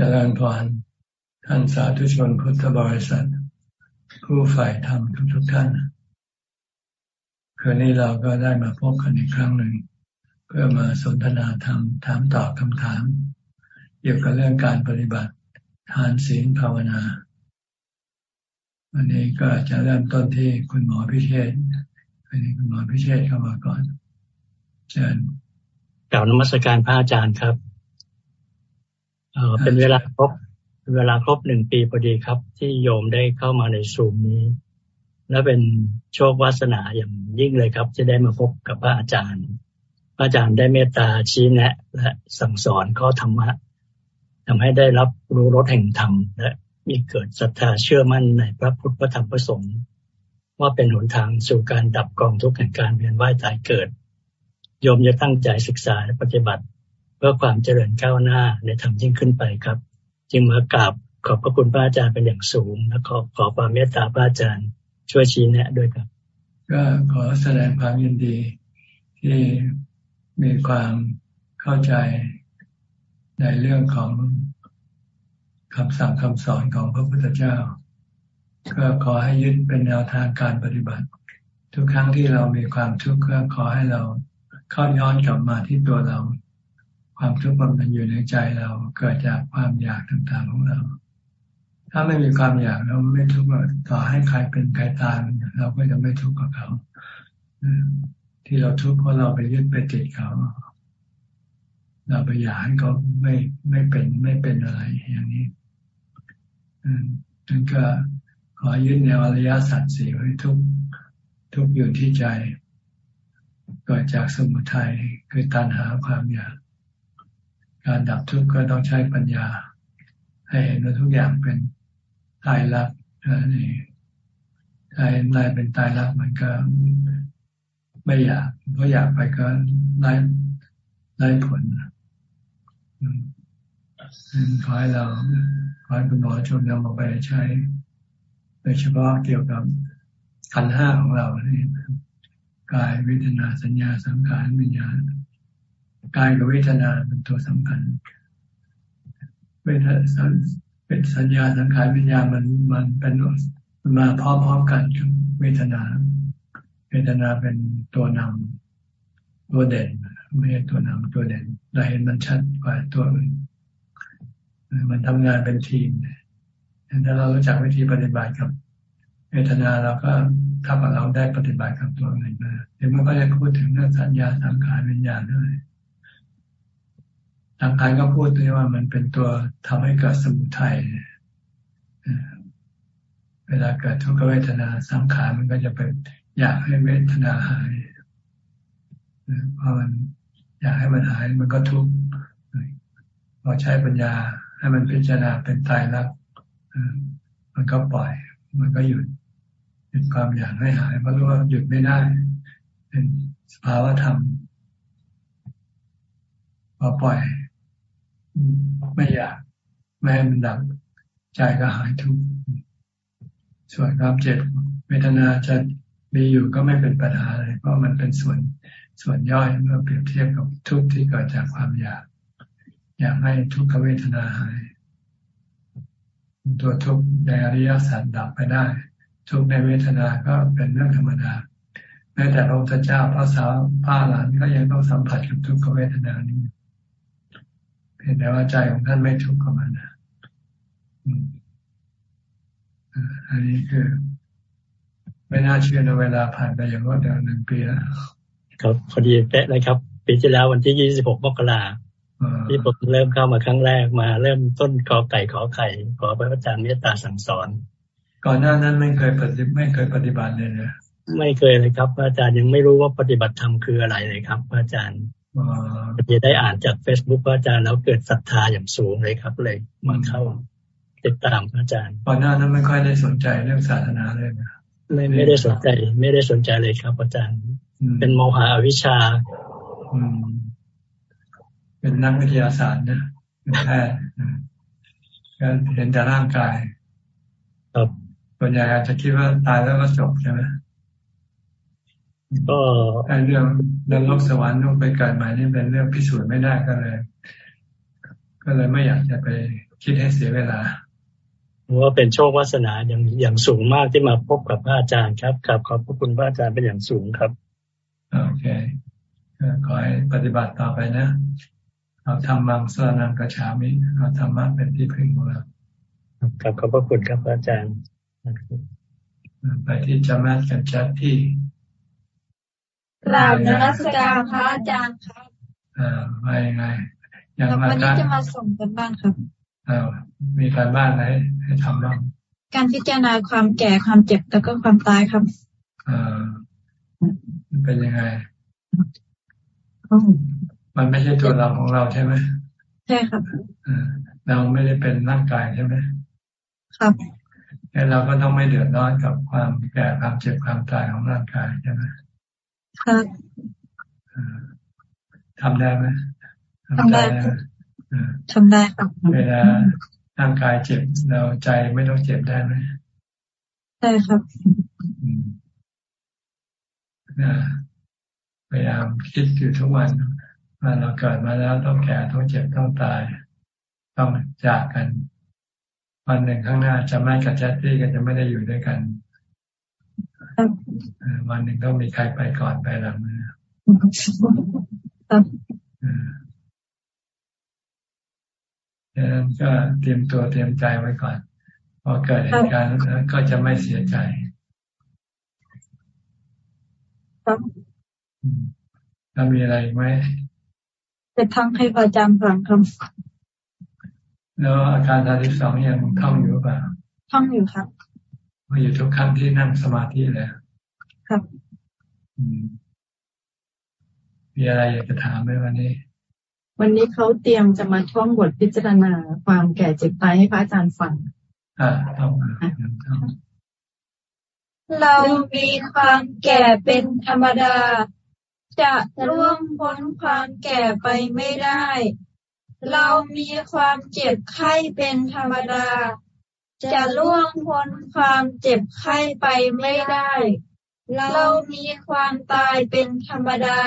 เจริญพรท่านสาธุชนพุทธบริษัท ผู้ฝ่ายธรรมทุกๆทท่านคืนนี้เราก็ได้มาพบกันอีกครั้งหนึ่ง เพื่อมาสนทนาธรรมถามตอบคำถาม เกี่ยวกับเรื่องการปฏิบัติทานศีลภาวนา วันนี้ก็จะเริ่มต้นที่คุณหมอพิเชษวันนี้คุณหมอพิเชษเข้ามาก่อนเชิญกล่าวนมัสการพระอาจารย์ครับ เป็นเวลาครบเป็นเวลาครบหนึ่งปีพอดีครับ ที่โยมได้เข้ามาในซูมนี้ และเป็นโชควาสนาอย่างยิ่งเลยครับ จะได้มาพบกับพระอาจารย์ พระอาจารย์ได้เมตตาชี้แนะ และสั่งสอนข้อธรรมะทำให้ได้รับรู้รสแห่งธรรม และมีเกิดศรัทธาเชื่อมั่นในพระพุทธพระธรรมพระสงฆ์ว่าเป็นหนทางสู่การดับกองทุกข์แห่งการเวียนว่ายตายเกิด โยมจะตั้งใจศึกษาปฏิบัติ เพื่อความเจริญก้าวหน้าในธรรมยิ่งขึ้นไปครับ จึงมากราบขอบพระคุณพระอาจารย์เป็นอย่างสูง และขอขอความเมตตาพระอาจารย์ช่วยชี้แนะด้วยครับ ก็ขอแสดงความยินดี ที่มีความเข้าใจในเรื่องของคำสั่งคำสอนของพระพุทธเจ้า ก็ขอให้ยึดเป็นแนวทางการปฏิบัติ ทุกครั้งที่เรามีความทุกข์ก็ขอให้เราเข้าย้อนกลับมาที่ตัวเรา ความทุกข์มันอยู่ในใจเราเกิดจากความอยากต่างๆของเรา ถ้าไม่มีความอยากเราไม่ทุกข์ต่อให้ใครเป็นใครตายเราก็จะไม่ทุกข์กับเขาที่เราทุกข์เพราะเราไปยึดไปติดเขา เราไปอยากให้เขาไม่ไม่เป็นไม่เป็นอะไรอย่างนี้นั่นก็ขอยึดแนวอริยสัจสี่ไว้ทุกทุกอยู่ที่ใจเกิดจากสมุทัยคือตัณหาความอยาก การดับทุกข์ก็ต้องใช้ปัญญา ให้เห็นว่าทุกอย่างเป็นตายรักนี่ถ้าเห็นอะไรเป็นตายรักมันก็ไม่อยากเพราะอยากไปก็ไร้ไร้ผลขอให้เราขอให้คุณหมอชมนำมาไปใช้โดยเฉพาะเกี่ยวกับขันห้าของเรานี่กายวิทนาสัญญาสังขารวิญญาณ กายกับเวทนาเป็นตัวสำคัญ เวทนาเป็นสัญญาสังขารวิญญาณมันมันเป็นมันมาพร้อมๆกันกับเวทนา เวทนาเป็นตัวนำตัวเด่นไม่ใช่ตัวนำตัวเด่นเราเห็นมันชัดกว่าตัวอื่นมันทำงานเป็นทีมถ้าเรารู้จักวิธีปฏิบัติกับเวทนาเราก็ถ้าเราได้ปฏิบัติกับตัวอื่นมาเดี๋ยวมันก็จะพูดถึงเรื่องสัญญาสังขารวิญญาณด้วย ทางการก็พูดด้วยว่ามันเป็นตัวทำให้เกิดสมุทัยเวลาเกิดทุกขเวทนาสังขารมันก็จะเป็นอยากให้เวทนาหายพอมันอยากให้มันหายมันก็ทุกข์พอใช้ปัญญาให้มันพิจารณาเป็นตายรักมันก็ปล่อย มันก็หยุดหยุดความอยากให้หายเพราะรู้ว่าหยุดไม่ได้ เป็นสภาวะธรรมพอปล่อย ไม่อยากไม่ให้มันดับใจก็หายทุกข์ส่วนความเจ็บเวทนาจะมีอยู่ก็ไม่เป็นปัญหาเลยเพราะมันเป็นส่วนส่วนย่อยเมื่อเปรียบเทียบกับทุกข์ที่เกิดจากความอยาก อยากให้ทุกขเวทนาหาย ตัวทุกข์ในอริยสัจดับไปได้ ทุกข์ในเวทนาก็เป็นเรื่องธรรมดาแม้แต่พระพุทธเจ้าพระสาวพระหลานก็ยังต้องสัมผัสกับทุกขเวทนานี้ แต่ว่าใจของท่านไม่ทุกข์กับมันนะอันนี้คือ ไม่น่าเชื่อในเวลาผ่านไปอย่างรวดเร็วหนึ่งปีแล้วครับพอดีเป๊ะเลยครับ ปีที่แล้ววันที่ยี่สิบหกมกราที่ผมเริ่มเข้ามาครั้งแรกมา เริ่มต้นขอไก่ขอไข่ ขอพระอาจารย์เมตตาสั่งสอน ก่อนหน้านั้นไม่เคยปฏิไม่เคยปฏิบัติเลยนะไม่เคยเลยครับอาจารย์ยังไม่รู้ว่าปฏิบัติธรรมคืออะไรเลยครับอาจารย์ จะได้อ่านจากเฟซบุ๊กพระอาจารย์แล้วเกิดศรัทธาอย่างสูงเลยครับเลยมาเข้าติดตามพระอาจารย์ก่อนหน้านั้นไม่ค่อยได้สนใจเรื่องศาสนาเลยนะไม่ไม่ได้สนใจ ไม่ได้สนใจเลยครับ อาจารย์ เป็นโมหะวิชาเป็นนักวิทยาศาสตร์นะเป็นแพทย์ก็เห็นแต่ร่างกายครับส่วนใหญ่อาจจะคิดว่าตายแล้วก็จบใช่ไหม ก็ไอเรื่องนรกสวรรค์ต้องไปเกิดใหม่นี่เป็นเรื่องพิสูจน์ไม่ได้ก็เลย ก็เลยไม่อยากจะไปคิดให้เสียเวลาว่าเป็นโชควาสนาอย่างอย่างสูงมากที่มาพบกับพระอาจารย์ครับครับขอบพระคุณพระอาจารย์เป็นอย่างสูงครับโอเคขอให้ปฏิบัติต่อไปนะเราทำมังสรนังกระฉามิเราธรรมะเป็นที่พึ่งของเราครับขอบพระคุณครับอาจารย์ไปที่จามัดกันจัดที่ กราบนรัสการพระอาจารย์ครับอ่าไปไงยังวันนี้จะมาส่งกันบ้างครับอ่ามีการบ้านไหนให้ทำบ้างการพิจารณาความแก่ความเจ็บแล้วก็ความตายครับอ่าเป็นยังไง มันไม่ใช่ตัวเราของเราใช่ไหมใช่ครับเราไม่ได้เป็นร่างกายใช่ไหมครับแล้วเราก็ต้องไม่เดือดร้อนกับความแก่ความเจ็บความตายของร่างกายใช่ไหม ครับทำได้ไหมทำได้ทำได้ครับเวลาร่างกายเจ็บเราใจไม่ต้องเจ็บได้ไหมได้ครับพยายามคิดอยู่ทุกวันว่าเราเกิดมาแล้วต้องแก่ต้องเจ็บต้องตาย ต้องจากกัน วันหนึ่งข้างหน้าจะไม่กับแจ๊ตี้ก็จะไม่ได้อยู่ด้วยกัน วันหนึ่งต้องมีใครไปก่อนไปหลังนะดังนั้นก็เตรียมตัวเตรียมใจไว้ก่อน พอเกิดเหตุการณ์แล้วก็จะไม่เสียใจแล้วมีอะไรไหมจะทั้งให้พระอาจารย์ฟังครับแล้วอาการทางที่สองยังท่องอยู่ป่ะท่องอยู่ครับ มาอยู่ทุกครั้งที่นั่งสมาธิเลยครับมีอะไรอยากจะถามไหมวันนี้ วันนี้เขาเตรียมจะมาท่องบทพิจารณาความแก่เจ็บตายให้พระอาจารย์ฟังอ่าท่องเรามีความแก่เป็นธรรมดา จะร่วงพ้นความแก่ไปไม่ได้ เรามีความเจ็บไข้เป็นธรรมดา จะล่วงพ้นความเจ็บไข้ไปไม่ได้ เรามีความตายเป็นธรรมดา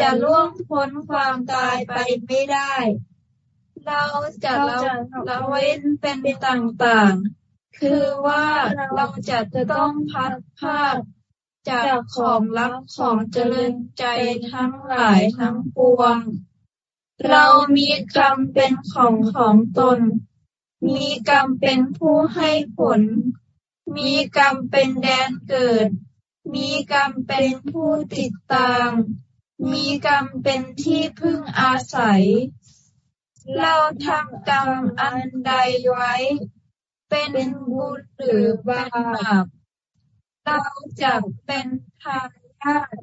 จะล่วงพ้นความตายไปไม่ได้ เราจะละเว้นเป็นต่างๆ คือว่าเราจะจะต้องพัดพาดจากของรักของเจริญใจทั้งหลายทั้งปวง เรามีกรรมเป็นของของตน มีกรรมเป็นผู้ให้ผล มีกรรมเป็นแดนเกิด มีกรรมเป็นผู้ติดตาม มีกรรมเป็นที่พึ่งอาศัย เราทำกรรมอันใดไว้ เป็นบุญหรือบาป เราจะเป็นทายาท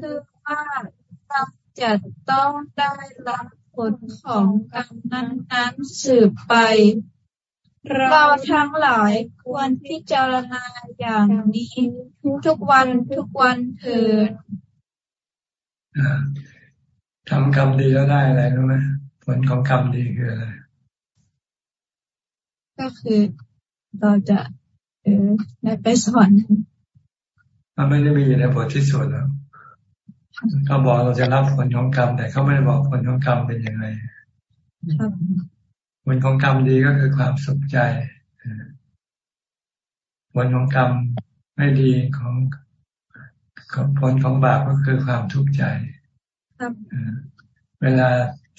คือว่าเราจะต้องได้รับ ผลของกรรมนั้นๆสืบไป เราทั้งหลายควรพิจารณาอย่างนี้ทุกวันทุกวันเถิดทำกรรมดีแล้วได้อะไรรู้ไหมผลของกรรมดีคืออะไร ก็คือเราจะเออได้ไปสวรรค์มันไม่ได้มีอยู่ในบทที่สุดแล้ว เขาบอกเราจะรับผลของกรรม แต่เขาไม่ได้บอกผลของกรรมเป็นยังไงผลของกรรมดีก็คือความสุขใจผลของกรรมไม่ดีของผลของบาปก็คือความทุกข์ใจเวลา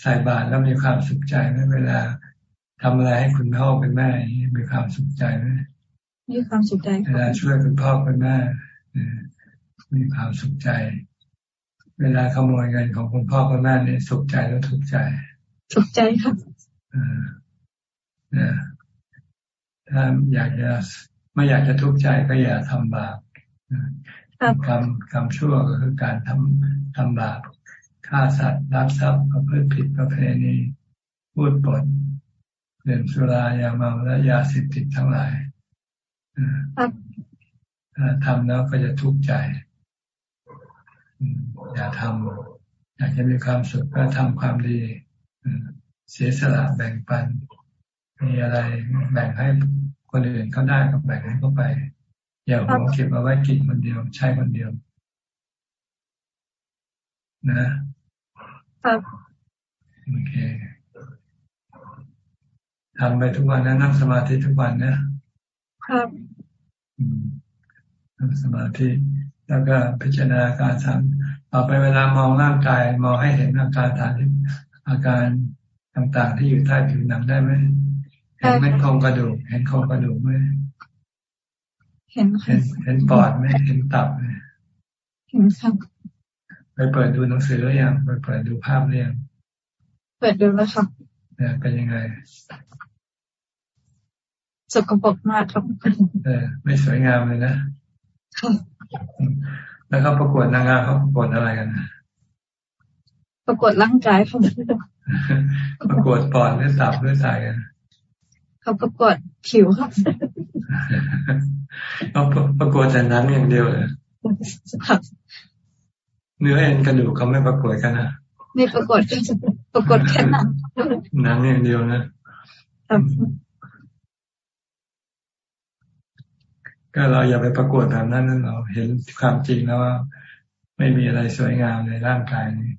ใส่บาตรแล้วมีความสุขใจไหมเวลาทำอะไรให้คุณพ่อคุณแม่มีความสุขใจไหมมีความสุขใจเวลาช่วยคุณพ่อคุณแม่มีความสุขใจ เวลาขโมยเงินของคุณพ่อคุณแม่นี่สุขใจหรือทุกข์ใจ สุขใจครับอ่าถ้าอยากจะไม่อยากจะทุกข์ใจก็อย่าทำบาปกรรมกรรมชั่วก็คือการทำทำบาปฆ่าสัตว์รักทรัพย์ประพฤติผิดประเพณีพูดปดดื่มสุรายาเมาและยาเสพติดทั้งหลายถ้าทำแล้วก็จะทุกข์ใจ อย่าทำอยากจะมีความสุขก็ทำความดีเสียสละแบ่งปัน มีอะไรแบ่งให้คนอื่นเขาได้ก็แบ่งให้เขาไป อย่าหวงเก็บเอาไว้กินคนเดียว ใช้คนเดียว นะครับโอเคทำไปทุกวันนะนั่งสมาธิทุกวันนะครับนั่งสมาธิ แล้วก็พิจารณาการทำต่อไปเวลามองร่างกาย มองให้เห็นอาการฐานอาการต่างๆ ที่อยู่ใต้ผิวหนังได้ไหมเห็นไม่โครงกระดูก เห็นโครงกระดูกไหมเห็นเห็นเห็นปอดไหมเห็นตับไหมเห็นครับไปเปิดดูหนังสือหรือยังไปเปิดดูภาพหรือยังเปิดดูแล้วครับเนี่ยเป็นยังไงสกปรกมากครับเออไม่สวยงามเลยนะ แล้วเขาประกวดนางงามเขาประกวดอะไรกันประกวดร่างกายเขาประกวดปอดหรือตับหรือไตกันเขาประกวดผิวครับเขาประกวดแต่นั้นอย่างเดียวเลยเนื้อเอ็นกระดูกเขาไม่ประกวดกันนะไม่ประกวดประกวดแค่นั้นหนังอย่างเดียวนะ ก็เราอย่าไปประกวดแบบนั้นนั่นเราเห็นความจริงแล้วว่า ไม่มีอะไรสวยงามในร่างกายนี้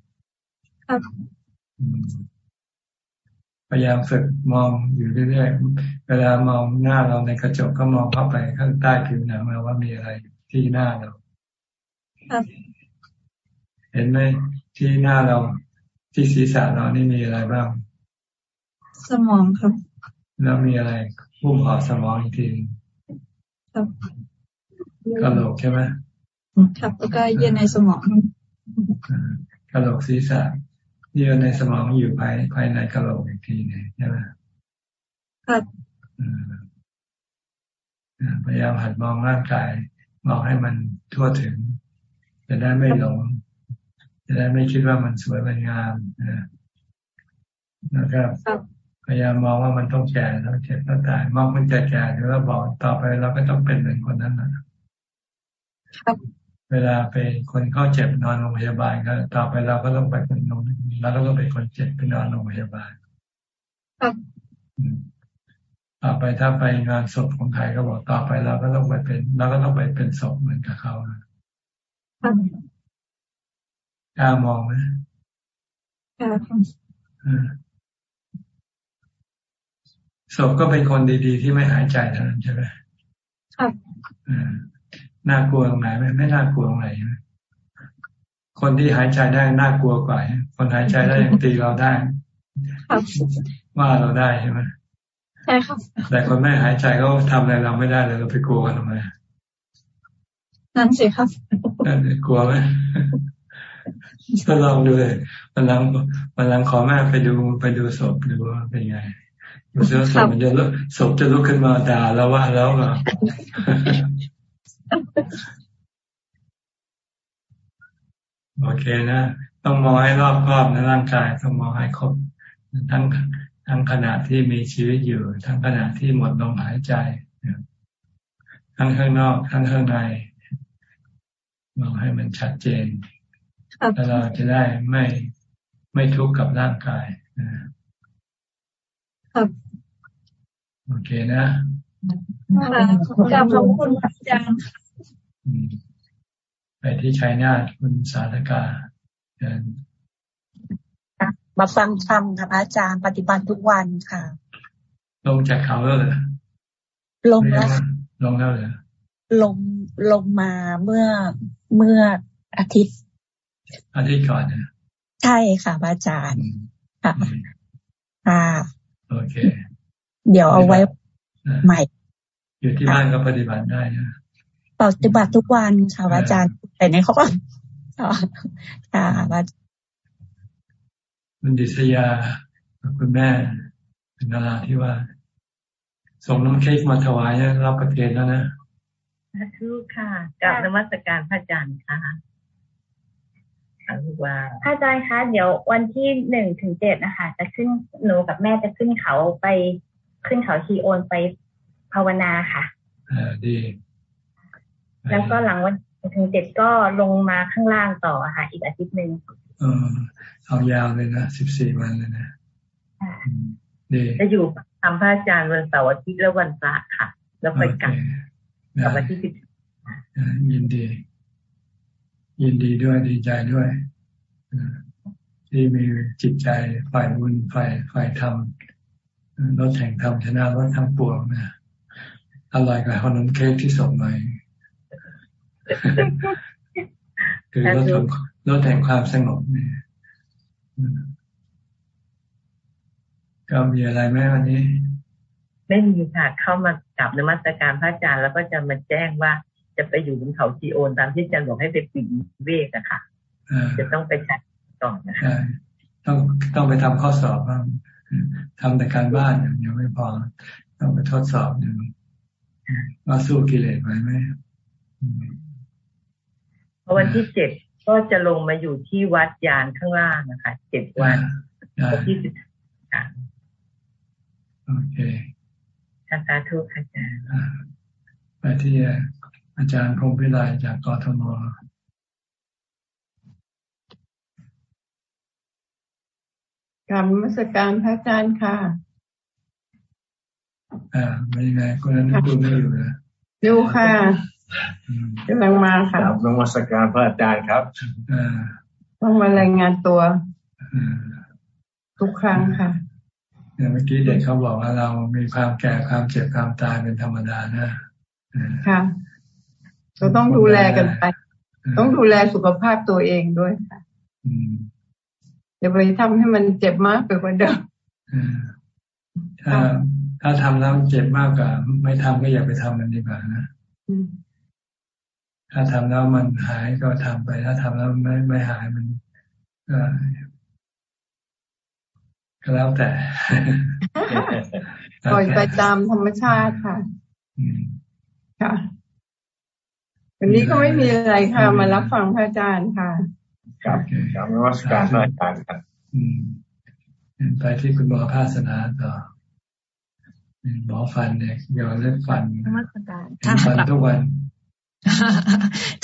พยายามฝึกมองอยู่เรื่อยๆ เวลามองหน้าเราในกระจกก็มองเข้าไปข้างใต้ผิวหนังเราว่ามีอะไรที่หน้าเราเห็นไหมที่หน้าเราที่ศีรษะเรานี่มีอะไรบ้าง สมองครับ แล้วมีอะไรพุ่มหอสมองอีกทีครับ กระโหลกใช่ไหมครับแล้วก็เยื่อในสมองกระโหลกศีรษะเยื่อในสมองอยู่ภายภายในกระโหลกอีกทีนึงใช่ไหมครับพยายามหัดมองร่างกายมองให้มันทั่วถึง จะได้ไม่หลง จะได้ไม่คิดว่ามันสวยมันงามนะนะครับ พยายามมองว่ามันต้องแก่ต้องเจ็บต้องตายมองมันแก่ๆแล้วบอกต่อไปเราก็ต้องเป็นเหมือนคนนั้นนะครับเวลาไปคนเข้าเจ็บนอนโรงพยาบาลก็ต่อไปเราก็ต้องไปเป็นนอนเราก็ต้องเป็นคนเจ็บไปนอนโรงพยาบาลครับต่อไปถ้าไปงานศพของใครก็บอกต่อไปเราก็ต้องไปเป็นเราก็ต้องไปเป็นศพเหมือนกับเขากล้ามองไหมกล้า ศพก็เป็นคนดีๆ ที่ไม่หายใจเท่านั้นใช่ไหมครับน่ากลัวตรงไหนไหมไม่น่ากลัวตรงไหนไหมคนที่หายใจได้น่ากลัวกว่าคนหายใจได้ยังตีเราได้ว่าเราได้ใช่ไหมใช่ครับแต่คนไม่หายใจเขาทำอะไรเราไม่ได้เลยเราไปกลัวกันทำไมนั่นสิครับกลัวไหมก็ลองดูเลยวันหลังวันหลังขอแม่ไปดูไปดูศพดูว่าเป็นไง ดูเสื้อศพมันจะลุกศพจะลุกขึ้นมาด่าแล้วว่าแล้วเหรอโอเคนะ ต้องมองให้รอบครอบในร่างกายต้องมองให้ครบทั้งทั้งขณะที่มีชีวิตอยู่ ทั้งขณะที่หมดลมหายใจทั้งข้างนอกทั้งข้างในมองให้มันชัดเจนแล้วเราจะได้ไม่ไม่ทุกข์กับร่างกายครับ โอเคนะค่ะขอบคุณอาจารย์ไปที่ชัยนาทคุณสาธกาเดินมาฟังธรรมค่ะอาจารย์ปฏิบัติทุกวันค่ะ ลงจากเขาแล้วเหรอลงแล้วลงแล้วเหรอลงลงมาเมื่อเมื่ออาทิตย์ อาทิตย์ก่อนนะใช่ค่ะอาจารย์ค่ะ ค่ะโอเค เดี๋ยวเอาไว้ใหม่ อยู่ที่บ้านก็ปฏิบัติได้นะปฏิบัติทุกวันค่ะอาจารย์ แต่ในเขาก็ค่ะอาจารย์คุณดิษยาคุณแม่เป็นนาราที่ว่า ส่งน้ำเค้กมาถวายรับประเทศแล้วนะสาธุค่ะกับนมัสการพระอาจารย์ค่ะอนุว่าพระอาจารย์คะเดี๋ยววันที่หนึ่งถึงเจ็ดนะคะ จะขึ้นหนูกับแม่จะขึ้นเขาไป ขึ้นเขาชีโอนไปภาวนาค่ะอ่าดี แล้วก็หลังวันถึงเจ็ดก็ลงมาข้างล่างต่อค่ะ อีกอาทิตย์หนึ่งเออเอายาวเลยนะสิบสี่วันเลยนะดีจะอยู่ทำพระอาจารย์วันเสาร์อาทิตย์และวันพระค่ะ แล้วไปกลับกลับวันที่สิบยินดี ยินดีด้วยดีใจด้วยที่มีจิตใจฝ่ายบุญฝ่ายฝ่ายธรรม รถแห่งธรรมชนะรถทั้งปวงนะอร่อยกับขนมเค้กที่ส่งมาคือรถแห่งรถแห่งความสงบนี่ก็มีอะไรไหมวันนี้ ไม่มีค่ะเข้ามากลับนมัสการพระอาจารย์แล้วก็จะมาแจ้งว่าจะไปอยู่บนเขาจีโอนตามที่อาจารย์บอกให้ไปปีเวกอะค่ะจะต้องไปจัดก่อนนะคะต้องต้องไปทำข้อสอบบ้าง ทำแต่การบ้านอย่างเดียวไม่พอต้องไปทดสอบหนึ่งว่าสู้กิเลสไหมไหมพอวันที่เจ็ดก็จะลงมาอยู่ที่วัดยานข้างล่างนะคะเจ็ดวันที่สิบโอเคสาธุอาจารย์ไปที่อาจารย์พงพิไลจากกทม กรรมมสการพระอาจารย์ค่ะ อ่าไม่ยังไงคนนั้นดูไม่อยู่นะดูค่ะกำลังมาค่ะกรรมมสการพระอาจารย์ครับอ่าต้องมารายงานตัวทุกครั้งค่ะเมื่อกี้เด็กเขาบอกว่าเรามีความแก่ความเจ็บความตายเป็นธรรมดานะค่ะเราต้องดูแลกันไป ต้องดูแลสุขภาพตัวเองด้วยค่ะ อย่าไปทำให้มันเจ็บมากไปกว่าเดิมถ้าถ้าทำแล้วเจ็บมากกว่าไม่ทำก็อย่าไปทำมันดีกว่านะถ้าทำแล้วมันหายก็ทำไป ถ้าทำแล้วไม่ไม่หายมันก็ก็แล้วแต่ปล่อยไปตามธรรมชาติค่ะค่ะวันนี้ก็ไม่มีอะไรค่ะ มารับฟังพระอาจารย์ค่ะ ครับครับไม่ว่าการพระอาจารย์ครับไปที่คุณหมอภาสนาต่อหมอฟันเนี่ยยอเล็บฟันฟันทุกวัน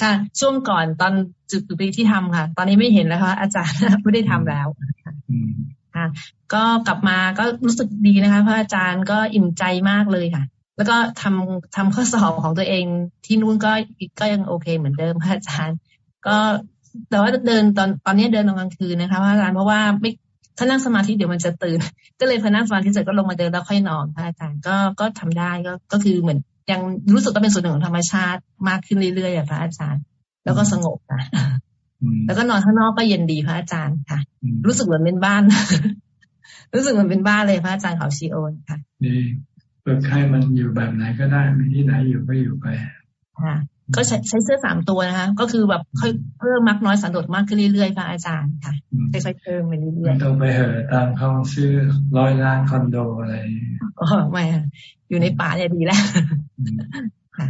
ค่ะช่วงก่อนตอนจุดปีที่ทำค่ะ ตอนนี้ไม่เห็นแล้วค่ะอาจารย์ไม่ได้ทำแล้วค่ะ ก็กลับมาก็รู้สึกดีนะคะพระอาจารย์ก็อิ่มใจมากเลยค่ะ แล้วก็ทำทำข้อสอบของตัวเองที่นู่นก็ก็ยังโอเคเหมือนเดิมพระอาจารย์ ก็ แต่ว่าเดินตอนตอนนี้เดินตอนกลางคืนนะคะพระอาจารย์เพราะว่าไม่ถ้านั่งสมาธิเดี๋ยวมันจะตื่น ก็เลยพอนั่งสมาธิเสร็จก็ลงมาเดินแล้วค่อยนอนพระอาจารย์ก็ก็ทำได้ก็ก็คือเหมือนยังรู้สึกว่าเป็นส่วนหนึ่งของธรรมชาติมากขึ้นเรื่อยๆอะพระอาจารย์ แล้วก็สงบค่ะแล้วก็นอนข้างนอกก็เย็นดีพระอาจารย์ค่ะ รู้สึกเหมือนเป็นบ้าน รู้สึกเหมือนเป็นบ้านเลยพระอาจารย์เขาชีโอนค่ะดีเปิดให้มันอยู่แบบไหนก็ได้มีที่ไหนอยู่ก็อยู่ไปค่ะ ก็ใช้ใช้เสื้อสามตัวนะคะ ก็คือแบบค่อยเพิ่มมักน้อยสันโดษมากขึ้นเรื่อยๆค่ะอาจารย์ค่ะค่อยๆเพิ่มไปเรื่อยๆไม่ต้องไปเหอะตามเขาซื้อร้อยล้านคอนโดอะไรอ๋อไม่อยู่ในป่าเนี่ยดีแล้วค่ะ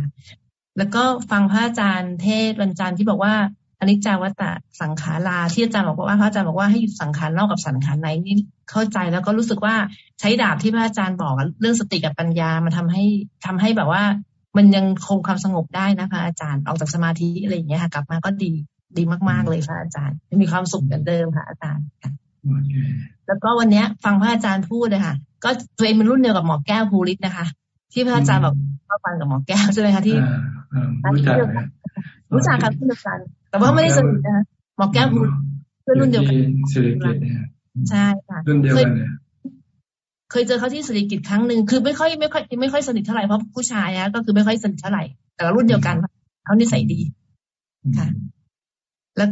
แล้วก็ฟังพระอาจารย์เทศวันจันทร์ที่บอกว่าอนิจจาวัตตะสังขาราที่อาจารย์บอกว่าพระอาจารย์บอกว่าให้หยุดสังขารนอกกับสังขารในนี่เข้าใจแล้วก็รู้สึกว่าใช้ดาบที่พระอาจารย์บอกเรื่องสติกับปัญญามันทำให้ทำให้แบบว่า มันยังคงความสงบได้นะคะ อาจารย์ออกจากสมาธิอะไรอย่างเงี้ยค่ะ กลับมาก็ดีดีมาก ๆ เลยค่ะอาจารย์มีความสุขเหมือนเดิมค่ะ อาจารย์ค่ะแล้วก็วันเนี้ย ฟังพระอาจารย์พูดเลยค่ะ ก็ตัวเองเป็นรุ่นเดียวกับหมอแก้วภูริศนะคะ ที่พระอาจารย์บอกเข้าฟังกับหมอแก้วใช่ไหมคะที่รู้จักรู้จักครับเพื่อนกันแต่ว่าไม่ได้สนิทนะคะหมอแก้วภูริเพื่อนรุ่นเดียวกันใช่ค่ะรุ่นเดียวกัน เนี่ยเคยเจอเขาที่สนิทกิจครั้งหนึ่งคือไม่ค่อยไม่ค่อยไม่ค่อยสนิทเท่าไหร่เพราะผู้ชายอะก็คือไม่ค่อยสนิทเท่าไหร่ แต่รุ่นเดียวกันเขานิสัยดีค่ะ แล้ว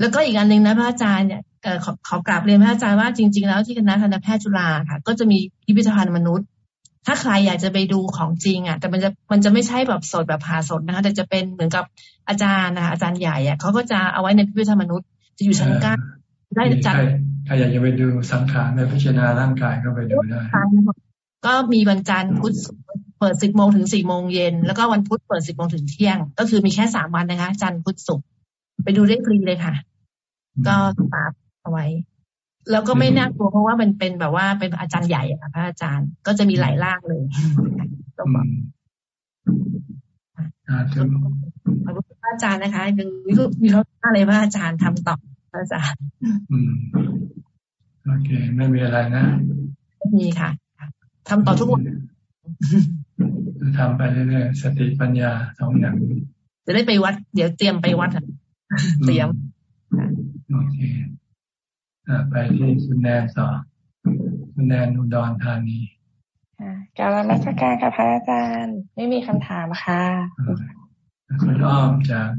แล้วก็อีกอันหนึ่งนะพระอาจารย์เนี่ยขอขอกราบเรียนพระอาจารย์ว่าจริง ๆ แล้วที่คณะทันตแพทย์จุฬาค่ะ ก็จะมีพิพิธภัณฑ์มนุษย์ ถ้าใครอยากจะไปดูของจริงอะ แต่มันจะมันจะไม่ใช่แบบสดแบบผ่าสดนะคะ แต่จะเป็นเหมือนกับอาจารย์นะคะอาจารย์ใหญ่อะเขาก็จะเอาไว้ในพิพิธภัณฑ์มนุษย์ จะอยู่ชั้นเก้าได้จัด ใครอยากจะไปดูสังขารในพิจารณาร่างกายก็ไปดูได้ก็มีวันจันทร์พุธเปิดสิบโมงถึงสี่โมงเย็นแล้วก็วันพุธเปิดสิบโมงถึงเที่ยง ก็คือมีแค่สามวันนะคะ จันทร์พุธศุกร์ไปดูได้ฟรีเลยค่ะ ก็ตาเอาไว้ แล้วก็ไม่น่ากลัวเพราะว่ามันเป็นแบบว่าเป็นอาจารย์ใหญ่อะพระอาจารย์ก็จะมีหลายร่างเลยต้องบอกพระอาจารย์นะคะยังมีมีเขาอะไรพระอาจารย์ทำต่อ อาจารย์อืมโอเค ไม่มีอะไรนะไม่มีค่ะทำต่อทุกวันทำไปเรื่อยๆสติปัญญาสองอย่างจะได้ไปวัด เดี๋ยวเตรียมไปวัดเตรียมโอเคไปที่คุณแนนต่อคุณแนนอุดรธานีการรัชการค่ะพระอาจารย์ ไม่มีคำถามค่ะคุณอ้อมจาก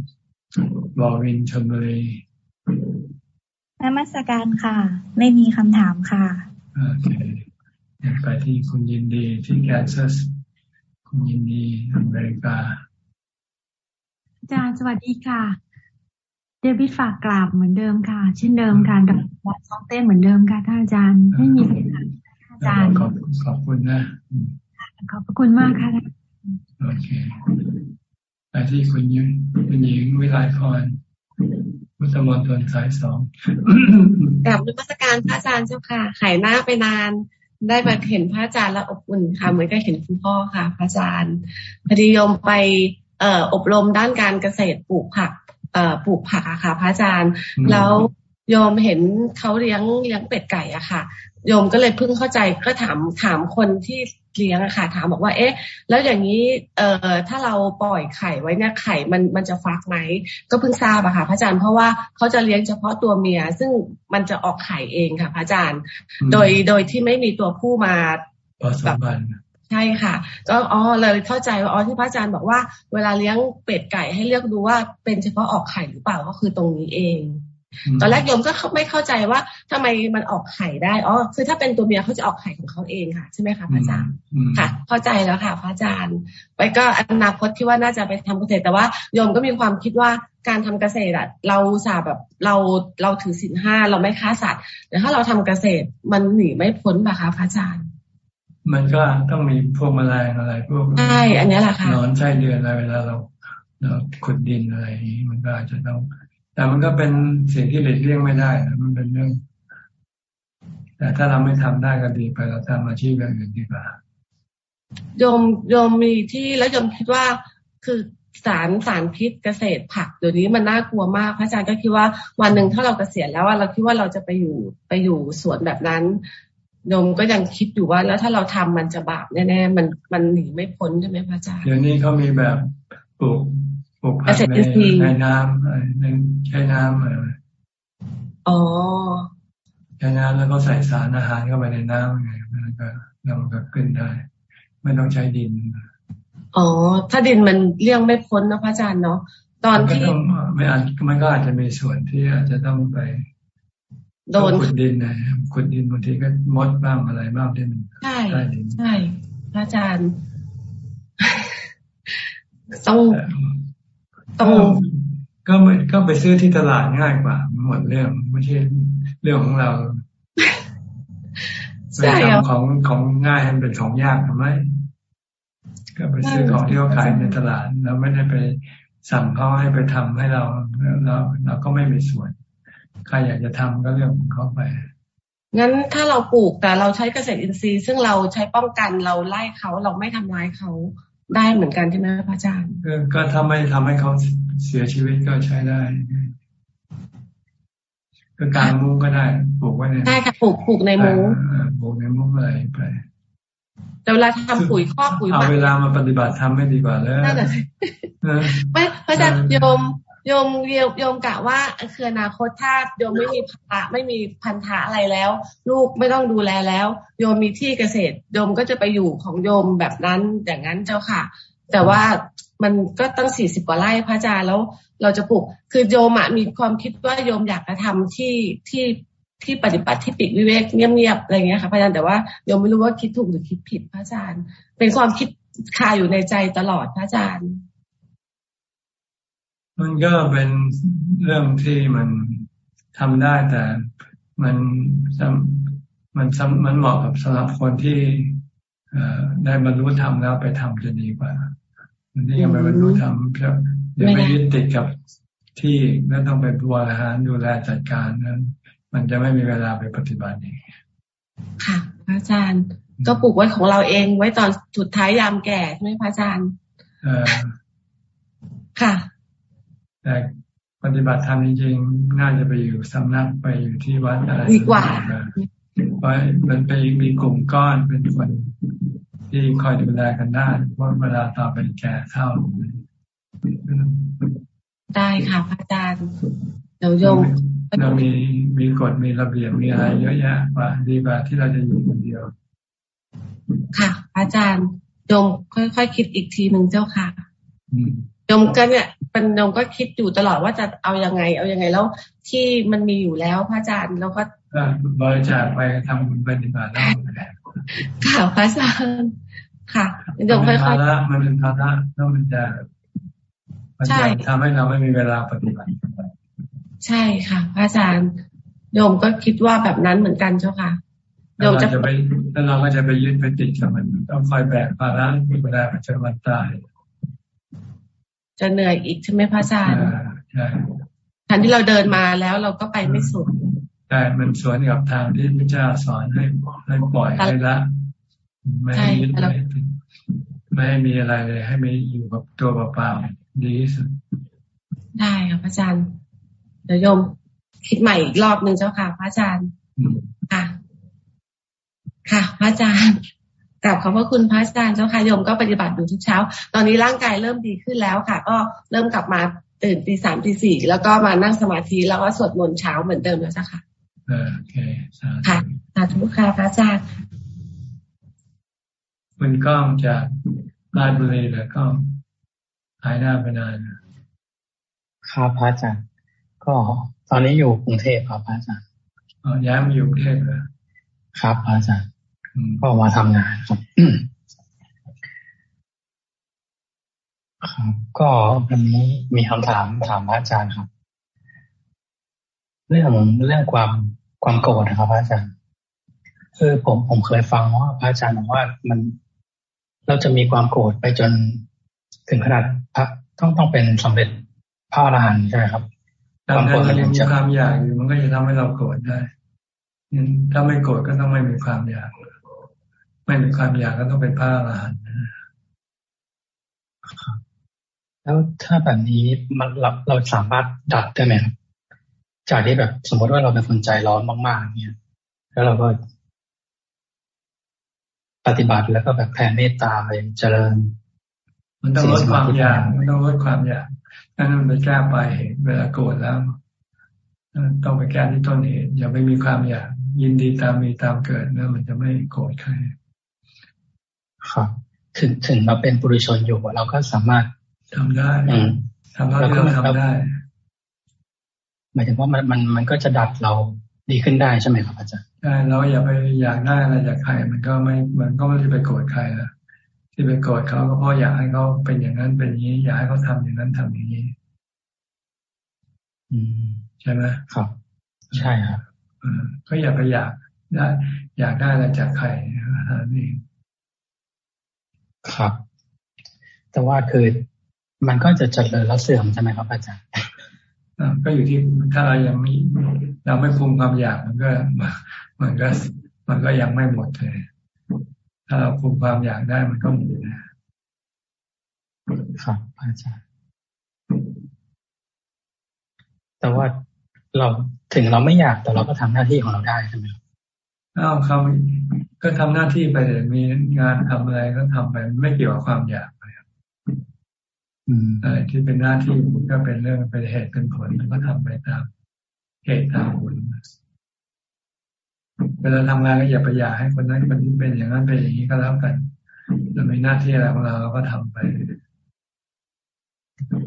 บอวินชมบุรี นมัสการค่ะ ไม่มีคำถามค่ะโอเคไปที่คุณยินดีที่แคนซัส คุณยินดีอเมริกาอาจารย์สวัสดีค่ะ เดวิดฝากกราบเหมือนเดิมค่ะ เช่นเดิมการกับวัดซองเต้เหมือนเดิมค่ะท่านอาจารย์ไม่มีคำถามอาจารย์ขอบขอบคุณนะขอบพระคุณมากค่ะโอเคไปที่คุณยิงคุณหญิงวิไลพร พุทธมณฑลสายสองกลับนมัสการพระอาจารย์เจ้าค่ะหายหน้าไปนาน ได้มาเห็นพระอาจารย์แล้วอบอุ่นค่ะ เหมือนกับเห็นคุณพ่อค่ะ พระอาจารย์พอดีโยมไปเอ่ออบรมด้านการเกษตรปลูกผักเอ่อปลูกผักอะค่ะ พระอาจารย์ แล้วโยมเห็นเขาเลี้ยงเลี้ยงเป็ดไก่อะค่ะโยมก็เลยเพิ่งเข้าใจก็ถามถามคนที่ เลี้ยงอะค่ะ ถามบอกว่าเอ๊ะ แล้วอย่างนี้เอ่อถ้าเราปล่อยไข่ไว้เนี่ยไข่มันมันจะฟักไหมก็เพิ่งทราบอะค่ะพระอาจารย์เพราะว่าเขาจะเลี้ยงเฉพาะตัวเมีย ซึ่งมันจะออกไข่เองค่ะพระอาจารย์ โดยโดยที่ไม่มีตัวผู้มาแบบใช่ค่ะ ก็อ๋อเลยเข้าใจว่าอ๋อที่พระอาจารย์บอกว่า เวลาเลี้ยงเป็ดไก่ให้เลือกดูว่าเป็นเฉพาะออกไข่หรือเปล่าก็คือตรงนี้เอง ตอนแรกโยมก็ไม่เข้าใจว่าทำไมมันออกไข่ได้อ๋อคือถ้าเป็นตัวเมียเขาจะออกไข่ของเขาเองค่ะใช่ไหมคะพระอาจารย์ค่ะ เข้าใจแล้วค่ะพระอาจารย์ ไปก็อนาคตที่ว่าน่าจะไปทำเกษตรแต่ว่าโยมก็มีความคิดว่าการทำเกษตรอะเราสาแบบเราเราถือสินห้าเราไม่ฆ่าสัตว์แต่ถ้าเราทำเกษตรมันหนีไม่พ้นป่ะคะพระอาจารย์มันก็ต้องมีพวกแมลงอะไรพวกใช่อันนี้แหละค่ะนอนไส้เดือนอะไรเวลาเราเราขุดดินอะไรมันก็อาจจะต้อง แต่มันก็เป็นสิ่งที่หลีกเลี่ยงไม่ได้มันเป็นเรื่อง แต่ถ้าเราไม่ทำได้ก็ดีไปเราทำอาชีพอย่างอื่นดีกว่าโยมโยมมีที่แล้วโยมคิดว่าคือสารสารพิษเกษตรผักเดี๋ยวนี้มันน่ากลัวมากพระอาจารย์ก็คิดว่าวันหนึ่งถ้าเราเกษียณแล้วว่าเราคิดว่าเราจะไปอยู่ไปอยู่สวนแบบนั้นโยมก็ยังคิดอยู่ว่าแล้วถ้าเราทำมันจะบาปแน่ๆมันมันหนีไม่พ้นใช่ไหมพระอาจารย์เดี๋ยวนี้เขามีแบบปลูก ปลูกผักในในน้ำในใช้น้ำอะไรอ๋อใช้น้ำแล้วก็ใส่สารอาหารเข้าไปในน้ำไงแล้วก็เราก็ขึ้นได้ ไม่ต้องใช้ดิน อ๋อ ถ้าดินมันเลี่ยงไม่พ้นนะพระอาจารย์เนาะตอนที่ไม่อาจมันก็อาจจะมีส่วนที่อาจจะต้องไปโดนขุดดินนะขุดดินบางทีก็มดบ้างอะไรบ้างที่มันใช่ใช่พระอาจารย์ต้องต้อง ก็ไม่ก็ไปซื้อที่ตลาดง่ายกว่าหมดเรื่องไม่ใช่เรื่องของเราไปทำของของง่ายให้เป็นของยากทำไมก็ไปซื้อของที่เขาขายในตลาดเราไม่ได้ไปสั่งเขาให้ไปทำให้เราเราเราก็ไม่มีส่วนใครอยากจะทำก็เรื่องของเขาไปงั้นถ้าเราปลูกแต่เราใช้เกษตรอินทรีย์ ซึ่งเราใช้ป้องกันเราไล่เขาเราไม่ทำร้ายเขา ได้เหมือนกันใช่ไหมพระอาจารย์ก็ถ้าไม่ทำให้เขาเสียชีวิตก็ใช้ได้ก็การมุ้งก็ได้ปลูกไว้ในได้ค่ะปลูกปลูกในมุ้งปลูกในมุ้งอะไรไปแต่เวลาทำปุ๋ยข้อปุ๋ยเอาเวลามาปฏิบัติทำไม่ดีกว่าแล้วไม่พระอาจารย์โยม โยมโยมกะว่าคืออนาคตถ้าโยมไม่มีภาระไม่มีพันธะอะไรแล้ว ลูกไม่ต้องดูแลแล้ว โยมมีที่เกษตร โยมก็จะไปอยู่ของโยมแบบนั้นอย่างนั้นเจ้าค่ะ แต่ว่ามันก็ตั้งสี่สิบกว่าไร่พระอาจารย์แล้ว เราจะปลูกคือโยมมีความคิดว่าโยมอยากจะทำที่ที่ที่ปฏิบัติที่ปิดวิเวกเงียบๆอะไรเงี้ยค่ะพระอาจารย์แต่ว่าโยมไม่รู้ว่าคิดถูกหรือคิดผิดพระอาจารย์ เป็นความคิดคาอยู่ในใจตลอดพระอาจารย์ มันก็เป็นเรื่องที่มันทำได้แต่มันมันมันเหมาะกับสำหรับคนที่ได้บรรลุธรรมแล้วไปทำจะดีกว่ามันที่ยังไม่บรรลุธรรมเดี๋ยวไม่ยึดติดกับที่แล้วต้องไปบริหารดูแลจัดการนั้น มันจะไม่มีเวลาไปปฏิบัติเองค่ะ พระอาจารย์ก็ปลูกไว้ของเราเองไว้ตอนสุดท้ายยามแก่ใช่ไหมพระอาจารย์ค่ะ แต่ปฏิบัติธรรมจริงๆน่าจะไปอยู่สำนักไปอยู่ที่วัดอะไรดีกว่าเพราะมันไปมีกลุ่มก้อนเป็นคนที่คอยดูแลกันได้ว่าเวลาต่อเป็นแก่เท่า ได้ค่ะพระอาจารย์เดี๋ยวโยมเรามีมีกฎมีระเบียบมีอะไรเยอะแยะกว่าดีกว่าที่เราจะอยู่คนเดียว ค่ะ อาจารย์โยมค่อยๆคคิดอีกทีหนึ่งเจ้าค่ะโยมก็เนี่ยเป็นโยมก็คิดอยู่ตลอดว่าจะเอายังไง เอายังไงแล้วที่มันมีอยู่แล้วพระอาจารย์แล้วก็บริจาคไปทำบุญปฏิบัติแล้วค่ะพระอาจารย์ค่ะโยมค่อยๆมันเป็นภาระแล้วมันจะมันจะทำให้เราไม่มีเวลาปฏิบัติใช่ค่ะ พระอาจารย์โยมก็คิดว่าแบบนั้นเหมือนกันเจ้าค่ะโยมจะไปแล้วเราก็จะไปยึดไปติดกับมันต้องคอยแบกภาระที่เวลาประจำวันตาย จะเหนื่อยอีกใช่ไหมพระอาจารย์ใช่ทานที่เราเดินมาแล้วเราก็ไปไม่สุดใช่มันสวนกับทางที่พระเจ้าสอนให้ให้ปล่อยให้ละ ไม่ให้ยึดไม่ไม่ให้มีอะไรเลย ให้มีอยู่กับตัวเปล่าๆดีที่สุดได้ค่ะพระอาจารย์เดี๋ยวโยมคิดใหม่อีกรอบหนึ่งเจ้าค่ะ พระอาจารย์ ค่ะ ค่ะ พระอาจารย์ กลับขอบพระคุณพระอาจารย์เจ้าค่ะโยมก็ปฏิบัติอยู่ทุกเช้า ตอนนี้ร่างกายเริ่มดีขึ้นแล้วค่ะ ก็เริ่มกลับมาตื่นตีสามตีสี่แล้วก็มานั่งสมาธิแล้วก็สวดมนต์เช้าเหมือนเดิมแล้วจ้ะค่ะโอเคค่ะสาธุค่ะพระอาจารย์คุณก้องจากราชบุรีแล้วก็หายหน้าไปนานครับพระอาจารย์ก็ตอนนี้อยู่กรุงเทพครับอาจารย์ย้ายมาอยู่กรุงเทพเหรอครับอาจารย์ ก็มาทำงานครับครับก็วันนี้มีคำถามถามพระอาจารย์ครับ เรื่องเรื่องความความโกรธนะครับพระอาจารย์คือผมผมเคยฟังว่าพระอาจารย์บอกว่ามันเราจะมีความโกรธไปจนถึงขนาดพระต้องต้องเป็นสำเร็จพระอรหันต์ใช่ไหมครับความโกรธมันมีความอยากอยู่มันก็จะทำให้เราโกรธได้ถ้าไม่โกรธก็ต้องไม่มีความอยาก ไม่มีความอยากก็ต้องเป็นพระอรหันต์แล้วถ้าแบบนี้มันเราเราสามารถดัดได้ไหมครับจากที่แบบสมมติว่าเราเป็นคนใจร้อนมากๆเนี่ยแล้วเราก็ปฏิบัติแล้วก็แบบแผ่เมตตาไปเจริญ มันต้องลดความอยาก มันต้องลดความอยากนั่นมันไปแก้ไปเวลาโกรธแล้ว ต้องไปแก้ที่ต้นเหตุอย่าไปมีความอยาก ยินดีตามมีตามเกิดแล้วมันจะไม่โกรธใคร ครับถึงถึงเราเป็นปุถุชนอยู่เราก็สามารถทำได้ทำเท่าที่เราทำได้หมายถึงว่ามันมันมันก็จะดัดเราดีขึ้นได้ใช่ไหมครับอาจารย์ใช่เราอย่าไปอยากได้อะไรจากใครมันก็ไม่มันก็ไม่ได้ไปโกรธใครละที่ไปโกรธเขาก็เพราะอยากให้เขาเป็นอย่างนั้นเป็นอย่างนี้ อยากให้เขาทำอย่างนั้นทำอย่างนี้ อืมใช่ไหมครับ ใช่ครับก็อย่าไปอยากได้ อยากได้อะไรจากใครนี่ ครับ แต่ว่าคือมันก็จะเจริญแล้วเสื่อมใช่ไหมครับอาจารย์ก็อยู่ที่ถ้าเรายังมีเราไม่คุมความอยากมันก็มันก็มันก็ยังไม่หมดเลยถ้าเราคุมความอยากได้มันก็หมดนะครับอาจารย์แต่ว่าเราถึงเราไม่อยากแต่เราก็ทำหน้าที่ของเราได้ใช่ไหม อ้าวเขาก็ทำหน้าที่ไปเลยมีงานทำอะไรก็ทำไป ไม่เกี่ยวกับความอยากไปอะไรที่เป็นหน้าที่ก็เป็นเรื่องเป็นเหตุเป็นผลก็ทำไปตามเหตุตามผลเวลาทำงานก็อย่าไปอยากให้คนนั้นคนนี้เป็นอย่างนั้นเป็นอย่างนี้ก็แล้วกันเรามีหน้าที่อะไรของเราเราก็ทำไป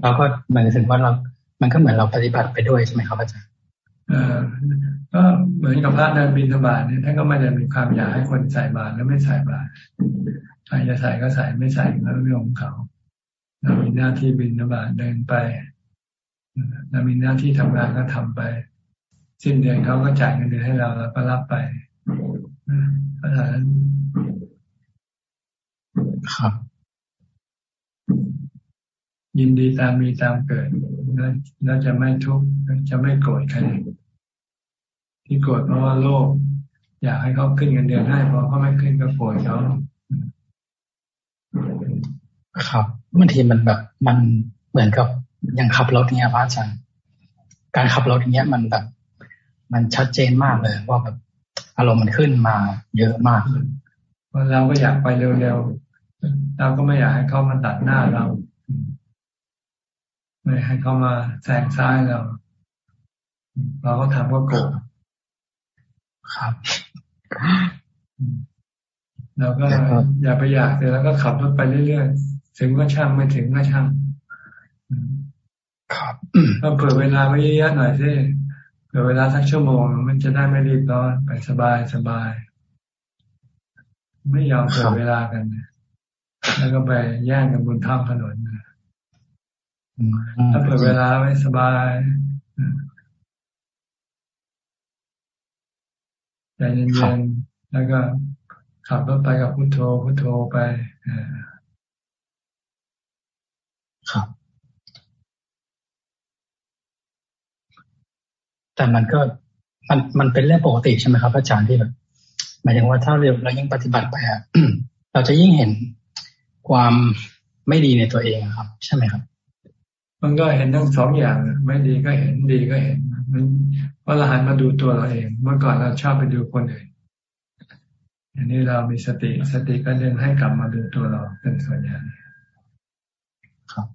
เราก็หมายถึงว่าเรา มันก็เหมือนเราปฏิบัติไปด้วยใช่ไหมครับอาจารย์เออ ก็เหมือนกับพระเดินบินธบาตเนี่ยท่านก็ไม่ได้มีความอยากให้คนใส่บาตรแล้วไม่ใส่บาตรใครจะใส่ก็ใส่ไม่ใส่แล้วเรื่องของเขาเรามีหน้าที่บินธบาตเดินไปเรามีหน้าที่ทำงานก็ทำไป สิ้นเดือนเขาก็จ่ายเงินเดือนให้เราแล้วก็รับไปเพราะฉะนั้นครับ ยินดีตามมีตามเกิดแล้วจะไม่ทุกข์จะไม่โกรธใครที่โกรธเพราะว่าโลภอยากให้เขาขึ้นเงินเดือนให้พอเขาไม่ขึ้นก็โกรธเขาครับบางทีมันแบบมันเหมือนกับอย่างขับรถเนี้ยพระอาจารย์การขับรถเนี้ยมันแบบ มันชัดเจนมากเลยว่าแบบอารมณ์มันขึ้นมาเยอะมากเราก็อยากไปเร็วๆเราก็ไม่อยากให้เขามาตัดหน้าเรา ไม่ให้เขามาแซงซ้ายเรา เราก็ทำก็โกรธครับเราก็อย่าไปอยากแต่แล้วก็ขับรถไปเรื่อยๆ ถึงก็ช่างไม่ถึงก็ช่างครับก็เผื่อเวลาไว้เยอะหน่อยสิเผื่อเวลาสักชั่วโมง มันจะได้ไม่รีบร้อนไปสบายสบาย ไม่ยอมเผื่อเวลากัน แล้วก็ไปแย่งกันบนท้องถนน ถ้าเผื่อเวลาไว้สบายใจเย็นๆแล้วก็ขับรถไปกับพุโทโธพุโทโธไปครับแต่มันก็มันมันเป็นเรื่องปกติใช่ไหมครับ อาจารย์ที่แบบหมายถึงว่าถ้าเราเรายิ่งปฏิบัติไปอะเราจะยิ่งเห็นความไม่ดีในตัวเองครับ ใช่ไหมครับ มันก็เห็นทั้งสองอย่างไม่ดีก็เห็นดีก็เห็นมันเพราะเราหันมาดูตัวเราเอง เมื่อก่อนเราชอบไปดูคนอื่นอันนี้เรามีสติสติก็เดินให้กลับมาดูตัวเราเป็นส่วนใหญ่ครับ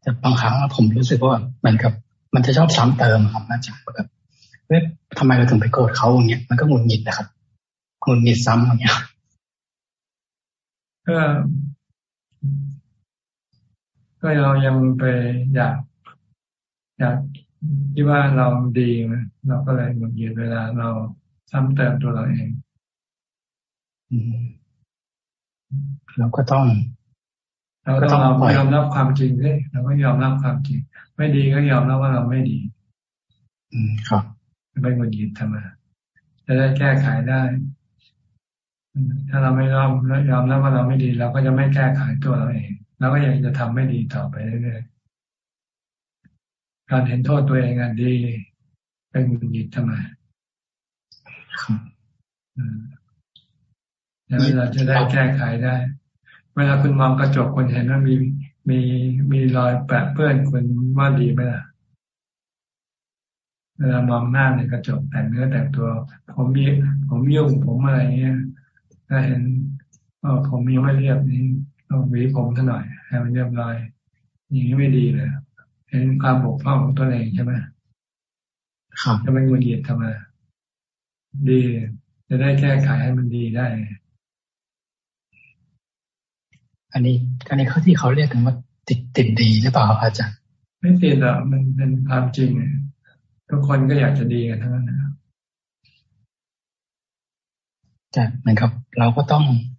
แต่บางครั้งผมรู้สึกว่าเหมือนกับ มันจะชอบซ้ำเติมครับอาจารย์แบบเฮ้ยทำไมเราถึงไปโกรธเขาอย่างเงี้ยมันก็หงุดหงิดนะครับหงุดหงิดซ้ำอย่างเงี้ยก็ ก็เรายังไปอยาก อยากที่ว่าเราดีเราก็เลยหงุดหงิดเวลาเราซ้ำเติมตัวเราเองเราก็ต้องเราก็ต้องยอมรับความจริงด้วยเราก็ยอมรับความจริง ไม่ดีก็ยอมรับว่าเราไม่ดี อืมครับไม่หงุดหงิดทำไมจะได้แก้ไขได้ ถ้าเราไม่ยอมยอมรับว่าเราไม่ดี เราก็จะไม่แก้ไขตัวเราเอง เราก็ยังจะทำไม่ดีต่อไปเรื่อยๆ การเห็นโทษตัวเองอะดีเป็นหงุดหงิดทำไมแล้วเราจะได้แก้ไขได้ เวลาคุณมองกระจกคุณเห็นว่ามีมีมีรอยแปะเปื้อนคุณว่าดีไหมล่ะ เวลามองหน้าในกระจกแต่งเนื้อแต่งตัว ผมมีผมยุ่งผมอะไรเงี้ยถ้าเห็นว่าผมยังไม่เรียบนี้ ต้องหวีผมซะหน่อยให้มันเรียบร้อยอย่างนี้ไม่ดีเลยเห็นความบกพร่องของตัวเองใช่ไหมครับจะไม่งุนเหยียดทำไมดี จะได้แก้ไขให้มันดีได้ อันนี้อันนี้เขาที่เขาเรียกกันว่าติดติดดีหรือเปล่าครับอาจารย์ไม่ติดหรอกมันเป็นความจริงทุกคนก็อยากจะดีกันทั้งนั้นนะแต่เหมือนกับเราก็ต้องอะไร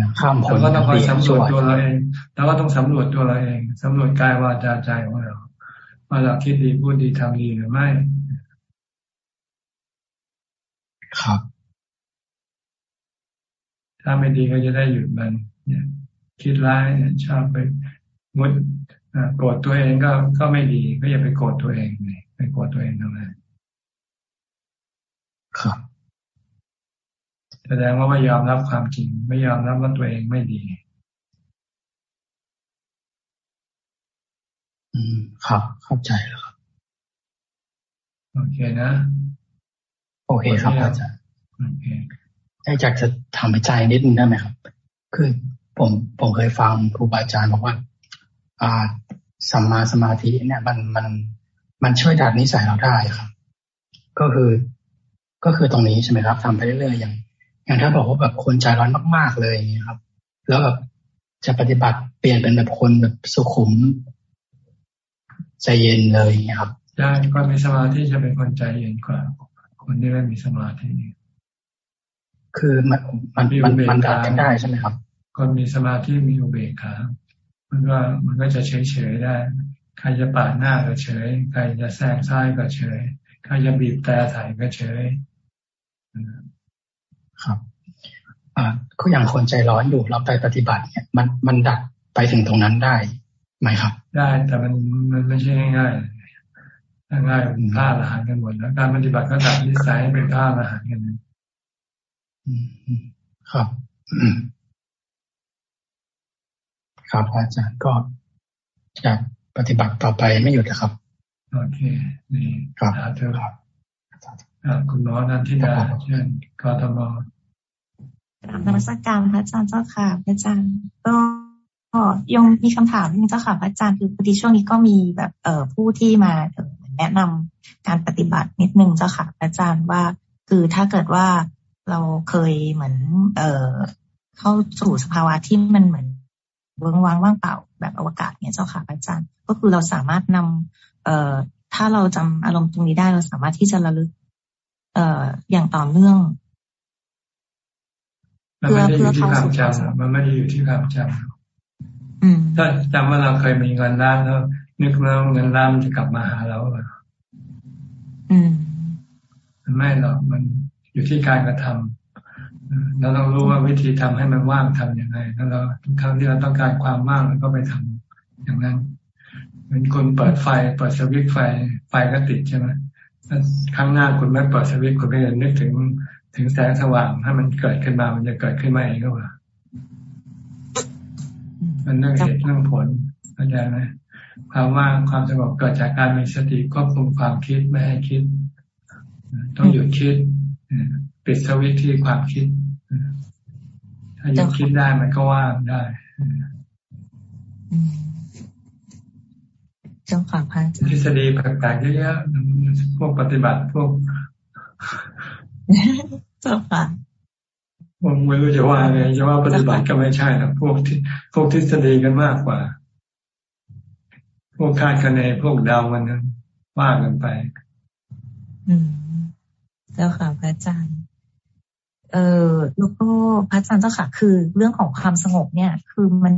นะข้ามคนเราก็ต้องคอยสำรวจตัวเราเองเราก็ต้องสำรวจตัวเราเองสำรวจกายวาจาใจของเราว่าเราคิดดีพูดดีทำดีหรือไม่ ครับ ถ้าไม่ดีก็จะได้หยุดมันเนี่ยคิดร้ายชอบไปงดโกรธตัวเองก็ก็ไม่ดี ก็อย่าไปโกรธตัวเองเลยไปโกรธตัวเองทำไมครับแส ดงว่าไม่ยอมรับความจริง ไม่ยอมรับว่าตัวเองไม่ดี อืม ครับ เข้าใจแล้วครับ โอเคนะ โอเคครับอาจารย์โอเคอยากจะทำให้ใจนิดนึงได้ไหมครับ คือผมผมเคยฟังครูบาอาจารย์บอกว่า อ่าสัมมาสมาธิเนี่ย มันมันมันช่วยดัดนิสัยเราได้ครับ ก็คือก็คือตรงนี้ใช่ไหมครับทำไปเรื่อยๆอย่าง อย่างถ้าบอกว่าแบบคนใจร้อนมาก ๆ เลยอย่างนี้ครับ แล้วแบบจะปฏิบัติเปลี่ยนเป็นแบบคนแบบสุขุมใจเย็นเลยอย่างนี้ครับใช่คนมีสมาธิจะเป็นคนใจเย็นกว่า คนที่ไม่มีสมาธิคือมันมันมันมันดัดกันได้ใช่ไหมครับ คนมีสมาธิมีอุเบกขามันก็มันก็จะเฉยเฉยได้ ใครจะปาดหน้าก็เฉย ใครจะแซงซ้ายก็เฉย ใครจะบีบแต่ถ่ายก็เฉย ครับอ่าก็อย่างคนใจร้อนอยู่เราไปปฏิบัติเนี่ย มันมันดัดไปถึงตรงนั้นได้ไหมครับ ได้แต่มันมันไม่ใช่ง่ายๆง่ายเป็นท่าอาหารกันหมดแล้วการปฏิบัติก็ดัดนิสัยเป็นท่าอาหารกันครับครับอาจารย์ก็จะปฏิบัติต่อไปไม่หยุดนะครับโอเคนี่ครับเธอครับคุณหมอนันทิดาเชิญกทม กราบนมัสการพระอาจารย์เจ้าค่ะ พระอาจารย์ก็ยังมีคำถามนึงเจ้าค่ะพระอาจารย์คือพอดีช่วงนี้ก็มีแบบเอ่อผู้ที่มาแนะนำการปฏิบัตินิดนึงเจ้าค่ะพระอาจารย์ว่า คือถ้าเกิดว่าเราเคยเหมือน เอ่อเข้าสู่สภาวะที่มันเหมือนเวิงวางว่างเปล่าแบบอวกาศเนี่ยเจ้าค่ะอาจารย์ก็คือเราสามารถนำเอ่อถ้าเราจำอารมณ์ตรงนี้ได้เราสามารถที่จะระลึก เอ่ออย่างต่อเนื่อง มันไม่ได้อยู่ที่ความจำมันไม่ได้อยู่ที่ความจำถ้าจำว่าเราเคยมีเงินล้านแล้ว นึกแล้วเงินล้านจะกลับมาหาเราหรอมันไม่หรอกมันอยู่ที่การกระทำเราต้องรู้ว่าวิธีทำให้มันว่างทํำยังไงแล้วเราทุกครั้งที่เราต้องการความว่างเราก็ไปทำอย่างนั้นเป็นคนเปิดไฟเปิดสวิตไฟไฟก็ติดใช่ไหมครั้งหน้าคุณไม่เปิดสวิตคุณก็จะนึกถึง ถึงแสงสว่างถ้ามันเกิดขึ้นมามันจะเกิดขึ้นมาเองก็ว่า มันเรื่องเหตุเรื่องผลเข้าใจไหมความว่าความสงบเกิดจากการมีสติควบคุมความคิดไม่ให้คิด ต้องหยุดคิดปิดสวิตที่ความคิด ถ้าหยุดคิดได้มันก็ว่างได้เจ้าค่ะพันทฤษฎีแปลกๆเยอะๆพวกปฏิบัติพวก เจ้าค่ะผมไม่รู้จะว่าไงจะว่าปฏิบัติก็ไม่ใช่นะพวกที่พวกทฤษฎีกันมากกว่า พวกคาดคะเนพวกเดามันนั้นว่ากันไป อืมเจ้าค่ะพระอาจารย์เออแล้วก็พระอาจารย์เจ้าค่ะ คือเรื่องของความสงบเนี่ย คือมัน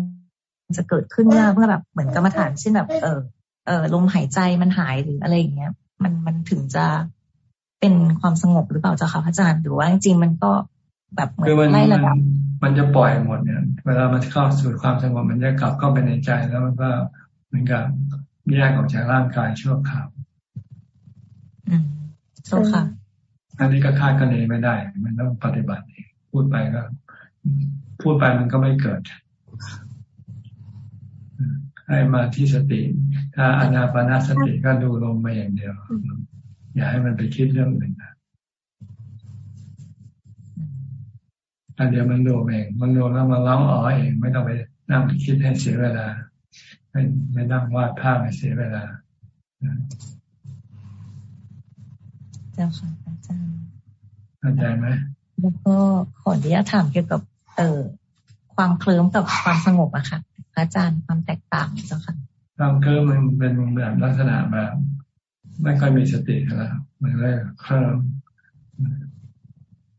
จะเกิดขึ้นเมื่อเมื่อแบบเหมือนกรรมฐานเช่นแบบ เออเออลมหายใจมันหายหรืออะไรอย่างเงี้ย มันมันถึงจะ เป็นความสงบหรือเปล่าเจ้าค่ะพระอาจารย์หรือว่าจริงๆมันก็แบบเหมือนไล่ระดับมันจะปล่อยหมดเนี่ย เวลามันเข้าสู่ความสงบมันจะกลับเข้าไปในใจแล้วมันก็เหมือนกับแยกออกจากร่างกายชั่วคราวอืมเจ้าค่ะอันนี้ก็คาดคะเนไม่ได้ มันต้องปฏิบัติพูดไปก็ พูดไปมันก็ไม่เกิด ให้มาที่สติ ถ้าอนาปนาสติก็ดูลงมาอย่างเดียว อย่าให้มันไปคิดเรื่องอื่นนะอันเดียวมันดูเอง มันดูแล้วมันร้องอ๋อเองไม่ต้องไปนั่งคิดให้เสียเวลา ไม่ไม่นั่งวาดภาพให้เสียเวลาเจ้าค่ะอาจารย์เข้าใจไหมแล้วก็ขออนุญาตถามเกี่ยวกับ เอ่อความเคลิ้มกับความสงบอะค่ะ อาจารย์ความแตกต่างเจ้าค่ะความเคลิ้มมันเป็นแบบลักษณะแบบ ไม่ค่อยมีสติแล้วมันเลยเคลิ้ม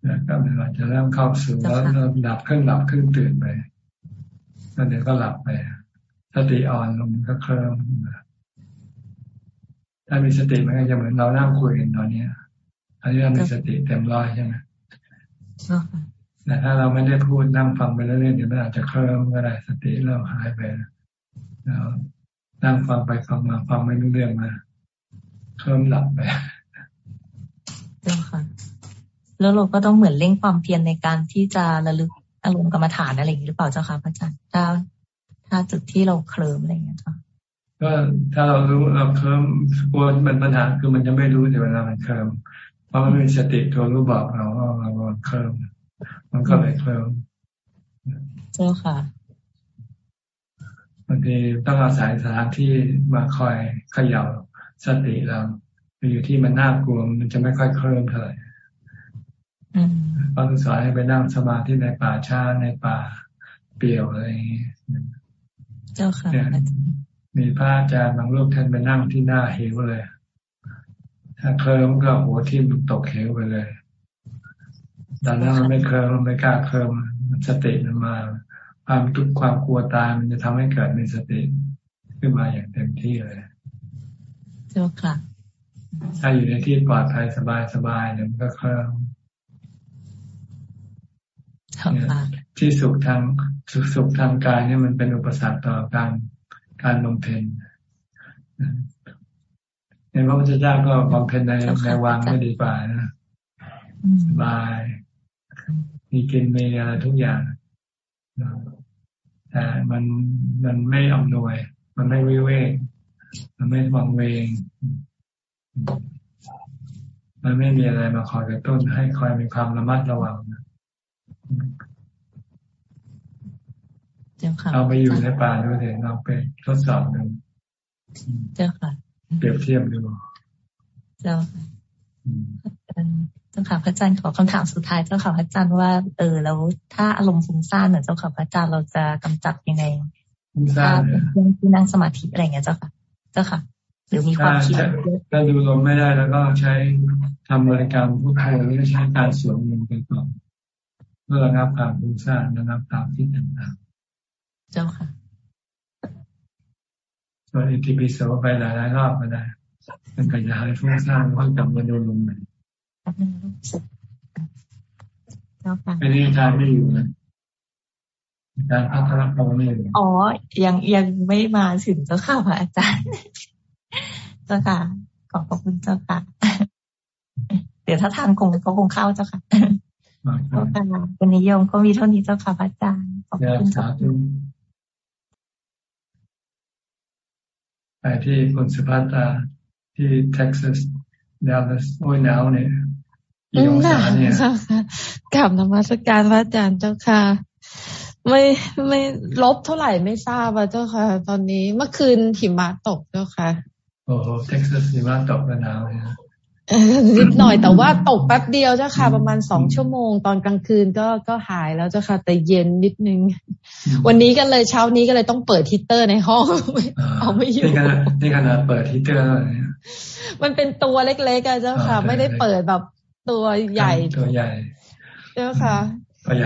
แล้วก็มันอาจจะเริ่มเข้าสู่แล้วเริ่มดับขึ้นหลับขึ้นตื่นไปแล้วเดี๋ยวก็หลับไป สติอ่อนลงก็เคลิ้มถ้ามีสติมันก็จะเหมือนเรานั่งคุยกันตอนนี้อันนี้เรามีสติเต็มร้อยใช่ไหมแต่ถ้าเราไม่ได้พูดนั่งฟังไปเรื่อยๆเดี๋ยวมันอาจจะเคลิ้มก็ได้สติเริ่มหายไปแล้วนั่งฟังไปฟังมาฟังไม่รู้เรื่องมา เคลิ้มหลับไปเจ้าค่ะ แล้วเราก็ต้องเหมือนเร่งความเพียรในการที่จะระลึกอารมณ์กรรมฐานอะไรอย่างนี้หรือเปล่าเจ้าค่ะพระอาจารย์ถ้าถ้าจุดที่เราเคลิ้มอะไรอย่างเงี้ยค่ะก็ถ้าเรารู้เราเคลิ้มกลัวมันปัญหาคือมันจะไม่รู้แต่เวลามันเคลิ้มเพราะมันมีสติตัวรู้บอกเราว่าเราเคลิ้มมันก็เลยเคลิ้มเจ้าค่ะบางทีต้องอาศัยสถานที่มาคอยเขย่า สติเราไปอยู่ที่มันน่ากลัวมันจะไม่ค่อยเคลิ้มเท่าไหร่พระสอนให้ไปนั่งสมาธิในป่าชาในป่าเปี่ยวอะไรอย่างนี้เจ้าค่ะมีพระอาจารย์บางรูปท่านไปนั่งที่หน้าเหวเลย ถ้าเคลิ้มก็หัวทิ่มตกเหวไปเลยแต่นั้นมันไม่เคลิ้มมันไม่กล้าเคลิ้มสติมันมา ความทุกข์ความกลัวตายมันจะทำให้เกิดมีสติขึ้นมาอย่างเต็มที่เลยเจ้าค่ะ ถ้าอยู่ในที่ปลอดภัยสบายสบายเนี่ยมันก็เคลิ้มที่สุขทางสุขสุขทางกายเนี่ยมันเป็นอุปสรรคต่อการการบำเพ็ญในพระพุทธเจ้าก็บำเพ็ญในในวังไม่ดีกว่านะสบาย มีกินมีอะไรทุกอย่างแต่มันมันไม่อำนวย มันไม่วิเวก มันไม่วังเวง มันไม่มีอะไรมาคอยกระตุ้นให้คอยมีความระมัดระวังเราไปอยู่ในป่าดูเถิเราไปทดสอบดูเจ้าค่ะ เปรียบเทียบดูเจ้าค่ะจ้าค่ะพระอาจารย์ขอคำถามสุดท้ายเจ้าค่ะพระอาจารย์ว่าเออแล้วถ้าอารมณ์ฟุ้งซ่านเนี่ยเจ้าค่ะพระอาจารย์เราจะกำจัดยังไงฟุ้งซ่านเป็นที่นั่งสมาธิอะไรเงี้ยเจ้าค่ะ เจ้าค่ะ หรือมีความคิดถ้าดูลมไม่ได้แล้วก็ใช้ทำบริกรรมพุทโธหรือใช้การสวดมนต์ไปก่อนเพื่อระงับความฟุ้งซ่านระงับตามที่ต่างๆ เจ้าค่ะส่วนอิทิปิโสไปหลายๆรอบก็ได้มันก็จะให้ฟุ้งซ่านเพราะกลับมาดูลมใหม่ไม่ได้ทานไม่อยู่นะ การพัฒนาเราไม่อยู่อ๋อ ยังยังไม่มาถึงเจ้าค่ะพระอาจารย์ เจ้าค่ะ ขอบพระคุณเจ้าค่ะ เดี๋ยวถ้าทานคงก็คงเข้าเจ้าค่ะเจ้าค่ะวันนี้โยมก็มีเท่านี้เจ้าค่ะพระอาจารย์ ขอบคุณเจ้าไปที่คุณสุภัตตาที่เท็กซัสดาลัสโอ้ยหนาวเนี่ยกี่องศาเนี่ยกราบนมัสการพระอาจารย์เจ้าค่ะ ไม่ไม่ลบเท่าไหร่ไม่ทราบอะเจ้าค่ะ ตอนนี้เมื่อคืนหิมะตกเจ้าค่ะ โอ้โหเท็กซัสหิมะตกแล้วหนาวเนี่ยนิดหน่อยแต่ว่าตกแป๊บเดียวเจ้าค่ะ ประมาณสองชั่วโมง ตอนกลางคืนก็ก็หายแล้วเจ้าค่ะ แต่เย็นนิดนึง วันนี้กันเลยเช้านี้ก็เลยต้องเปิดฮีเตอร์ในห้องเอาไม่อยู่นี่ขนาดเปิดฮีเตอร์มันเป็นตัวเล็กๆอะเจ้าค่ะ ไม่ได้เปิดแบบตัวใหญ่ตัวใหญ่ เจ้าค่ะ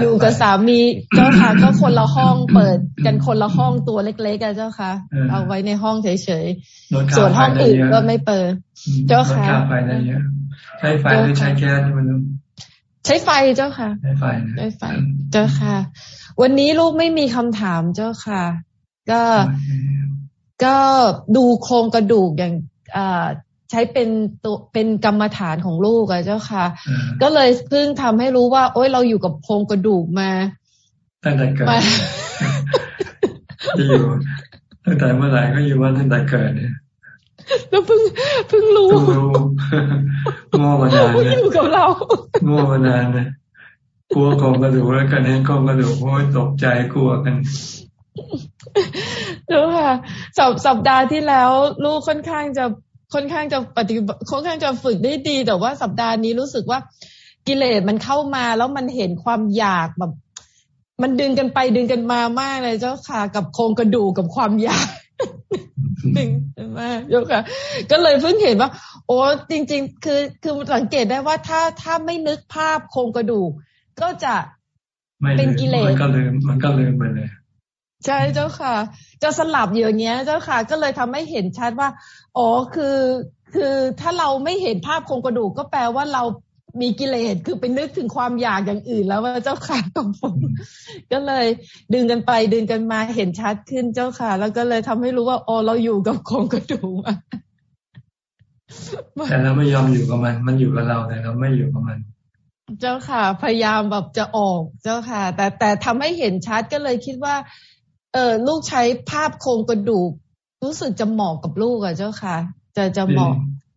อยู่กับสามีเจ้าค่ะ ก็คนละห้องเปิดกันคนละห้องตัวเล็กๆอะเจ้าค่ะ เอาไว้ในห้องเฉยๆส่วนห้องอื่นก็ไม่เปิด เจ้าค่ะไฟได้เยอะใช้ไฟหรือใช้แก๊สมันใช้ไฟเจ้าค่ะ ใช้ไฟใช้ไฟ เจ้าค่ะ วันนี้ลูกไม่มีคำถามเจ้าค่ะ ก็ก็ดูโครงกระดูกอย่างอ่า ใช้เป็นตัวเป็นกรรมฐานของลูกอะเจ้าค่ะ ก็เลยเพิ่งทำให้รู้ว่า โอ้ยเราอยู่กับโครงกระดูกมาตั้งแต่เกิดที่อยู่ตั้งแต่เมื่อไหร่ก็อยู่ว่าตั้งแต่เกิดเนี่ยแล้วเพิ่งเพิ่งรู้เพิ่งรู้โง่มานานเนี่ยอยู่กับเราโง่มานานเนี่ยกลัวกองกระดูกแล้วกันเห็นกองกระดูกโอ้ยตกใจกลัวกันรู้ค่ะสัปสัปดาห์ที่แล้ว ลูกค่อนข้างจะ ค่อนข้างจะปฏิบัติค่อนข้างจะฝึกได้ดี แต่ว่าสัปดาห์นี้รู้สึกว่ากิเลสมันเข้ามาแล้วมันเห็นความอยากแบบ มันดึงกันไปดึงกันมามากเลยเจ้าค่ะ กับโครงกระดูกกับความอยากดึงมาเจ้าค่ะ ก็เลยเพิ่งเห็นว่า โอ้จริง ๆ คือคือสังเกตได้ว่าถ้าถ้าไม่นึกภาพโครงกระดูก ก็จะเป็นกิเลสมันก็ลืมมันก็ลืมไปเลยใช่เจ้าค่ะ จะสลับอย่างเงี้ย เจ้าค่ะ ก็เลยทำให้เห็นชัดว่า อ๋อคือคือถ้าเราไม่เห็นภาพโครงกระดูกก็แปลว่าเรามีกิเลสคือไปนึกถึงความอยากอย่างอื่นแล้วว่าเจ้าค่ะกับผมก็เลยดึงกันไปดึงกันมาเห็นชัดขึ้นเจ้าค่ะ แล้วก็เลยทำให้รู้ว่าอ๋อเราอยู่กับโครงกระดูกแต่เราไม่ยอมอยู่กับมัน มันอยู่กับเราแต่เราไม่อยู่กับมัน เจ้าค่ะ พยายามแบบจะออกเจ้าค่ะ แต่แต่ทำให้เห็นชัดก็เลยคิดว่า เออลูกใช้ภาพโครงกระดูก รู้สึกจะเหมาะกับลูกอะเจ้าค่ะ จะจะเหมาะ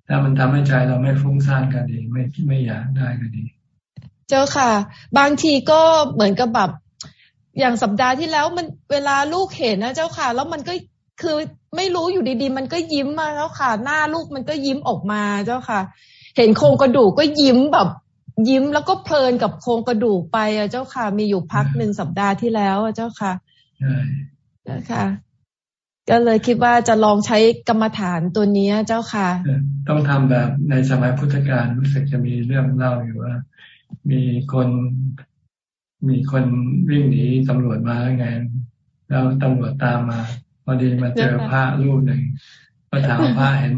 ถ้ามันทำให้ใจเราไม่ฟุ้งซ่านก็ดีไม่ไม่อยากได้ก็ดี เจ้าค่ะ บางทีก็เหมือนกับแบบอย่างสัปดาห์ที่แล้วมันเวลาลูกเห็นนะเจ้าค่ะ แล้วมันก็คือไม่รู้อยู่ดีๆ มันก็ยิ้มมาเจ้าค่ะ หน้าลูกมันก็ยิ้มออกมาเจ้าค่ะ เห็นโครงกระดูกก็ยิ้มแบบยิ้มแล้วก็เพลินกับโครงกระดูกไปอะเจ้าค่ะ มีอยู่พักหนึ่งสัปดาห์ที่แล้วอะเจ้าค่ะนะคะ ก็เลยคิดว่าจะลองใช้กรรมฐานตัวนี้เจ้าค่ะ ต้องทำแบบในสมัยพุทธกาลรู้สึกจะมีเรื่องเล่าอยู่ว่า มีคนมีคนวิ่งหนีตำรวจมาแล้วไง แล้วตำรวจตามมาพอดีมาเจอพระรูปหนึ่งก็ถามพระเห็น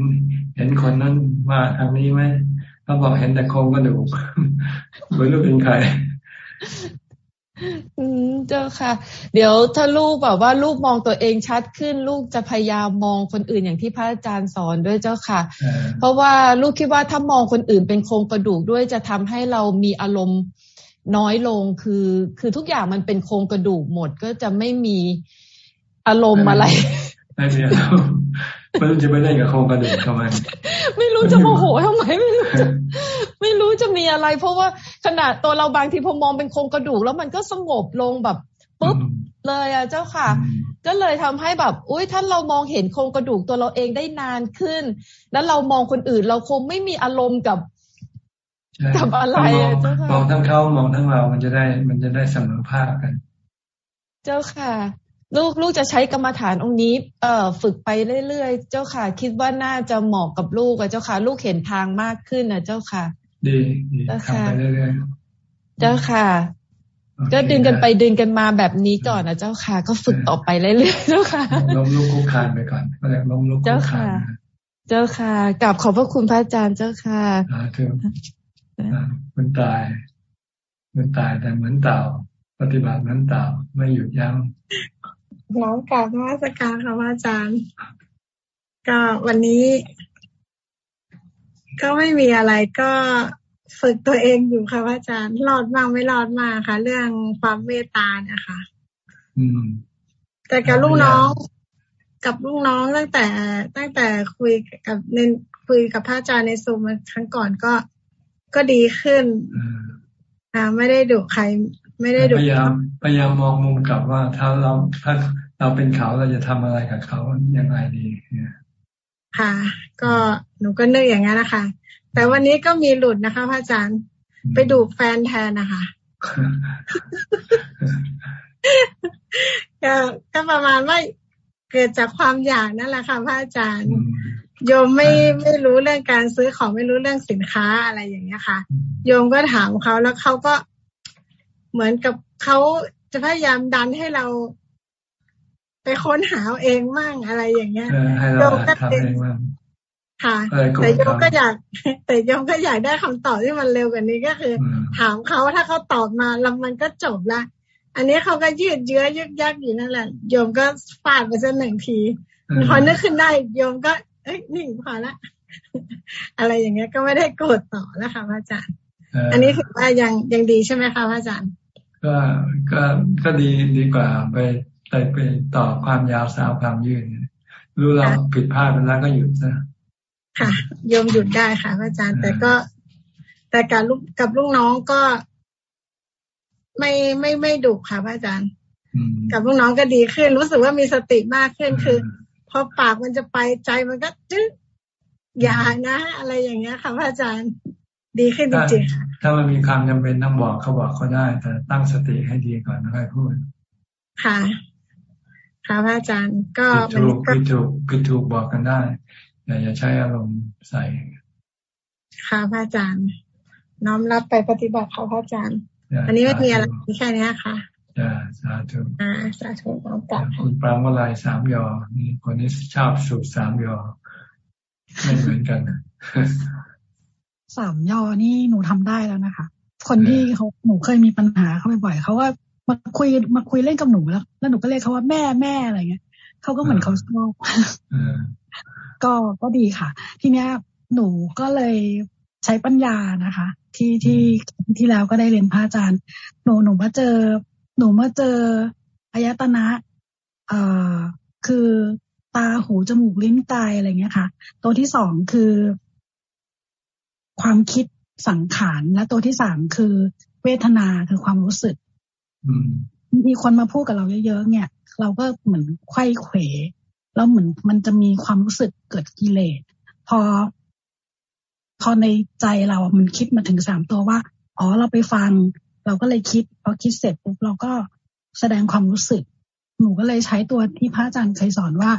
เห็นคนนั้นมาทางนี้ไหมเขาบอกเห็นแต่โครงกระดูกไม่รู้เป็นใครอืม เจ้าค่ะ เดี๋ยวถ้าลูกแบบว่าลูกมองตัวเองชัดขึ้น ลูกจะพยายามมองคนอื่นอย่างที่พระอาจารย์สอนด้วยเจ้าค่ะ เพราะว่าลูกคิดว่าถ้ามองคนอื่นเป็นโครงกระดูกด้วยจะทำให้เรามีอารมณ์น้อยลงคือ คือทุกอย่างมันเป็นโครงกระดูกหมดก็จะไม่มีอารมณ์อะไรไม่มีอารมณ์ ไม่รู้จะไปเล่นกับโครงกระดูกทำไมไม่รู้จะโมโหทำไมไม่รู้จะไม่รู้จะมีอะไร เพราะว่าขนาดตัวเราบางทีพอมองเป็นโครงกระดูก แล้วมันก็สงบลงแบบปุ๊บเลยอะเจ้าค่ะ ก็เลยทำให้แบบ อุ้ยถ้าเรามองเห็นโครงกระดูกตัวเราเองได้นานขึ้น แล้วเรามองคนอื่นเราคงไม่มีอารมณ์กับกับอะไรเจ้าค่ะมองทั้งเขามองทั้งเรา มันจะได้ มันจะได้เสมอภาคกัน เจ้าค่ะ ลูกลูกจะใช้กรรมฐานองค์นี้ เอ่อ ฝึกไปเรื่อยๆ เจ้าค่ะ คิดว่าน่าจะเหมาะกับลูกอะเจ้าค่ะ ลูกเห็นทางมากขึ้นนะเจ้าค่ะ ดีดีทำไปเรื่อยๆ เจ้าค่ะ ก็ดึงกันไปดึงกันมาแบบนี้ก่อนนะเจ้าค่ะ ก็ฝึกต่อไปเรื่อยๆเจ้าค่ะล้มลุกคุกคานไปก่อนก็เลยล้มลุกคุกคานเจ้าค่ะกลับขอบพระคุณพระอาจารย์เจ้าค่ะถึงมันตายมันตายแต่เหมือนเต่า ปฏิบัติเหมือนเต่าไม่หยุดยั้ง น้องกลับมาสการค่ะพระอาจารย์ ก็วันนี้ ก็ไม่มีอะไรก็ฝึกตัวเองอยู่ค่ะพระอาจารย์รอดมากไม่รอดมากค่ะ เรื่องความเมตตานะคะแต่กับลูกน้อง กับลูกน้องตั้งแต่ ตั้งแต่คุยกับในคุยกับพระอาจารย์ในซูมครั้งก่อนก็ก็ดีขึ้นอ่าไม่ได้ดุใคร ไม่ได้ดุพยายามพยายามมองมุมกลับว่าถ้าเราถ้าเราเป็นเขาเราจะทำอะไรกับเขายังไงดีค่ะ ก็หนูก็นึกอย่างนั้นนะคะแต่วันนี้ก็มีหลุดนะคะพระอาจารย์ไปดูแฟนแทนนะคะก็ก็ประมาณว่าเกิดจากความอยากนั่นแหละค่ะพระอาจารย์โยมไม่ไม่รู้เรื่องการซื้อของไม่รู้เรื่องสินค้าอะไรอย่างเงี้ยค่ะ โยมก็ถามเขาแล้วเขาก็ เหมือนกับเขาจะพยายามดันให้เราไปค้นหาเองมั่งอะไรอย่างเงี้ยโยมก็เป็นค่ะแต่โยมก็อยาก แต่โยมก็อยากได้คำตอบที่มันเร็วกว่านี้ก็คือ ถามเขาถ้าเขาตอบมาแล้วมันก็จบละอันนี้เขาก็ยืดเยื้อยึกยักอยู่นั่นแหละโยมก็ฟาดไปสักหนึ่งทีพอนึกขึ้นได้โยมก็ เอ้ยนิ่งพอละอะไรอย่างเงี้ยก็ไม่ได้โกรธต่อแล้วค่ะพระอาจารย์ อันนี้ถือว่ายังยังดีใช่ไหมคะพระอาจารย์ ก็ก็ก็ดีดีกว่าไปไปไปต่อความยาวสาวความยืดรู้เราผิดพลาดไปแล้วก็หยุดนะค่ะโยมหยุดได้ค่ะพระอาจารย์ แต่ก็ แต่การลูกกับลูกน้องก็ ไม่ไม่ไม่ดุค่ะพระอาจารย์ กับลูกน้องก็ดีขึ้น รู้สึกว่ามีสติมากขึ้นคือพอปากมันจะไปใจมันก็จึ๊อย่านะ อะไรอย่างเงี้ยค่ะพระอาจารย์ ดีขึ้นจริงๆถ้ามันมีความจำเป็นต้องบอกเขาบอกเขาได้ แต่ตั้งสติให้ดีก่อนไม่ค่อยพูด ค่ะค่ะพระอาจารย์ก็ผิดถูกผิดถูกผิดถูกบอกกันได้อย่าอย่าใช้อารมณ์ใส่ค่ะพระอาจารย์ น้อมรับไปปฏิบัติเขาพระอาจารย์อันนี้ไม่มีอะไรแค่นี้ค่ะจ้าสาธุอ่าสาธุน้องกลับคุณปรางวลายสามยอนี่คนนี้ชอบสูบสามยอ ไม่เหมือนกัน สามยอนี่หนูทำได้แล้วนะคะ คนที่เขาหนูเคยมีปัญหาเขาบ่อยเขาว่ามาคุยมาคุยเล่นกับหนูแล้ว แล้วหนูก็เรียกเขาว่าแม่แม่อะไรเงี้ยเขาก็เหมือนเขาชอบก็ก็ดีค่ะ ทีเนี้ยหนูก็เลยใช้ปัญญานะคะ ที่ที่ที่แล้วก็ได้เรียนพระอาจารย์หนูหนูมาเจอ หนูมาเจออายตนะเอ่อคือตาหูจมูกลิ้นกายอะไรเงี้ยค่ะ ตัวที่สองคือ ความคิดสังขารและตัวที่สามคือเวทนาคือความรู้สึกมีคนมาพูดกับเราเยอะๆเนี่ย เราก็เหมือนไข้เขวแล้วเหมือนมันจะมีความรู้สึกเกิดกิเลสพอ พอในใจเรามันคิดมาถึงสามตัวว่าอ๋อเราไปฟัง เราก็เลยคิดพอคิดเสร็จปุ๊บเราก็แสดงความรู้สึก หนูก็เลยใช้ตัวที่พระอาจารย์เคยสอนว่า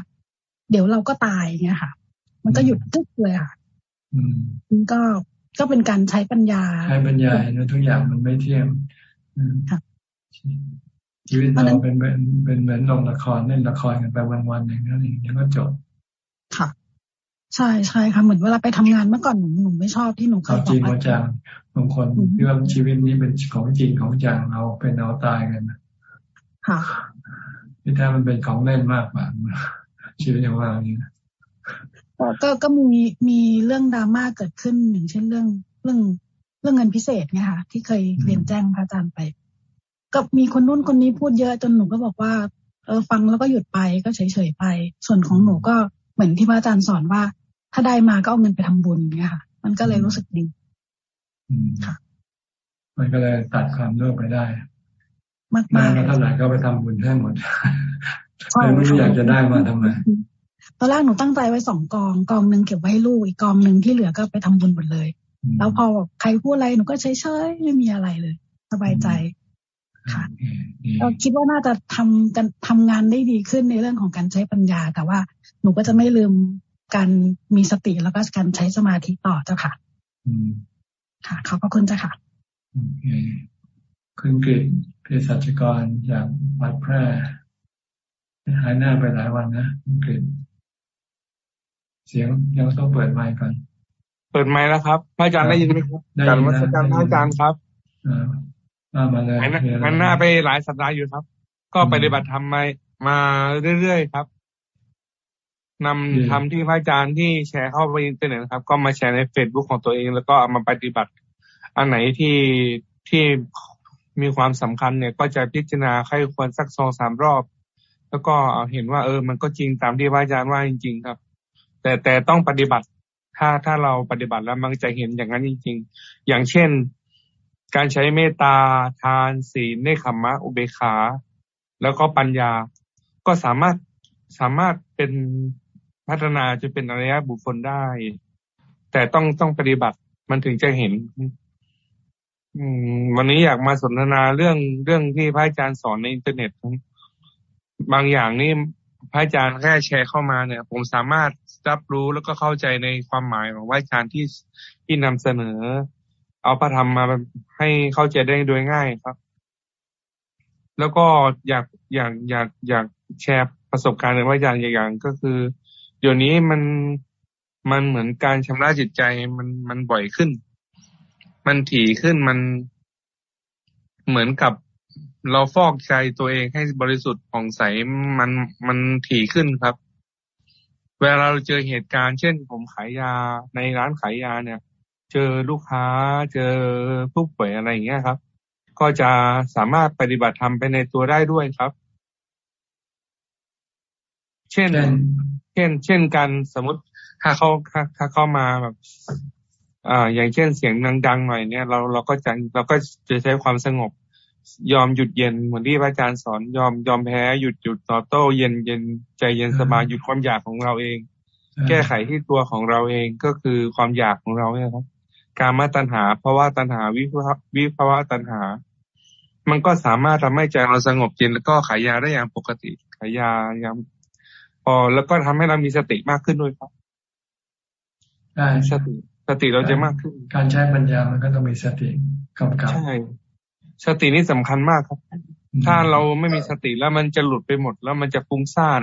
เดี๋ยวเราก็ตายเงี้ยค่ะ มันก็หยุดตึ๊กเลยค่ะอืม ก็ก็เป็นการใช้ปัญญา ใช้ปัญญานะทุกอย่างมันไม่เที่ยงชีวิตเราเป็นเป็นเป็นเหมือนลงละครเล่นละครกันไปวันๆอย่างนั้นเองแล้วก็จบ ค่ะ ใช่ใช่ค่ะเหมือนเวลาไปทำงานเมื่อก่อนหนูหนูไม่ชอบที่หนูเคยบอกจริงว่าจังบางคนที่ว่าชีวิตนี้เป็นของจริงของจังเอาเป็นเอาตายกันนะค่ะที่แท้มันเป็นของเล่นมากกว่าชีวิตอย่างว่านี้ ก็ก็มีมีเรื่องดราม่าเกิดขึ้นอย่างเช่นเรื่องเรื่องเรื่องเงินพิเศษเนี่ยค่ะ ที่เคยเรียนแจ้งพระอาจารย์ไป ก็มีคนนู้นคนนี้พูดเยอะจนหนูก็บอกว่าเออฟังแล้วก็หยุดไปก็เฉยๆไป ส่วนของหนูก็เหมือนที่พระอาจารย์สอนว่า ถ้าได้มาก็เอาเงินไปทำบุญเนี่ยค่ะ มันก็เลยรู้สึกดีค่ะ มันก็เลยตัดความโลภไปได้มากมากเท่าไหร่ก็ไปทำบุญให้หมดไม่รู้อยากจะได้มาทำไม ตอนแรกหนูตั้งใจไว้สองกอง กองหนึ่งเก็บไว้ให้ลูกอีกกองหนึ่งที่เหลือก็ไปทำบุญหมดเลย แล้วพอใครพูดอะไรหนูก็เฉยเฉยไม่มีอะไรเลย สบายใจค่ะเราคิดว่าน่าจะทำกันทำงานได้ดีขึ้นในเรื่องของการใช้ปัญญา แต่ว่าหนูก็จะไม่ลืมการมีสติแล้วก็การใช้สมาธิต่อเจ้าค่ะค่ะขอบพระคุณเจ้าค่ะคุณกฤษเภสัชกรจากวัดแพร่หายหน้าไปหลายวันนะคุณกฤษ เสียงยังต้องเปิดไมค์ก่อน เปิดไมค์แล้วครับพระอาจารย์ได้ยินไหมครับกราบนมัสการพระอาจารย์ครับมาเลยหายหน้าไปหลายสัปดาห์อยู่ครับ ก็ปฏิบัติธรรมมามาเรื่อยๆครับนำธรรมที่พระอาจารย์ที่แชร์เข้าไปอินเทอร์เน็ตครับ ก็มาแชร์ในเฟซบุ๊กของตัวเอง แล้วก็เอามาปฏิบัติ อันไหนที่ที่มีความสำคัญเนี่ย ก็จะพิจารณาใครควรสักสองสามรอบ แล้วก็เห็นว่า เออ มันก็จริงตามที่พระอาจารย์ว่าจริง ๆ ครับ แต่แต่ต้องปฏิบัติ ถ้าถ้าเราปฏิบัติแล้วมันจะเห็นอย่างนั้นจริง ๆ อย่างเช่น การใช้เมตตาทานศีลเนคขมะ อุเบขา แล้วก็ปัญญา ก็สามารถสามารถเป็นพัฒนาจะเป็นอริยบุคคลได้ แต่ต้องต้องปฏิบัติมันถึงจะเห็นวันนี้อยากมาสนทนาเรื่องเรื่องที่พระอาจารย์สอนในอินเทอร์เน็ต บางอย่างนี่ พระอาจารย์แค่แชร์เข้ามาเนี่ย ผมสามารถรับรู้แล้วก็เข้าใจในความหมายของพระอาจารย์ที่ที่นำเสนอ เอาพระธรรมมาให้เข้าใจได้โดยง่ายครับ แล้วก็อยากอยากอยากอยากแชร์ประสบการณ์ในพระอาจารย์อย่างก็คือเดี๋ยวนี้มันมันเหมือนการชำระจิตใจมันมันบ่อยขึ้น มันถี่ขึ้นมันเหมือนกับ เราฟอกใจตัวเองให้บริสุทธิ์ผ่องใสมันมันถี่ขึ้นครับ เวลาเราเจอเหตุการณ์ เช่น ผมขายยาในร้านขายยาเนี่ย เจอลูกค้าเจอผู้ป่วยอะไรอย่างเงี้ยครับ ก็จะสามารถปฏิบัติธรรมไปในตัวได้ด้วยครับ เช่นช่น เช่นกันสมมติถ้าเขาถ้าเข้ามาแบบอ่าอย่างเช่นเสียงดังๆหน่อยเนี่ย เราเราก็จะเราก็จะใช้ความสงบ ยอมหยุดเย็นเหมือนที่พระอาจารย์สอนยอมยอมแพ้หยุดหยุดต่อโต้เย็นเย็นใจเย็นสบายหยุดความอยากของเราเอง แก้ไขที่ตัวของเราเองก็คือความอยากของเราเนี่ยครับ การมาตัณหาเพราะว่าตัณหาวิวิภาวะตัณหา มันก็สามารถทำให้ใจเราสงบเย็นแล้วก็ขายยาได้อย่างปกติขายยาอย่างพอแล้วก็ทำให้เรามีสติมากขึ้นด้วยครับใช่สติสติเราจะมากขึ้น การใช้ปัญญามันก็ต้องมีสติกำกับใช่ สตินี่สำคัญมากครับ ถ้าเราไม่มีสติแล้วมันจะหลุดไปหมด แล้วมันจะฟุ้งซ่าน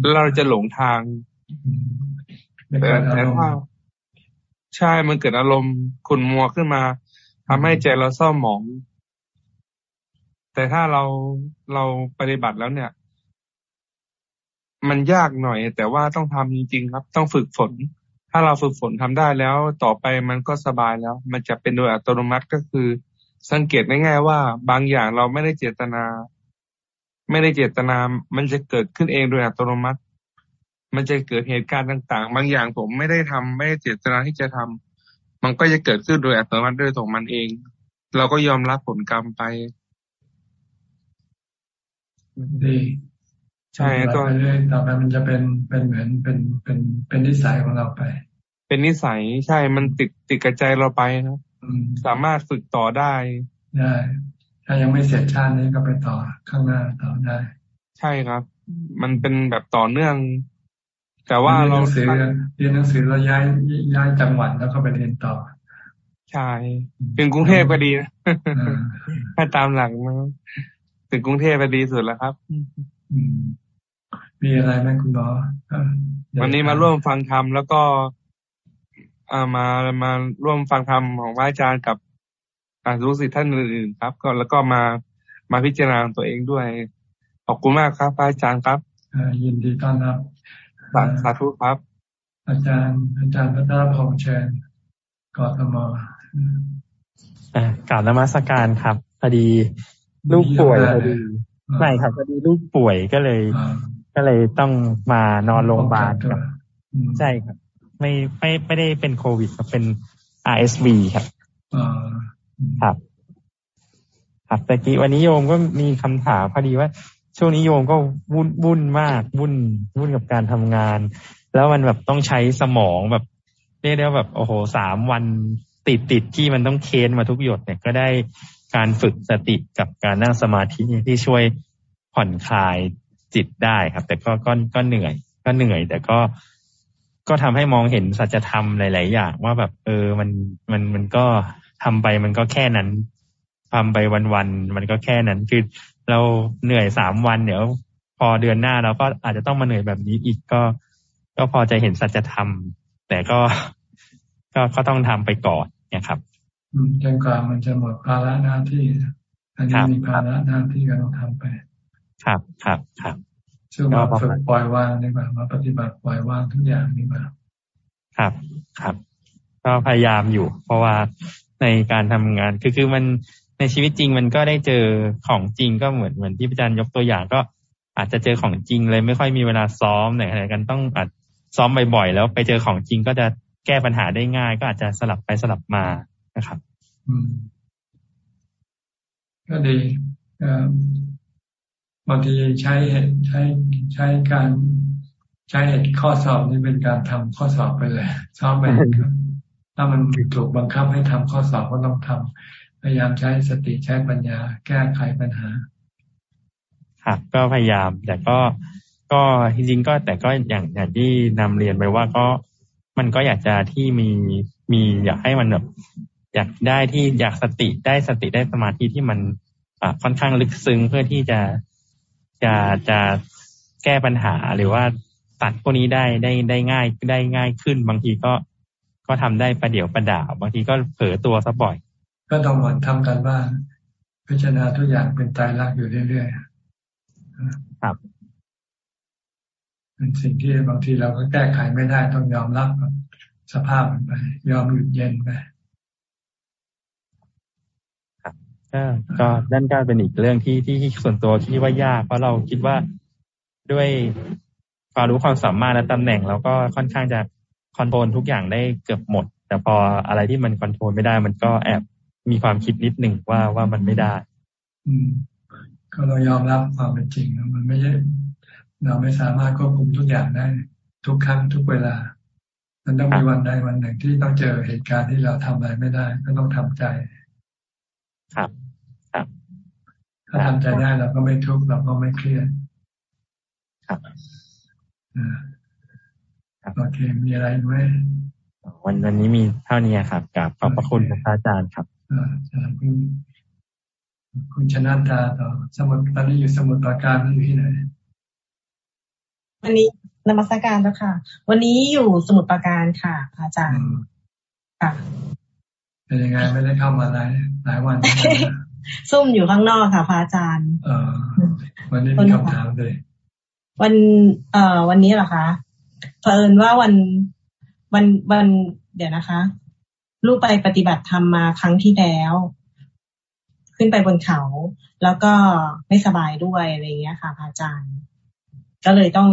แล้วเราจะหลงทางแต่แต่ถ้าใช่มันเกิดอารมณ์ขุ่นมัวขึ้นมาทำให้ใจเราเศร้าหมอง แต่ถ้าเราเราปฏิบัติแล้วเนี่ย มันยากหน่อย แต่ว่าต้องทำจริงๆครับ ต้องฝึกฝน ถ้าเราฝึกฝนทำได้แล้ว ต่อไปมันก็สบายแล้ว มันจะเป็นโดยอัตโนมัติก็คือ สังเกตง่ายๆว่า บางอย่างเราไม่ได้เจตนา ไม่ได้เจตนา มันจะเกิดขึ้นเองโดยอัตโนมัติ มันจะเกิดเหตุการณ์ต่าง ๆ บางอย่างผมไม่ได้ทำไม่ได้เจตนาที่จะทำมันก็จะเกิดขึ้นโดยอัตโนมัติด้วยของมันเอง เราก็ยอมรับผลกรรมไปดีใช่ก็เรื่อยต่อไปมันจะเป็นเป็นเหมือนเป็นเป็นเป็นนิสัยของเราไป เป็นนิสัยใช่มันติดติดกระใจเราไปครับ สามารถฝึกต่อได้ได้ถ้ายังไม่เสร็จชาตินี้ก็ไปต่อข้างหน้าต่อได้ ใช่ครับ มันเป็นแบบต่อเนื่อง แต่ว่าเราเรียนหนังสือเรียนหนังสือเราย้ายย้ายจังหวัดแล้วก็ไปเรียนต่อใช่ถึงกรุงเทพก็ดีนะถ้าตามหลังมาถึงกรุงเทพก็ดีสุดแล้วครับมีอะไรไหมคุณหมอวันนี้มาร่วมฟังธรรมแล้วก็า มามาร่วมฟังธรรมของพระอาจารย์กับรู้สิท่านอื่นๆครับ ก็แล้วก็มามาพิจารณาตัวเองด้วย ขอบคุณมากครับพระอาจารย์ครับยินดีต้อนรับสาธุครับ อาจารย์ อาจารย์พัฒนพงษ์เชิญกอตมกล่าวนมัสการครับพอดีลูกป่วยพอดีไม่ครับพอดีลูกป่วยก็เลย ก็เลยต้องมานอนโรงพยาบาลครับใช่ครับ ไม่ไม่ไม่ได้เป็นโควิดครับเป็น RSV ครับครับ ครับแต่กี้วันนี้โยมก็มีคำถามพอดีว่า ช่วงนี้โยมก็วุ่นวุ่นมากวุ่นวุ่นกับการทำงาน แล้วมันแบบต้องใช้สมองแบบเรียกได้ว่าแบบโอ้โหสามวันติดติดที่มันต้องเค้นมาทุกหยดเนี่ยก็ได้การฝึกสติกับการนั่งสมาธิที่ช่วยผ่อนคลายจิตได้ครับ แต่ก็ก็ก็เหนื่อย ก็เหนื่อย แต่ก็ ก็ทำให้มองเห็นสัจธรรมหลาย ๆ อย่างว่าแบบ เออมันมันมันก็ทำไปมันก็แค่นั้นทำไปวัน ๆ มันก็แค่นั้นคือเราเหนื่อยสามวันเดี๋ยวพอเดือนหน้าเราก็อาจจะต้องมาเหนื่อยแบบนี้อีกก็ ก็พอจะเห็นสัจธรรม แต่ก็ก็ก็ต้องทำไปก่อนนะครับจนกว่ามันจะหมดภาระหน้าที่อันนี้มีภาระหน้าที่ก็ต้องทำไป ครับครับครับ ซึ่งมาฝึกปล่อยวางนี่แบบมาปฏิบัติปล่อยวางทุกอย่างนี่แบบครับครับ ก็พยายามอยู่ เพราะว่าในการทำงานคือคือมันในชีวิตจริงมันก็ได้เจอของจริงก็เหมือนเหมือนที่อาจารย์ยกตัวอย่างก็ อาจจะเจอของจริงเลยไม่ค่อยมีเวลาซ้อมในขณะกันต้องอาจซ้อมบ่อยๆแล้วไปเจอของจริงก็จะแก้ปัญหาได้ง่าย ก็อาจจะสลับไปสลับมานะครับอืมก็ดี บางทีใช้ใช้ใช้การใช้ข้อสอบนี่เป็นการทำข้อสอบไปเลยซ้อมไปถ้ามันถูกบังคับให้ทำข้อสอบก็ต้องทำพยายามใช้สติใช้ปัญญา แก้ไขปัญหาครับก็พยายาม แต่ก็ก็จริงๆก็แต่ก็อย่างอย่างที่นำเรียนไปว่าก็มันก็อยากจะที่มีมีอยากให้มันแบบอยากได้ที่อยากสติได้สติได้สมาธิที่มันอ่าค่อนข้างลึกซึ้งเพื่อที่จะ จะจะแก้ปัญหาหรือว่าตัดพวกนี้ได้ได้ได้ง่ายได้ง่ายขึ้น บางทีก็ก็ทำได้ประเดี๋ยวประดาบางทีก็เผลอตัวซะบ่อย ก็ต้องหมั่นทำกันบ้างพิจารณาทุกอย่างเป็นตายรักอยู่เรื่อยๆครับเป็นสิ่งที่บางทีเราก็แก้ไขไม่ได้ต้องยอมรับสภาพมันไป ยอมหยุดเย็นไป ก็นั่นก็เป็นอีกเรื่องที่ที่ส่วนตัวคิดว่ายาก เพราะเราคิดว่าด้วยความรู้ความสามารถและตำแหน่งเราก็ค่อนข้างจะ control ทุกอย่างได้เกือบหมด แต่พออะไรที่มัน control ไม่ได้ มันก็แอบมีความคิดนิดหนึ่งว่าว่ามันไม่ได้ อืม ก็เรายอมรับความเป็นจริงมันไม่ใช่เราไม่สามารถควบคุมทุกอย่างได้ ทุกครั้งทุกเวลา มันต้องมีวันใดวันหนึ่งที่ต้องเจอเหตุการณ์ที่เราทำอะไรไม่ได้ ก็ต้องทำใจ ครับ ครับ ถ้าทำใจได้เราก็ไม่ทุกข์เราก็ไม่เครียดครับโอเค มีอะไรไหมวันวันนี้มีเท่านี้ครับกับขอบพระคุณพระอาจารย์ครับอาจารย์คุณคุณชนะตาต่อสมุดตอนนี้อยู่สมุดปราการอยู่ที่ไหนวันนี้นมัสการแล้วค่ะ วันนี้อยู่สมุดปราการค่ะ อาจารย์ค่ะ เป็นยังไงไม่ได้เข้ามาหลายหลายวันซุ่มอยู่ข้างนอกค่ะพระอาจารย์เออวันนี้มีคำถามเลยวันเอ่อวันนี้เหรอคะเพิ่นว่าวันวันวันเดี๋ยวนะคะ ลูกไปปฏิบัติธรรมมาครั้งที่แล้ว ขึ้นไปบนเขา แล้วก็ไม่สบายด้วยอะไรเงี้ยค่ะพระอาจารย์ ก็เลยต้อง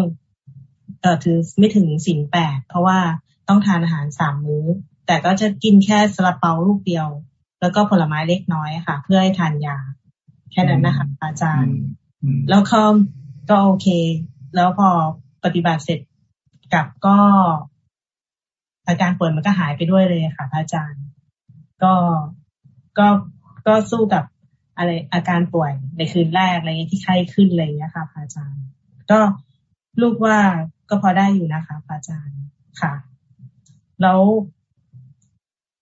เอ่อถือไม่ถึงสินแปดเพราะว่าต้องทานอาหารสามมื้อ แต่ก็จะกินแค่สลับเปาลูกเดียว แล้วก็ผลไม้เล็กน้อยค่ะ เพื่อให้ทานยา แค่นั้นนะคะ อาจารย์ แล้วเขาก็โอเค แล้วพอปฏิบัติเสร็จกับก็ อาการป่วยมันก็หายไปด้วยเลยค่ะพระอาจารย์ ก็ก็ก็สู้กับอะไรอาการป่วยในคืนแรกอะไรเงี้ยที่ไข้ขึ้นเลยนะคะพระอาจารย์ ก็ลูกว่าก็พอได้อยู่นะคะพระอาจารย์ค่ะ แล้ว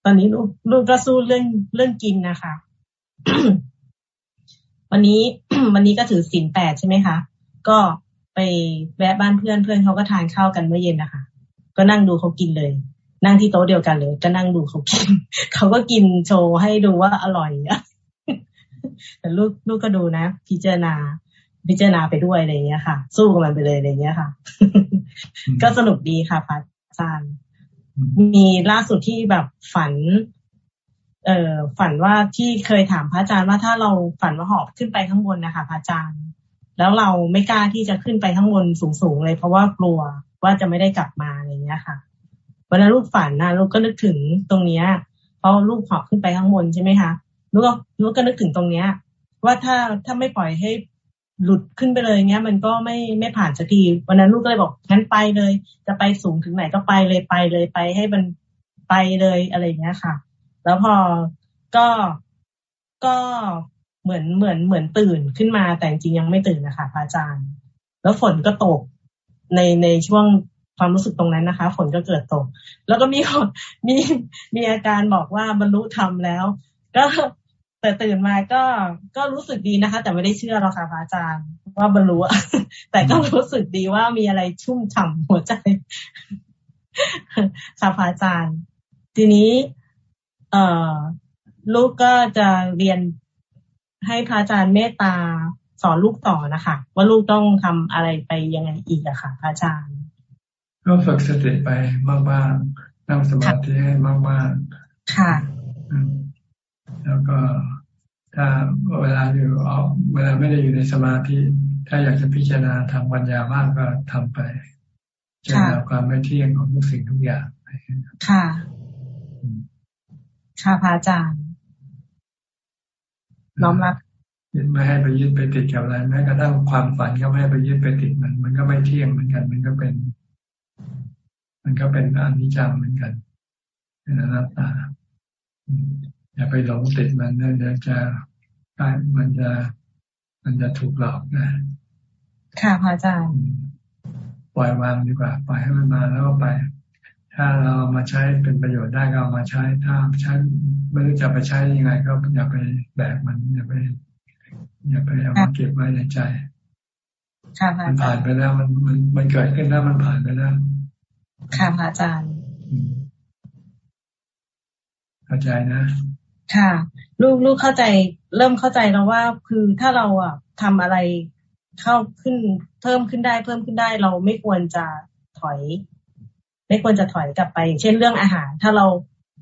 ตอนนี้ลูกลูกก็สู้เรื่องเรื่องกินนะคะ วันนี้วันนี้ก็ถือศีลแปดใช่ไหมคะ ก็ไปแวะบ้านเพื่อนเพื่อนเขาก็ทานข้าวกันเมื่อเย็นนะคะ ก็นั่งดูเขากินเลย นั่งที่โต๊ะเดียวกันเลย ก็นั่งดูเขากิน เขาก็กินโชว์ให้ดูว่าอร่อยอะแต่ลูกลูกก็ดูนะ พิจารณา พิจารณาไปด้วยอะไรเงี้ยค่ะ สู้กับมันไปเลยอะไรเงี้ยค่ะ ก็สนุกดีค่ะพระอาจารย์ มีล่าสุดที่แบบฝัน เอ่อฝันว่าที่เคยถามพระอาจารย์ว่าถ้าเราฝันว่าหอบขึ้นไปข้างบนนะคะพระอาจารย์ แล้วเราไม่กล้าที่จะขึ้นไปข้างบนสูงๆเลย เพราะว่ากลัวว่าจะไม่ได้กลับมาอะไรเงี้ยค่ะเวันนั้นลูกฝันนะลูกก็นึกถึงตรงเนี้ยเพราะลูกหอบขึ้นไปข้างบนใช่ไหมคะลูกก็ลูกก็นึกถึงตรงเนี้ย ว่าถ้าถ้าไม่ปล่อยให้ หลุดขึ้นไปเลยเงี้ย มันก็ไม่ไม่ผ่านสักทีวันนั้นลูกก็เลยบอกงั้นไปเลย จะไปสูงถึงไหนก็ไปเลยไปเลยไปให้มันไปเลยอะไรเงี้ยค่ะ แล้วพอก็ก็เหมือนเหมือนเหมือนตื่นขึ้นมาแต่จริงยังไม่ตื่นนะคะพระอาจารย์ แล้วฝนก็ตกในในช่วงความรู้สึกตรงนั้นนะคะ ฝนก็เกิดตก แล้วก็มีมีมีอาการบอกว่าบรรลุธรรมแล้ว ก็ แต่ตื่นมาก็ก็รู้สึกดีนะคะ แต่ไม่ได้เชื่อหรอกค่ะพระอาจารย์ว่าบรรลุแต่ก็รู้สึกดีว่ามีอะไรชุ่มฉ่าหัวใจค่ะพระอาจารย์ ทีนี้ เอ่อลูกก็จะเรียนให้พระอาจารย์เมตตาสอนลูกต่อนะคะ ว่าลูกต้องทำอะไรไปยังไงอีกอะค่ะ พระอาจารย์ ก็ฝึกสติไปมากๆนั่งสมาธิให้มากๆค่ะ แล้วก็ถ้าเวลาอยู่เอาเวลาไม่ได้อยู่ในสมาธิ ถ้าอยากจะพิจารณาทางปัญญาบ้างก็ทำไปเจอความไม่เที่ยงของทุกสิ่งทุกอย่างค่ะ ค่ะพระอาจารย์น้อมรับไม่ให้ไปยึดไปติดกับอะไรแม้กระทั่งความฝันก็ไม่ให้ไปยึดไปติดมัน มันก็ไม่เที่ยงเหมือนกัน มันก็เป็น มันก็เป็นอนิจจังเหมือนกันเป็นอนัตตา อย่าไปหลงติดมันเดี๋ยวจะมันจะ มันจะถูกหลอกนะ ค่ะพระอาจารย์ปล่อยวางดีกว่าปล่อยให้มันมาแล้วก็ไป ถ้าเรามาใช้เป็นประโยชน์ได้ก็เอามาใช้ถ้าใช้ไม่รู้จะไปใช้ยังไง ก็อย่าไปแบกมันอย่าไป อย่าไปเอามาเก็บไว้ในใจมันผ่านไปแล้วมันมันมันเกิดขึ้นแล้วมันผ่านไปแล้วค่ะพระอาจารย์เข้าใจนะ ค่ะ ลูกลูกเข้าใจ เริ่มเข้าใจแล้วว่า คือถ้าเราอะทำอะไรเข้าขึ้นเพิ่มขึ้นได้เพิ่มขึ้นได้ เราไม่ควรจะถอย ไม่ควรจะถอยกลับไป เช่นเรื่องอาหาร ถ้าเรา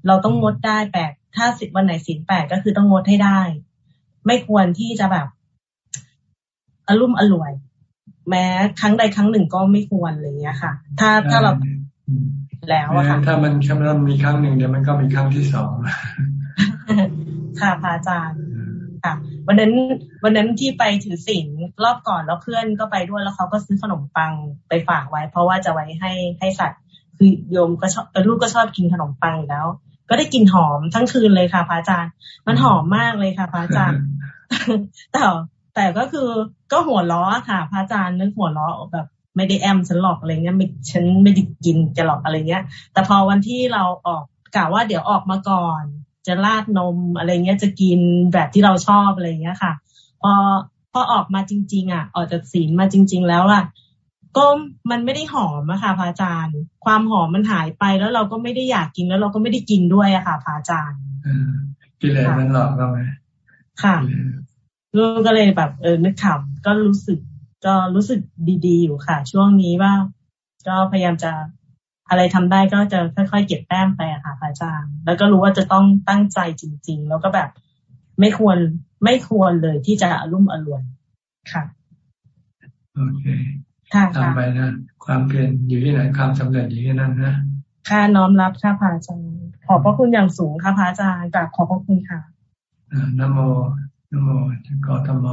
เราต้องงดได้แปดถ้าสิบวันไหนสิบแปดก็คือต้องงดให้ได้ ไม่ควรที่จะแบบอารมณ์อร่วย แม้ครั้งใดครั้งหนึ่งก็ไม่ควรอะไรเงี้ยค่ะ ถ้าถ้าเราแล้วอะค่ะถ้ามันคำนั้นมีครั้งหนึ่งเดี๋ยวมันก็มีครั้งที่สอง ค่ะพระอาจารย์ค่ะ วันนั้น วันนั้นที่ไปถือศีลรอบก่อนแล้วเพื่อนก็ไปด้วยแล้วเขาก็ซื้อขนมปังไปฝากไว้ เพราะว่าจะไว้ให้ให้สัตว์ คือโยมก็ชอบลูกก็ชอบกินขนมปังแล้ว ก็ได้กลิ่นหอมทั้งคืนเลยค่ะพระอาจารย์ มันหอมมากเลยค่ะพระอาจารย์แต่แต่ก็คือก็หัวล้อค่ะพระอาจารย์นึกหัวล้อแบบไม่ได้แอมฉันหลอกอะไรเงี้ยไม่ฉันไม่ได้กินจะหลอกอะไรเงี้ย แต่พอวันที่เราออกกะว่าเดี๋ยวออกมาก่อน จะราดนมอะไรเงี้ยจะกินแบบที่เราชอบอะไรเงี้ยค่ะ พอพอออกมาจริง ๆ อะ ออกจากศีลมาจริง ๆ แล้วล่ะ ก็มันไม่ได้หอมอะค่ะพระอาจารย์ ความหอมมันหายไปแล้วเราก็ไม่ได้อยากกินแล้วเราก็ไม่ได้กินด้วยอะค่ะพระอาจารย์กิเลสมันหลอกเราไหมค่ะลูกก็เลยแบบเออนึกขำก็รู้สึกก็รู้สึกดีๆอยู่ค่ะ ช่วงนี้ว่า ก็พยายามจะ อะไรทำได้ก็จะค่อยๆเก็บแต้มไปอะค่ะอาจารย์ แล้วก็รู้ว่าจะต้องตั้งใจจริง ๆ แล้วก็แบบไม่ควรไม่ควรเลยที่จะอารมณ์อรวยค่ะโอเคค่ะทำไปนะความเพียรอยู่ที่ไหนความสำเร็จอยู่ที่นั่นนะค่ะน้อมรับค่ะพระอาจารย์ขอบพระคุณอย่างสูงค่ะพระอาจารย์กราบขอบพระคุณค่ะนโมนโมจะกอธรรม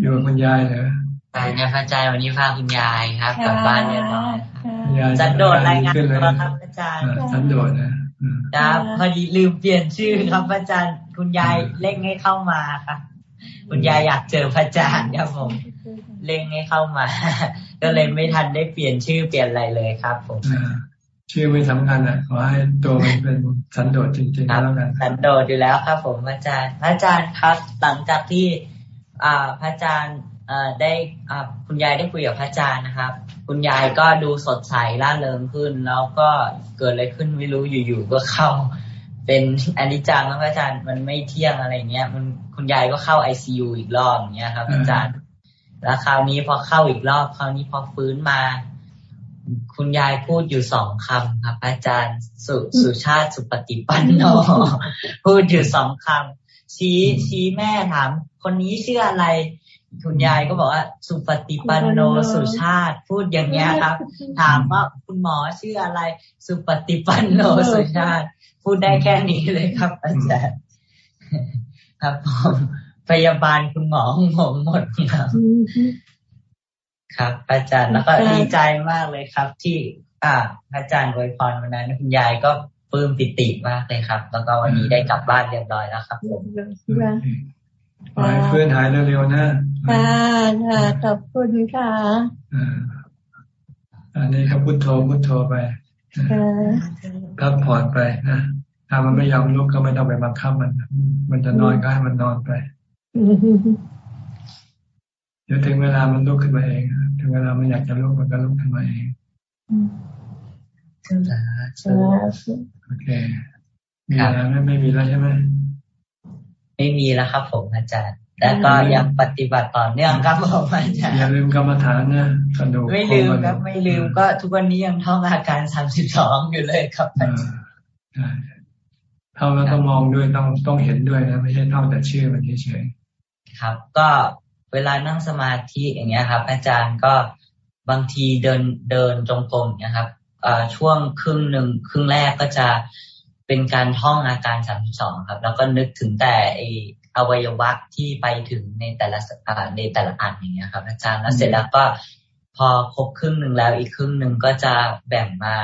อยู่กับคุณยายเหรอใช่เนี่ยพระอาจารย์วันนี้พาคุณยายครับกลับบ้านเรียบร้อย สันโดษรายงานตัวครับอาจารย์สันโดษนะครับพอดีลืมเปลี่ยนชื่อครับอาจารย์ คุณยายเร่งให้เข้ามาครับคุณยายอยากเจอพระอาจารย์ครับผมเร่งให้เข้ามา ก็เลยไม่ทันได้เปลี่ยนชื่อเปลี่ยนอะไรเลยครับผมชื่อไม่สำคัญอะขอให้ตัวมันเป็นสันโดษจริงๆแล้วกันสันโดษอยู่แล้วครับผมอาจารย์ พระอาจารย์ครับ หลังจากที่ อ่าพระอาจารย์ ได้คุณยายได้คุยกับพระอาจารย์นะครับ คุณยายก็ดูสดใสร่าเริงขึ้น แล้วก็เกิดอะไรขึ้นไม่รู้อยู่ๆก็เข้า เป็นอนิจจังนะพระอาจารย์มันไม่เที่ยงอะไรเงี้ย มันคุณยายก็เข้าไอซียูอีกรอบอย่างเงี้ยครับอาจารย์ แล้วคราวนี้พอเข้าอีกรอบคราวนี้พอฟื้นมา คุณยายพูดอยู่สองคำครับ อาจารย์สุสุชาติสุปฏิปันโนพูดอยู่สองคำชี้ชี้แม่ถามคนนี้ชื่ออะไร คุณยายก็บอกว่า สุปฏิปันโนสุชาติ พูดอย่างเงี้ยครับ ถามว่าคุณหมอชื่ออะไร สุปฏิปันโนสุชาติ พูดได้แค่นี้เลยครับ อาจารย์ครับผมพยาบาลคุณหมองงหมดครับ ครับ อาจารย์แล้วก็ดีใจมากเลยครับ ที่ อ่า อาจารย์อวยพรวันนั้นคุณยายก็ฟลื้มปิติมากเลยครับ แล้วก็วันนี้ได้กลับบ้านเรียบร้อยแล้วครับผม ขอให้เพื่อนหายเร็วๆนะค่ะค่ะขอบคุณค่ะอันนี้ก็พุทโธพุทโธไปพักผ่อนไปนะถ้ามันไม่ยอมลุกก็ไม่ต้องไปบังคับมัน มันจะนอนก็ให้มันนอนไปเดี๋ยวถึงเวลามันลุกขึ้นมาเอง ถึงเวลามันอยากจะลุกมันก็ลุกขึ้นมาเองโอเคมีอะไรไม่ไม่มีแล้วใช่ไหม ไม่มีแล้วครับผมอาจารย์ แล้วก็ยังปฏิบัติต่อเนื่องครับผมอาจารย์อย่าลืมกรรมฐานนะกระดูกไม่ลืมครับไม่ลืมก็ทุกวันนี้ยังท่องอาการสามสิบสองอยู่เลยครับอาจารย์เท่าแล้วต้องมองด้วยต้องต้องเห็นด้วยนะไม่ใช่ท่องแต่ชื่อมันเฉยๆครับ ก็เวลานั่งสมาธิอย่างเงี้ยครับ อาจารย์ก็บางทีเดินเดินจงกรมนะครับช่วงครึ่งหนึ่งครึ่งแรกก็จะ เป็นการท่องอาการสามสองครับ แล้วก็นึกถึงแต่อวัยวะที่ไปถึงในแต่ละในแต่ละอันอย่างเงี้ยครับ อาจารย์แล้วเสร็จแล้วก็พอครบครึ่งหนึ่งแล้วอีกครึ่งหนึ่งก็จะแบ่งมา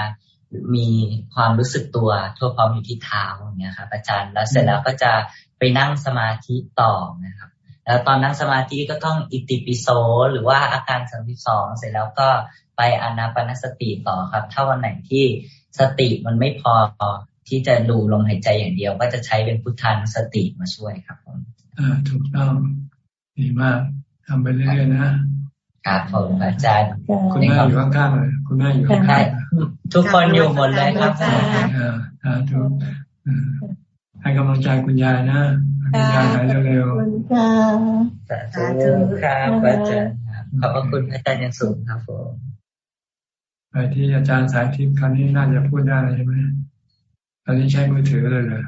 มีความรู้สึกตัวทั่วพร้อมอยู่ที่เท้าอย่างเงี้ยครับอาจารย์แล้วเสร็จแล้วก็จะไปนั่งสมาธิต่อนะครับ แล้วตอนนั่งสมาธิก็ต้องอิติปิโสหรือว่าอาการสามสิบสองเสร็จแล้วก็ไปอนาปนสติต่อครับ ถ้าวันไหนที่สติมันไม่พอ ที่จะดูลมหายใจอย่างเดียว ก็จะใช้เป็นพุทธานุสติมาช่วยครับผมอ่าถูกต้องดีมากทำไปเรื่อยๆนะครับผมอาจารย์คุณแม่อยู่ข้างๆเลยคุณแม่อยู่ข้างๆทุกคนอยู่หมดเลยครับอ่าถูกให้กำลังใจคุณยายนะคุณยายหายเร็วๆสาธุครับอาจารย์ขอบพระคุณอาจารย์ยังสูงครับผมไปที่อาจารย์สายทิพย์ครั้นี้น่าจะพูดได้ใช่ไหม ตอนนี้ใช้มือถือเลยเหรอ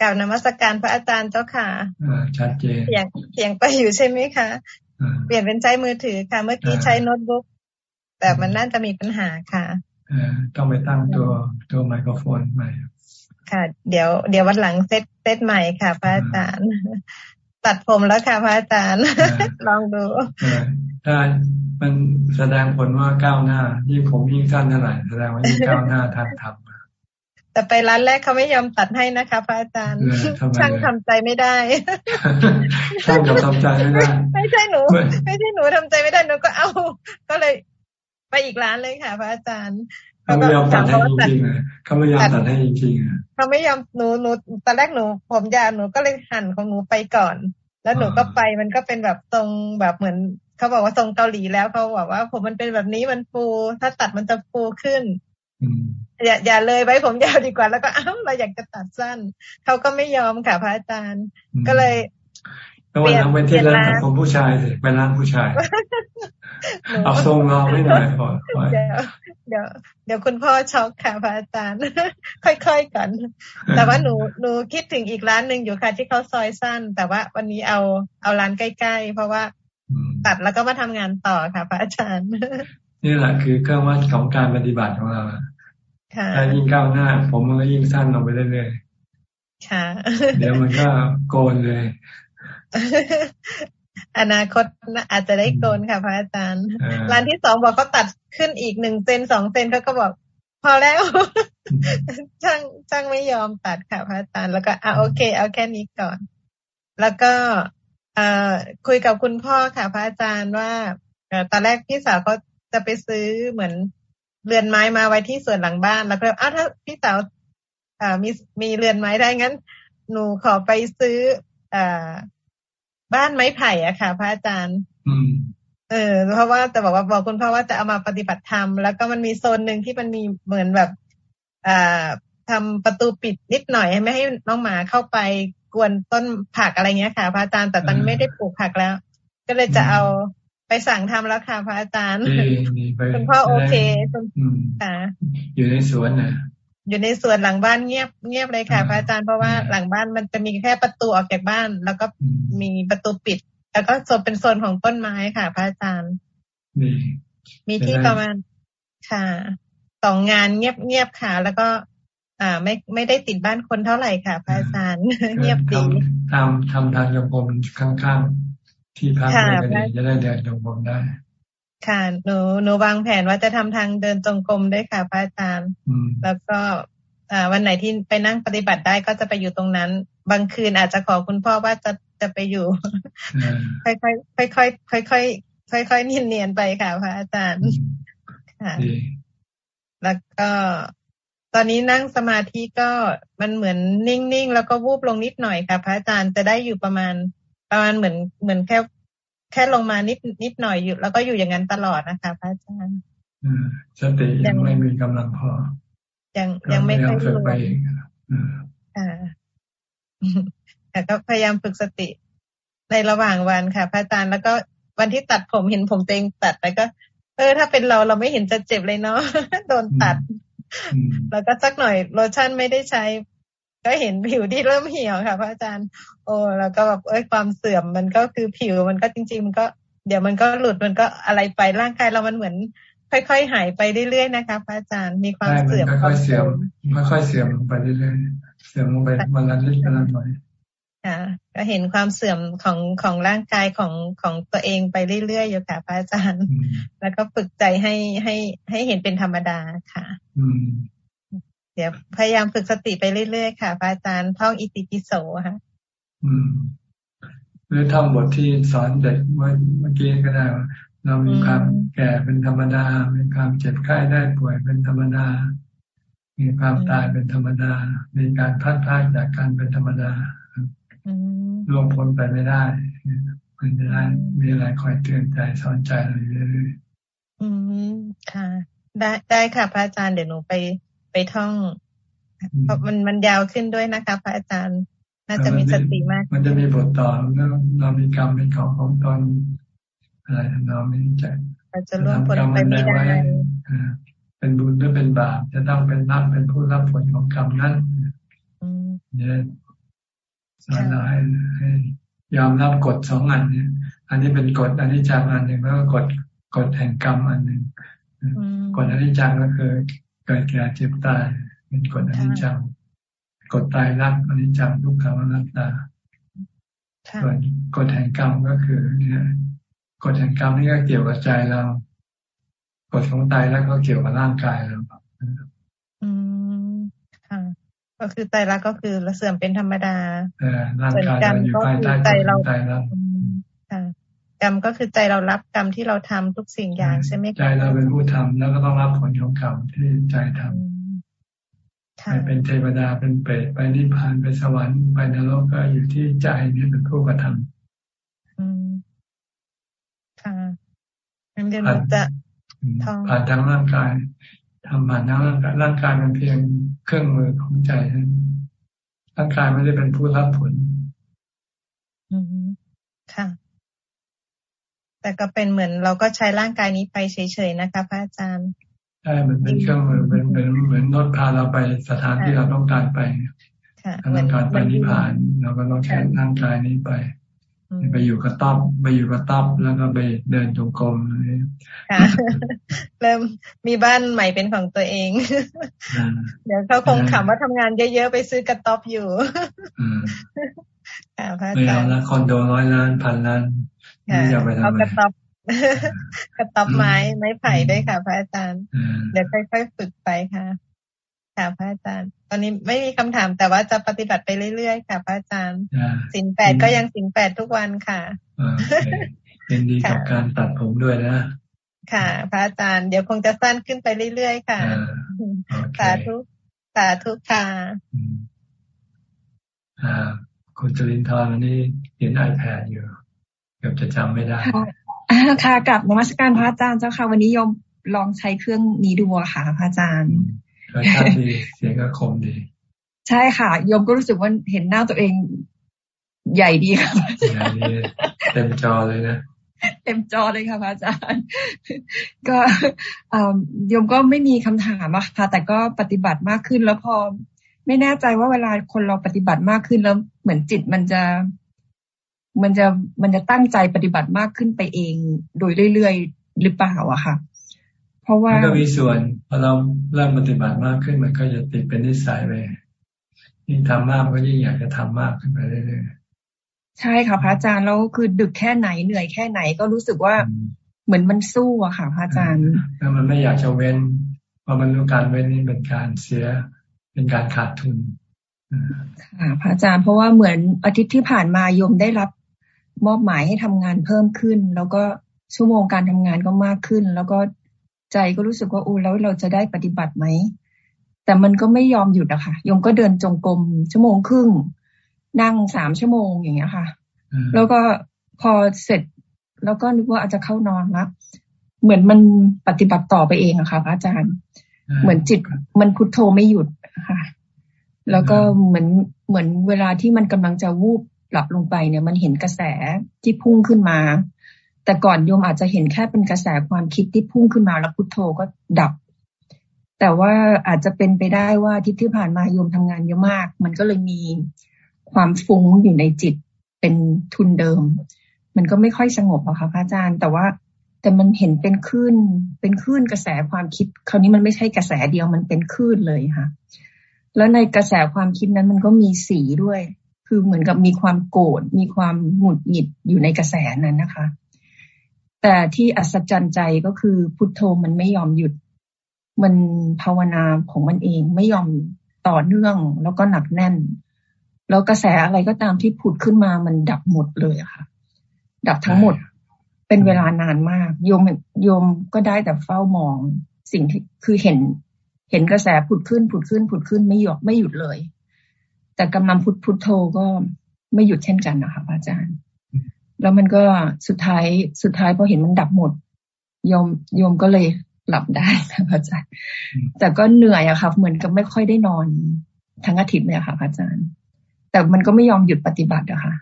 กล่าวนมัสการพระอาจารย์เจ้าค่ะอ่าชัดเจนเสียงเสียงไปอยู่ใช่ไหมคะ เปลี่ยนเป็นใช้มือถือค่ะ เมื่อกี้ใช้โน้ตบุ๊ก แต่มันน่าจะมีปัญหาค่ะต้องไปตั้งตัวตัวไมโครโฟนใหม่ ค่ะ เดี๋ยว เดี๋ยววันหลังเซตเซตใหม่ค่ะ พระอาจารย์ ตัดผมแล้วค่ะ พระอาจารย์ ลองดูถ้ามันแสดงผลว่าก้าวหน้า ยิ่งผมยิ่งสั้นเท่าไหร่แสดงว่ายิ่งก้าวหน้าทางธรรม แต่ไปร้านแรกเขาไม่ยอมตัดให้นะคะพระอาจารย์ช่างทำใจไม่ได้ช่างทำใจไม่ได้ ไม่ใช่หนู ไม่ใช่หนูทำใจไม่ได้หนูก็เอา ก็เลย ไปอีกร้านเลยค่ะ พระอาจารย์เขาไม่ยอมตัดให้จริงๆเขาไม่ยอมตัดให้จริงๆเขาไม่ยอมหนูหนูตอนแรกหนู ผมยาวหนูก็เลยหั่นของหนูไปก่อน แล้วหนูก็ไปมันก็เป็นแบบทรงแบบเหมือนเขาบอกว่าทรงเกาหลีแล้วเขาบอกว่า ผมมันเป็นแบบนี้มันฟู ถ้าตัดมันจะฟูขึ้น อย่าอย่าเลยไว้ผมยาวดีกว่า แล้วก็อ้าวเราอยากจะตัดสั้นเขาก็ไม่ยอมค่ะพระอาจารย์ ก็เลยเปลี่ยนไปที่ร้านตัดผมผู้ชายสิไปร้านผู้ชาย เอาทรงเราไม่หน่อยพอเดี๋ยวเดี๋ยวเดี๋ยวคุณพ่อช็อกค่ะพระอาจารย์ ค่อยๆกันแต่ว่าหนูหนูคิดถึงอีกร้านหนึ่งอยู่ค่ะที่เขาซอยสั้น แต่ว่าวันนี้เอาเอาร้านใกล้ ๆ เพราะว่าตัดแล้วก็มาทำงานต่อค่ะพระอาจารย์ นี่แหละคือเครื่องวัดของการปฏิบัติของเรา ถ้ายิ่งก้าวหน้า ผมมันก็ยิ่งสั้นลงไปเรื่อยๆค่ะ เดี๋ยวมันก็โกนเลย อนาคตอาจจะได้โกนค่ะพระอาจารย์ ร้านที่สองบอกเขาตัดขึ้นอีกหนึ่งเซนสองเซนเขาก็บอกพอแล้วช่างช่างไม่ยอมตัดค่ะพระอาจารย์แล้วก็อะโอเค เอาแค่นี้ก่อน แล้วก็คุยกับคุณพ่อค่ะ พระอาจารย์ว่าตอนแรกพี่สาวเขาจะไปซื้อเหมือน เรือนไม้มาไว้ที่ส่วนหลังบ้านแล้วก็อ้าวถ้าพี่สาวอ่ามีมีเรือนไม้ได้งั้น หนูขอไปซื้ออ่าบ้านไม้ไผ่อะค่ะ พระอาจารย์เออเพราะว่าแต่บอกว่าบอกคุณพ่อว่าจะเอามาปฏิบัติธรรมแล้วก็มันมีโซนหนึ่งที่มันมีเหมือนแบบอ่าทำประตูปิดนิดหน่อยไม่ให้น้องหมาเข้าไปกวนต้นผักอะไรเงี้ยค่ะ พระอาจารย์แต่ตอนไม่ได้ปลูกผักแล้ว ก็เลยจะเอา ไปสั่งทำแล้วค่ะพระอาจารย์คุณพ่อโอเคค่ะอยู่ในสวนนะอยู่ในสวนหลังบ้านเงียบเงียบเลยค่ะ พระอาจารย์เพราะว่าหลังบ้านมันจะมีแค่ประตูออกจากบ้าน แล้วก็มีประตูปิด แล้วก็โซนเป็นโซนของต้นไม้ค่ะ พระอาจารย์มีที่ประมาณค่ะสองงานเงียบเงียบค่ะ แล้วก็ อ่า ไม่ไม่ได้ติดบ้านคนเท่าไหร่ค่ะ พระอาจารย์เงียบดีทำทำทางโยมข้าง ที่พักเลยก็จะได้เดินจงกรมได้ ค่ะหนูหนูวางแผนว่าจะทำทางเดินจงกรมได้ค่ะพระอาจารย์แล้วก็วันไหนที่ไปนั่งปฏิบัติได้ก็จะไปอยู่ตรงนั้น บางคืนอาจจะขอคุณพ่อว่าจะจะไปอยู่ ค่อยค่อยค่อยค่อยค่อยค่อยเนียนเนียนไปค่ะ พระอาจารย์ค่ะ แล้วก็ตอนนี้นั่งสมาธิก็มันเหมือนนิ่งๆ แล้วก็วูบลงนิดหน่อยค่ะ พระอาจารย์จะได้อยู่ประมาณ ประมาณเหมือนเหมือนแค่แค่ลงมานิดนิดหน่อยอยู่ แล้วก็อยู่อย่างนั้นตลอดนะคะพระอาจารย์สติยังไม่มีกำลังพอ ยังยังไม่ค่อยฝึกไปอ่าแต่ก็พยายามฝึกสติในระหว่างวันค่ะ พระอาจารย์แล้วก็วันที่ตัดผมเห็นผมตัวเองตัดไปก็ เออ ถ้าเป็นเราเราไม่เห็นจะเจ็บเลยเนาะโดนตัด แล้วก็สักหน่อยโลชั่นไม่ได้ใช้ ก็เห็นผิวที่เริ่มเหี่ยวค่ะพระอาจารย์ โอ้แล้วก็แบบเอ้ยความเสื่อมมันก็คือผิวมันก็จริง ๆ มันก็ เดี๋ยวมันก็หลุดมันก็อะไรไปร่างกายเรามันเหมือน ค่อย ๆ หายไปเรื่อยๆนะคะพระอาจารย์มีความเสื่อมค่อยๆเสื่อมค่อยๆเสื่อมลงไปเรื่อยๆเสื่อมลงไปวันละนิดวันละหน่อยค่ะก็เห็นความเสื่อมของของร่างกายของของตัวเองไปเรื่อยๆอยู่ค่ะพระอาจารย์ แล้วก็ฝึกใจให้ให้ให้เห็นเป็นธรรมดาค่ะ เดี๋ยวพยายามฝึกสติไปเรื่อยๆค่ะพระอาจารย์ท่องอิติปิโสค่ะหรือท่องบทที่สอนเด็กเมื่อกี้ก็ได้ว่าเรามีความแก่เป็นธรรมดา มีความเจ็บไข้ได้ป่วยเป็นธรรมดา มีความตายเป็นธรรมดา มีการพัดพลาดจากการเป็นธรรมดาล่วงพ้นไปไม่ได้มันจะได้มีอะไรคอยเตือนใจสอนใจเราเรื่อยๆอืมค่ะ ได้ได้ค่ะ พระอาจารย์เดี๋ยวหนูไป ไปท่องเพราะมันมันยาวขึ้นด้วยนะคะ พระอาจารย์ น่าจะมีสติมาก มันจะมีบทต่อแล้วเรามีกรรมเป็นของของตอนอะไรทำนองนี้จะจะร่วมผลไปไม่ได้เป็นบุญหรือเป็นบาปจะต้องเป็นรับเป็นผู้รับผลของกรรมนั้นเนี่ยสอนเราให้ให้ยอมรับกฎสองอันเนี่ย อันนี้เป็นกฎอันนี้จังอันหนึ่งแล้วก็กฎกฎแห่งกรรมอันหนึ่งกฎอันนี้จังก็คือ เกิดแก่เจ็บตาย เป็นกฎอันนี้จังกฎตายรักอันนี้จังทุกขังอนัตตาส่วนกฎแห่งกรรมก็คือ เนี่ยกฎแห่งกรรมนี่ก็เกี่ยวกับใจเรากฎของตายแล้วก็เกี่ยวกับร่างกายเราอืมค่ะก็คือใจรักก็คือเสื่อมเป็นธรรมดาเออร่างกายเราอยู่ภายใต้ใจเราใจเราค่ะ กรรมก็คือใจเรารับกรรมที่เราทำทุกสิ่งอย่างใช่ไหมใจเราเป็นผู้ทำแล้วก็ต้องรับผลของกรรมที่ใจทำไปเป็นเทวดาเป็นเปรตไปนิพพานไปสวรรค์ไปนรกก็อยู่ที่ใจนี่เป็นผู้กระทำค่ะงั้นเดี๋ยวเราจะผ่านทางร่างกายทำผ่านทางร่างกายร่างกายมันเพียงเครื่องมือของใจร่างกายไม่ได้เป็นผู้รับผล อืมค่ะ แต่ก็เป็นเหมือนเราก็ใช้ร่างกายนี้ไปเฉยๆนะคะพระอาจารย์ใช่มันเป็นเครื่องมือเป็นเหมือนเหมือนนดพาเราไปสถานที่เราต้องการไปถ้าต้องการไปนิพพานเราก็ต้องใช้ร่างกายนี้ไป ไปอยู่กับต๊อบไปอยู่กับต๊อบแล้วก็ไปเดินจงกรมค่ะเริ่มมีบ้านใหม่เป็นของตัวเอง เดี๋ยวเขาคงขำว่าทำงานเยอะๆไปซื้อกระต๊อบอยู่ค่ะพระอาจารย์แล้วคอนโดร้อยล้านพันล้าน นี่จะไปทำอะไรกระต๊อบกระต๊อบไม้ไม้ไผ่ได้ค่ะ พระอาจารย์ เดี๋ยวค่อยๆฝึกไปค่ะค่ะพระอาจารย์ ตอนนี้ไม่มีคำถามแต่ว่าจะปฏิบัติไปเรื่อยๆค่ะ พระอาจารย์สินแปดก็ยังสินแปดทุกวันค่ะเป็นดีกับการตัดผมด้วยนะ ค่ะ พระอาจารย์เดี๋ยวคงจะสั้นขึ้นไปเรื่อยๆค่ะสาธุสาธุค่ะอ่าคุณจรินทร์วันนี้เห็นไอแพดอยู่ เกือบจะจำไม่ได้ค่ะกับนมัสการพระอาจารย์เจ้าค่ะ วันนี้ยมลองใช้เครื่องนี้ดูค่ะพระอาจารย์รสชาติดีเสียงก็คมดี ใช่ค่ะโยมก็รู้สึกว่าเห็นหน้าตัวเองใหญ่ดีค่ะใหญ่ดีเต็มจอเลยนะเต็มจอเลยค่ะพระอาจารย์ ก็โยมก็ไม่มีคำถามอะค่ะ แต่ก็ปฏิบัติมากขึ้นแล้วพอ ไม่แน่ใจว่าเวลาคนเราปฏิบัติมากขึ้นแล้วเหมือนจิตมันจะ มันจะมันจะตั้งใจปฏิบัติมากขึ้นไปเอง โดยเรื่อยๆหรือเปล่าอะค่ะ เพราะว่าก็มีส่วนพอเราเริ่มปฏิบัติมากขึ้นมันก็จะติดเป็นนิสัยไปยิ่งทำมากก็ยิ่งอยากจะทำมากขึ้นไปเรื่อยๆใช่ค่ะพระอาจารย์แล้วคือดึกแค่ไหนเหนื่อยแค่ไหนก็รู้สึกว่าเหมือนมันสู้อะค่ะพระอาจารย์แล้วมันไม่อยากจะเว้นเพราะมันรู้การเว้นนี่เป็นการเสียเเป็นการขาดทุนค่ะพระอาจารย์เพราะว่าเหมือนอาทิตย์ที่ผ่านมาโยมได้รับ มอบหมายให้ทำงานเพิ่มขึ้น แล้วก็ชั่วโมงการทำงานก็มากขึ้น แล้วก็ใจก็รู้สึกว่าอู้แล้วเราจะได้ปฏิบัติไหมแต่มันก็ไม่ยอมหยุดอะค่ะโยมก็เดินจงกรมชั่วโมงครึ่ง นั่งสามชั่วโมงอย่างเงี้ยค่ะ แล้วก็พอเสร็จ แล้วก็นึกว่าอาจจะเข้านอนละเหมือนมันปฏิบัติต่อไปเองอะค่ะพระอาจารย์ เหมือนจิตมันพุทโธไม่หยุดค่ะ แล้วก็เหมือนเหมือนเวลาที่มันกำลังจะวูบ หลับลงไปเนี่ยมันเห็นกระแสที่พุ่งขึ้นมา แต่ก่อนโยมอาจจะเห็นแค่เป็นกระแสความคิดที่พุ่งขึ้นมาแล้วพุทโธก็ดับ แต่ว่าอาจจะเป็นไปได้ว่าที่ที่ผ่านมาโยมทำงานเยอะมาก มันก็เลยมีความฟุ้งอยู่ในจิตเป็นทุนเดิม มันก็ไม่ค่อยสงบหรอะค่ะพระอาจารย์ แต่ว่าแต่มันเห็นเป็นคลื่นเป็นคลื่นกระแสความคิด คราวนี้มันไม่ใช่กระแสเดียวมันเป็นคลื่นเลยค่ะ แล้วในกระแสความคิดนั้นมันก็มีสีด้วย คือเหมือนกับมีความโกรธมีความหงุดหงิดอยู่ในกระแสนั้นนะคะ แต่ที่อัศจรรย์ใจก็คือพุทโธมันไม่ยอมหยุด มันภาวนาของมันเองไม่ยอมต่อเนื่องแล้วก็หนักแน่น แล้วกระแสอะไรก็ตามที่ผุดขึ้นมามันดับหมดเลยค่ะ ดับทั้งหมดเป็นเวลานานมากโยมโยมก็ได้แต่เฝ้ามองสิ่งที่คือเห็น เห็นกระแสผุดขึ้นผุดขึ้นผุดขึ้นไม่หยุดไม่หยุดเลย แต่กำลังพุทพุทโธก็ไม่หยุดเช่นกันนะคะอาจารย์ แล้วมันก็สุดท้ายสุดท้ายพอเห็นมันดับหมดโยมโยมก็เลยหลับได้ค่ะอาจารย์ แต่ก็เหนื่อยอะค่ะเหมือนกับไม่ค่อยได้นอนทั้งอาทิตย์เลยค่ะอาจารย์ แต่มันก็ไม่ยอมหยุดปฏิบัติอะค่ะ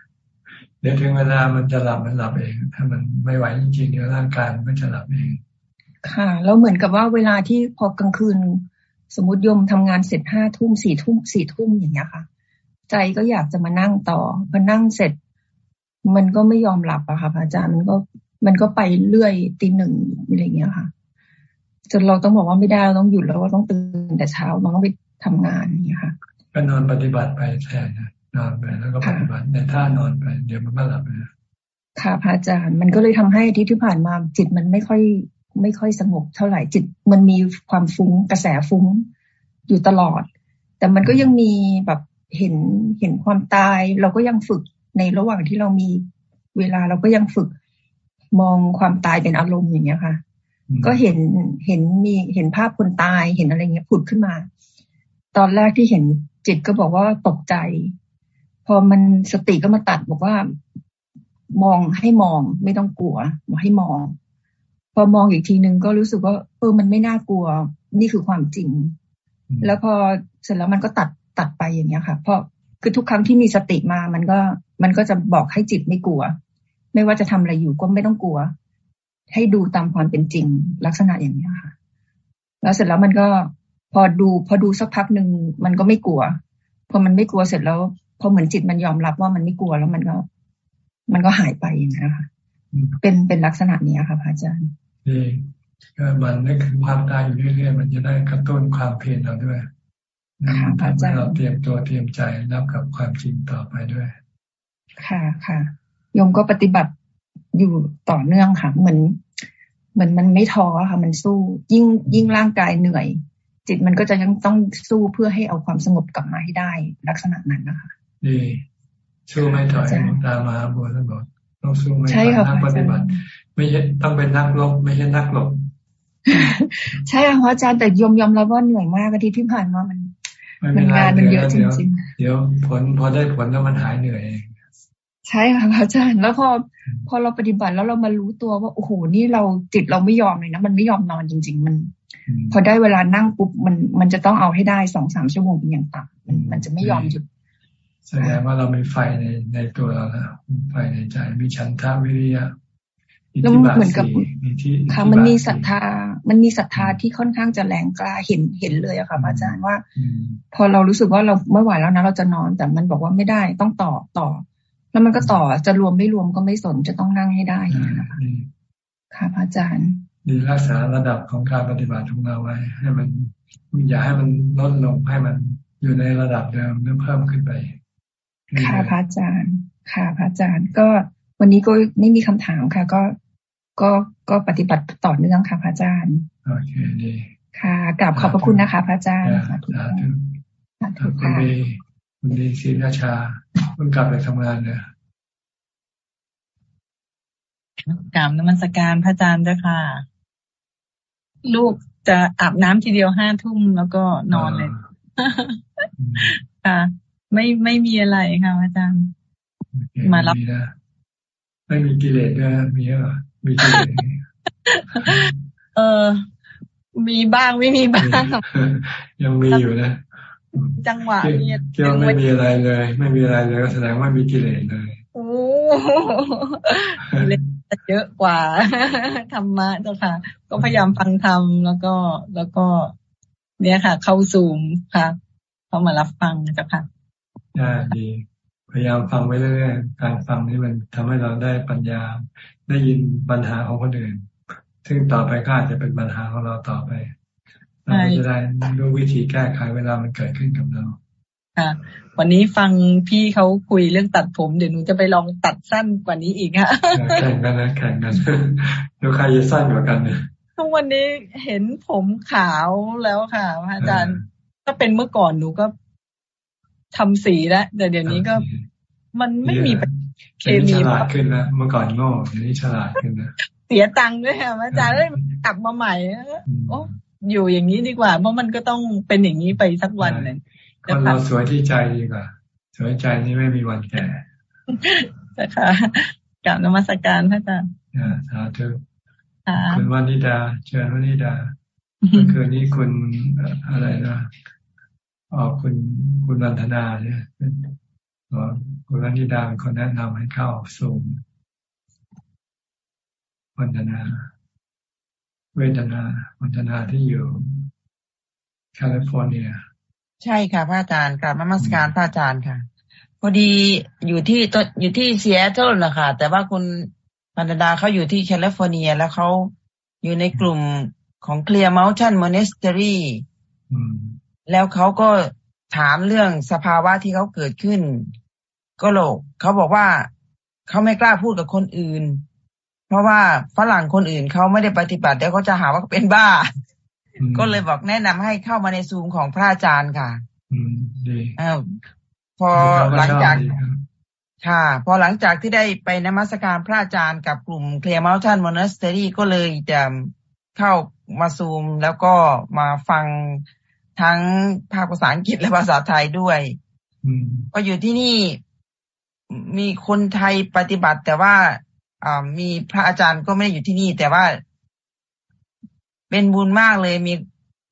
เดี๋ยวถึงเวลามันจะหลับมันหลับเอง ถ้ามันไม่ไหวจริงๆเดี๋ยวร่างกายมันก็จะหลับเอง ค่ะแล้วเหมือนกับว่าเวลาที่พอกลางคืน สมมติยมทำงานเสร็จห้าทุ่มสี่ทุ่มสี่ทุ่มอย่างเงี้ยค่ะ ใจก็อยากจะมานั่งต่อพอนั่งเสร็จ มันก็ไม่ยอมหลับอะค่ะอาจารย์มันก็มันก็ไปเรื่อยตีหนึ่งอะไรเงี้ยค่ะจนเราต้องบอกว่าไม่ได้เราต้องหยุดแล้วว่าต้องตื่นแต่เช้าเราต้องไปทำงานอย่างเงี้ยค่ะ ก็นอนปฏิบัติไปแทนนะนอนไปแล้วก็ปฏิบัติในท่านอนไป เดี๋ยวมันก็หลับนะค่ะพระอาจารย์มันก็เลยทำให้ที่ที่ผ่านมาจิตมันไม่ค่อย ไม่ค่อยสงบเท่าไหร่จิต มันมีความฟุ้งกระแสฟุ้งอยู่ตลอด แต่มันก็ยังมีแบบ เห็นเห็นความตาย เราก็ยังฝึกในระหว่างที่เรามีเวลาเราก็ยังฝึกมองความตายเป็นอารมณ์อย่างเงี้ยค่ะ ก็เห็นเห็นมีเห็นภาพคนตายเห็นอะไรเงี้ยผุดขึ้นมา ตอนแรกที่เห็นจิตก็บอกว่าตกใจ พอมันสติก็มาตัดบอกว่า มองให้มองไม่ต้องกลัวมาให้มอง พอมองอีกทีนึงก็รู้สึกว่าเออมันไม่น่ากลัว นี่คือความจริง แล้วพอเสร็จแล้วมันก็ตัด ตัดไปอย่างเงี้ยค่ะ เพราะคือทุกครั้งที่มีสติมามันก็มันก็จะบอกให้จิตไม่กลัว ไม่ว่าจะทำอะไรอยู่ก็ไม่ต้องกลัว ให้ดูตามความเป็นจริงลักษณะอย่างนี้ค่ะ แล้วเสร็จแล้วมันก็พอดูพอดูสักพักหนึ่งมันก็ไม่กลัวพอมันไม่กลัวเสร็จแล้วพอเหมือนจิตมันยอมรับว่ามันไม่กลัวแล้วมันก็ มันก็หายไปอย่างนี้ค่ะ เป็นเป็นลักษณะนี้ค่ะพระอาจารย์ก็มันนึกถึงความตายอยู่เรื่อยๆมันจะได้กระตุ้นความเพียรเราด้วย ค่ะพระอาจารย์เราเตรียมตัวเตรียมใจรับกับความจริงต่อไปด้วย ค่ะค่ะโยมก็ปฏิบัติอยู่ต่อเนื่องค่ะ เหมือนเหมือนมันไม่ท้อค่ะ มันสู้ ยิ่งยิ่งร่างกายเหนื่อย จิตมันก็จะยังต้องสู้เพื่อให้เอาความสงบกลับมาให้ได้ลักษณะนั้นนะคะดีสู้ไม่ถอยตามมาบัวท่านบอกต้องสู้ไม่ถอยนักปฏิบัติ ไม่ใช่ต้องเป็นนักลบไม่ใช่นักหลบใช่ค่ะอาจารย์แต่ยอมยอมรับว่าเหนื่อยมากอาทิตย์ที่ผ่านมามัน มันงานมันเยอะจริงๆเดี๋ยวผลพอได้ผลแล้วมันหายเหนื่อยเองใช่ค่ะอาจารย์แล้วพอพอเราปฏิบัติแล้วเรามารู้ตัวว่าโอ้โหนี่เราจิตเราไม่ยอมเลยนะมันไม่ยอมนอนจริง ๆ มัน พอได้เวลานั่งปุ๊บมันมันจะต้องเอาให้ได้สองสามชั่วโมงเป็นอย่างต่ำมันมันจะไม่ยอมหยุดแสดงว่าเรามีไฟในในตัวเราแล้วไฟในใจมีฉันทาวิริยะ แล้วเหมือนกับค่ะมันมีศรัทธา มันมีศรัทธาที่ค่อนข้างจะแรงกล้าเห็นเห็นเลยอะค่ะอาจารย์ว่า พอเรารู้สึกว่าเราไม่ไหวแล้วนะเราจะนอนแต่มันบอกว่าไม่ได้ต้องต่อต่อ แล้วมันก็ต่อจะรวมไม่รวมก็ไม่สนจะต้องนั่งให้ได้นะคะค่ะพระอาจารย์ดีรักษาระดับของการปฏิบัติของเราไว้ ให้มันอย่าให้มันลดลงให้มันอยู่ในระดับเดิมหรือเพิ่มขึ้นไป ค่ะพระอาจารย์ ค่ะพระอาจารย์ก็วันนี้ก็ไม่มีคำถามค่ะ ก็ ก็ก็ปฏิบัติต่อเนื่องค่ะพระอาจารย์โอเคดีค่ะกลับขอบพระคุณนะคะพระอาจารย์สาธุคุณดีคุณดีศรีราชาเพิ่งกลับไปทำงานเนี่ยกราบนมัสการพระอาจารย์เจ้าค่ะ ลูกจะอาบน้ำทีเดียวห้าทุ่มแล้วก็นอนเลยค่ะ ไม่ไม่มีอะไรค่ะพระอาจารย์ มารับไม่มีกิเลสด้วยมีเหรอ มีกิเลสเออ มีบ้างไม่มีบ้าง ยังมีอยู่นะ จังหวะนี้ยังไม่มีอะไรเลย ไม่มีอะไรเลยก็แสดงว่ามีกิเลสเลยโอ้เลสเยอะกว่าธรรมะเจ้าค่ะ ก็พยายามฟังธรรมแล้วก็แล้วก็ เนี่ยค่ะ เข้าซูมค่ะ เข้ามารับฟังเจ้าค่ะดีพยายามฟังไปเรื่อยๆ การฟังนี่มันทำให้เราได้ปัญญา ได้ยินปัญหาของคนอื่น ซึ่งต่อไปก็อาจจะเป็นปัญหาของเราต่อไปเราจะได้รู้วิธีแก้ไขเวลามันเกิดขึ้นกับเราค่ะวันนี้ฟังพี่เขาคุยเรื่องตัดผม เดี๋ยวหนูจะไปลองตัดสั้นกว่านี้อีกค่ะแข่งกันนะแข่งกันดูใครจะสั้นกว่ากันเนี่ยทุกวันนี้เห็นผมขาวแล้วค่ะ อาจารย์ก็เป็นเมื่อก่อนหนูก็ทำสีแล้วแต่เดี๋ยวนี้ก็มันไม่มี เคมีฉลาดขึ้นนะเมื่อก่อนโง่เดี๋ยวนี้ฉลาดขึ้นนะเสียตังค์ด้วยค่ะอาจารย์เลยกลับมาใหม่โอ้อยู่อย่างนี้ดีกว่า เพราะมันก็ต้องเป็นอย่างนี้ไปสักวันหนึ่งคนเราสวยที่ใจดีกว่า สวยใจนี่ไม่มีวันแก่นะคะกลับนมัสการพระอาจารย์สาธุคุณวานิดา เชิญวานิดาเมื่อคืนนี้คุณอะไรนะออกคุณคุณวันธนาเนี่ย คุณวานิดาเป็นคนแนะนำให้เข้าสูงวันธนา เวทนาวันธนาที่อยู่แคลิฟอร์เนีย ใช่ค่ะพระอาจารย์กราบนมัสการพระอาจารย์ค่ะพอดีอยู่ที่ต้นอยู่ที่ซีแอตเทิลนะคะแต่ว่าคุณพันดาเขาอยู่ที่แคลิฟอร์เนีย แล้วเขาอยู่ในกลุ่มของ Clear Mountain Monastery แล้วเขาก็ ถามเรื่องสภาวะที่เขาเกิดขึ้น ก็โลกเขาบอกว่าเขาไม่กล้าพูดกับคนอื่น เพราะว่าฝรั่งคนอื่นเขาไม่ได้ปฏิบัติเดี๋ยวเขาจะหาว่าเป็นบ้า ก็เลยบอกแนะนำให้เข้ามาในซูมของพระอาจารย์ค่ะอืมดีพอหลังจากค่ะ พอหลังจากที่ได้ไปนมัสการพระอาจารย์กับกลุ่ม Clear Mountain Monastery ก็เลยจะเข้ามาซูมแล้วก็มาฟัง ทั้งภาคภาษาอังกฤษและภาษาไทยด้วยพออยู่ที่นี่มีคนไทยปฏิบัติ แต่ว่าอ่ามีพระอาจารย์ก็ไม่ได้อยู่ที่นี่ แต่ว่า เป็นบุญมากเลย มี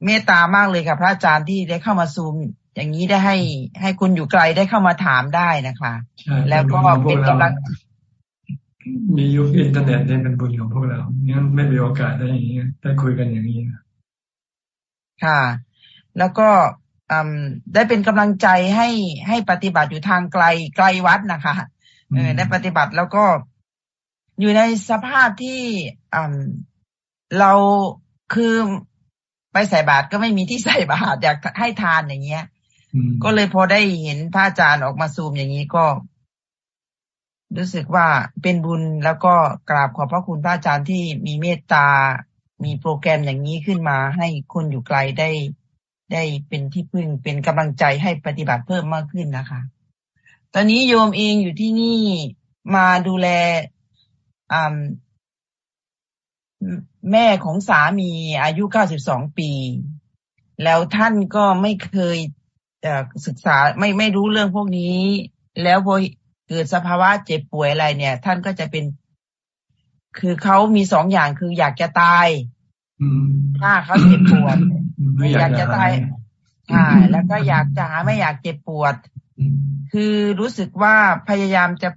เมตตามากเลยค่ะพระอาจารย์ที่ได้เข้ามาซูม อย่างนี้ได้ให้ ให้คุณอยู่ไกลได้เข้ามาถามได้นะคะ แล้วก็เป็นกำลังมียุคอินเทอร์เน็ตเนี่ยเป็นบุญของพวกเราเนี่ยไม่มีโอกาสได้อย่างนี้ได้คุยกันอย่างนี้ค่ะ แล้วก็ได้เป็นกำลังใจให้ให้ปฏิบัติอยู่ทางไกลไกลวัดนะคะเออได้ปฏิบัติแล้วก็อยู่ในสภาพที่เราคือไปใส่บาตรก็ไม่มีที่ใส่บาตรอยากให้ทานอย่างเงี้ย ก็เลยพอได้เห็นพระอาจารย์ออกมาซูมอย่างนี้ก็ รู้สึกว่าเป็นบุญแล้วก็กราบขอบพระคุณพระอาจารย์ที่มีเมตตา มีโปรแกรมอย่างนี้ขึ้นมาให้คนอยู่ไกลได้ ได้เป็นที่พึ่งเป็นกำลังใจให้ปฏิบัติเพิ่มมากขึ้นนะคะ ตอนนี้โยมเองอยู่ที่นี่มาดูแลแม่ของสามีอายุ 92 ปี แล้วท่านก็ไม่เคยศึกษาไม่ไม่รู้เรื่องพวกนี้ แล้วพอเกิดสภาวะเจ็บป่วยอะไรเนี่ย ท่านก็จะเป็น คือเขามีสองอย่างคืออยากจะตายถ้าเขาเจ็บปวด อยากจะตายใช่แล้วก็อยากจะหาไม่อยากเจ็บปวด คือรู้สึกว่าพยายามจะ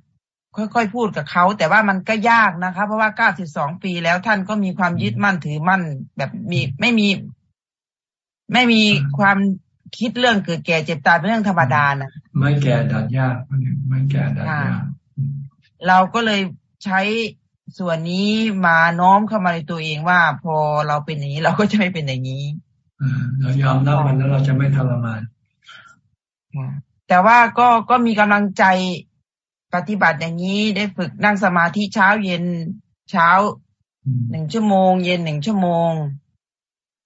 ค่อยๆพูดกับเขา แต่ว่ามันก็ยากนะคะ เพราะว่าเก้าสิบสองปีแล้วท่านก็มีความยึดมั่นถือมั่น แบบมีไม่มี ไม่มีความคิดเรื่องเกิดแก่เจ็บตายเป็นเรื่องธรรมดานะไม่แก่ดัดยากไม่แก่ดัดยากเราก็เลยใช้ส่วนนี้มาน้อมเข้ามาในตัวเองว่า พอเราเป็นอย่างนี้ เราก็จะไม่เป็นอย่างนี้ เรายอมรับมันแล้วเราจะไม่ทรมานแต่ว่าก็ก็มีกำลังใจปฏิบัติอย่างนี้ได้ฝึกนั่งสมาธิเช้าเย็นเช้าหนึ่งชั่วโมง เย็นหนึ่งชั่วโมง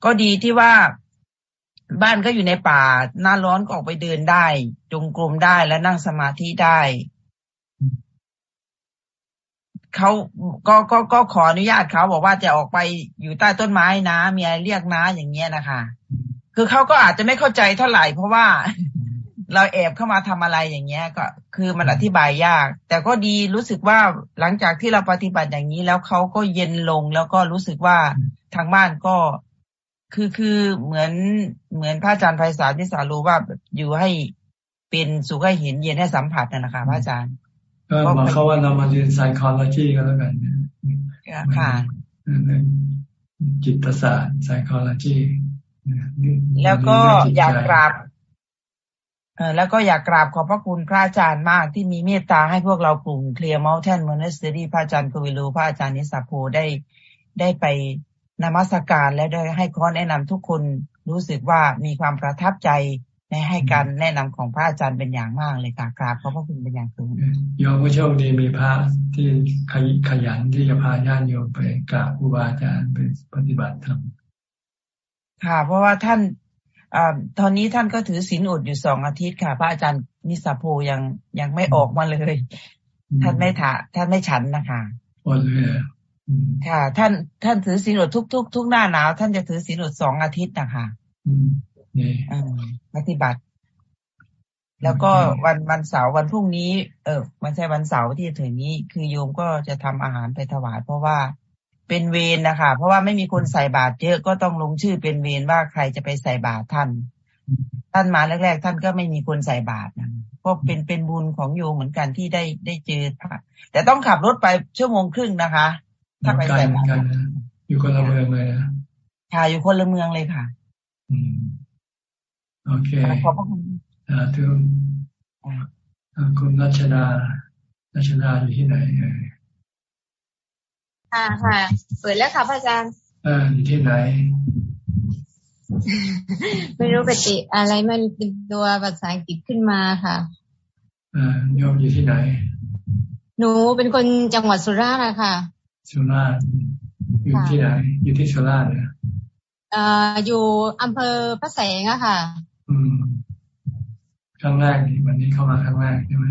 ก็ดีที่ว่าบ้านก็อยู่ในป่าหน้าร้อนก็ออกไปเดินได้จงกรมได้และนั่งสมาธิได้ เขาก็ก็ก็ขออนุญาตเขาบอกว่าจะออกไปอยู่ใต้ต้นไม้นะมีอะไรเรียกนะอย่างเงี้ยนะคะ คือเขาก็อาจจะไม่เข้าใจเท่าไหร่ เพราะว่าเราแอบเข้ามาทำอะไรอย่างเงี้ย ก็คือมันอธิบายยาก แต่ก็ดีรู้สึกว่าหลังจากที่เราปฏิบัติอย่างนี้แล้วเขาก็เย็นลงแล้วก็รู้สึกว่าทางบ้านก็คือคือเหมือนเหมือนพระอาจารย์ไพศาลที่สารู้ว่าอยู่ให้เป็นสุขให้เห็นเย็นให้สัมผัสนะคะพระอาจารย์ ก็บอกเขาว่าเรามาเรียน psychology ก็แล้วกันค่ะจิตศาสตร์ psychologyแล้วก็อยากกราบแล้วก็อยากกราบขอบพระคุณพระอาจารย์มากที่มีเมตตาให้พวกเรากลุ่ม Clear Mountain Monastery พระอาจารย์กวิลูพระอาจารย์นิสาโพได้ได้ไปนมัสการและได้ให้ข้อแนะนำทุกคนรู้สึกว่ามีความประทับใจ ในให้การแนะนำของพระอาจารย์เป็นอย่างมากเลยค่ะกราบขอบพระคุณเป็นอย่างสูงโยมผู้โชคดีมีพระที่ขยันที่จะพาญาติโยมไปกราบครูบาอาจารย์ไปปฏิบัติธรรมค่ะ เพราะว่าท่านอตอนนี้ท่านก็ถือศีลอดอยู่สองอาทิตย์ค่ะ พระอาจารย์นิสาโพยังยังไม่ออกมาเลย ท่านไม่ถาท่านไม่ฉันนะคะอดเลยค่ะ ท่านท่านถือศีลอดทุกทุกทุกหน้าหนาว ท่านจะถือศีลอดสองอาทิตย์นะคะ ปฏิบัติ แล้วก็วันวันเสาร์วันพรุ่งนี้ เออมันใช่วันเสาร์ที่ถึงนี้ คือโยมก็จะทำอาหารไปถวาย เพราะว่าเป็นเวรนะคะ เพราะว่าไม่มีคนใส่บาตรเยอะก็ต้องลงชื่อเป็นเวรว่าใครจะไปใส่บาตรท่าน ท่านมาแรกๆ ท่านก็ไม่มีคนใส่บาตรนะก็เป็นเป็นบุญของโยมเหมือนกันที่ได้ได้เจอพระแต่ต้องขับรถไปชั่วโมงครึ่งนะคะ ถ้าไปใส่บาตรอยู่คนละเมืองเลยค่ะอยู่คนละเมืองเลยค่ะ อืม โอเคขอบคุณสาธุคุณรัชดารัชดาอยู่ที่ไหนค่ะค่ะ เปิดแล้วค่ะพระอาจารย์เอออยู่ที่ไหน ไม่รู้ปฏิอะไรมันเป็นตัวภาษาอังกฤษขึ้นมาค่ะเออโยมอยู่ที่ไหน หนูเป็นคนจังหวัดสุราษฎร์ค่ะ สุราษฎร์อยู่ที่ไหน อยู่ที่สุราษฎร์เนี่ยเอ่ออยู่อำเภอพระแสงอะค่ะ อืมครั้งแรกนี่วันนี้เข้ามาครั้งแรกใช่ไหม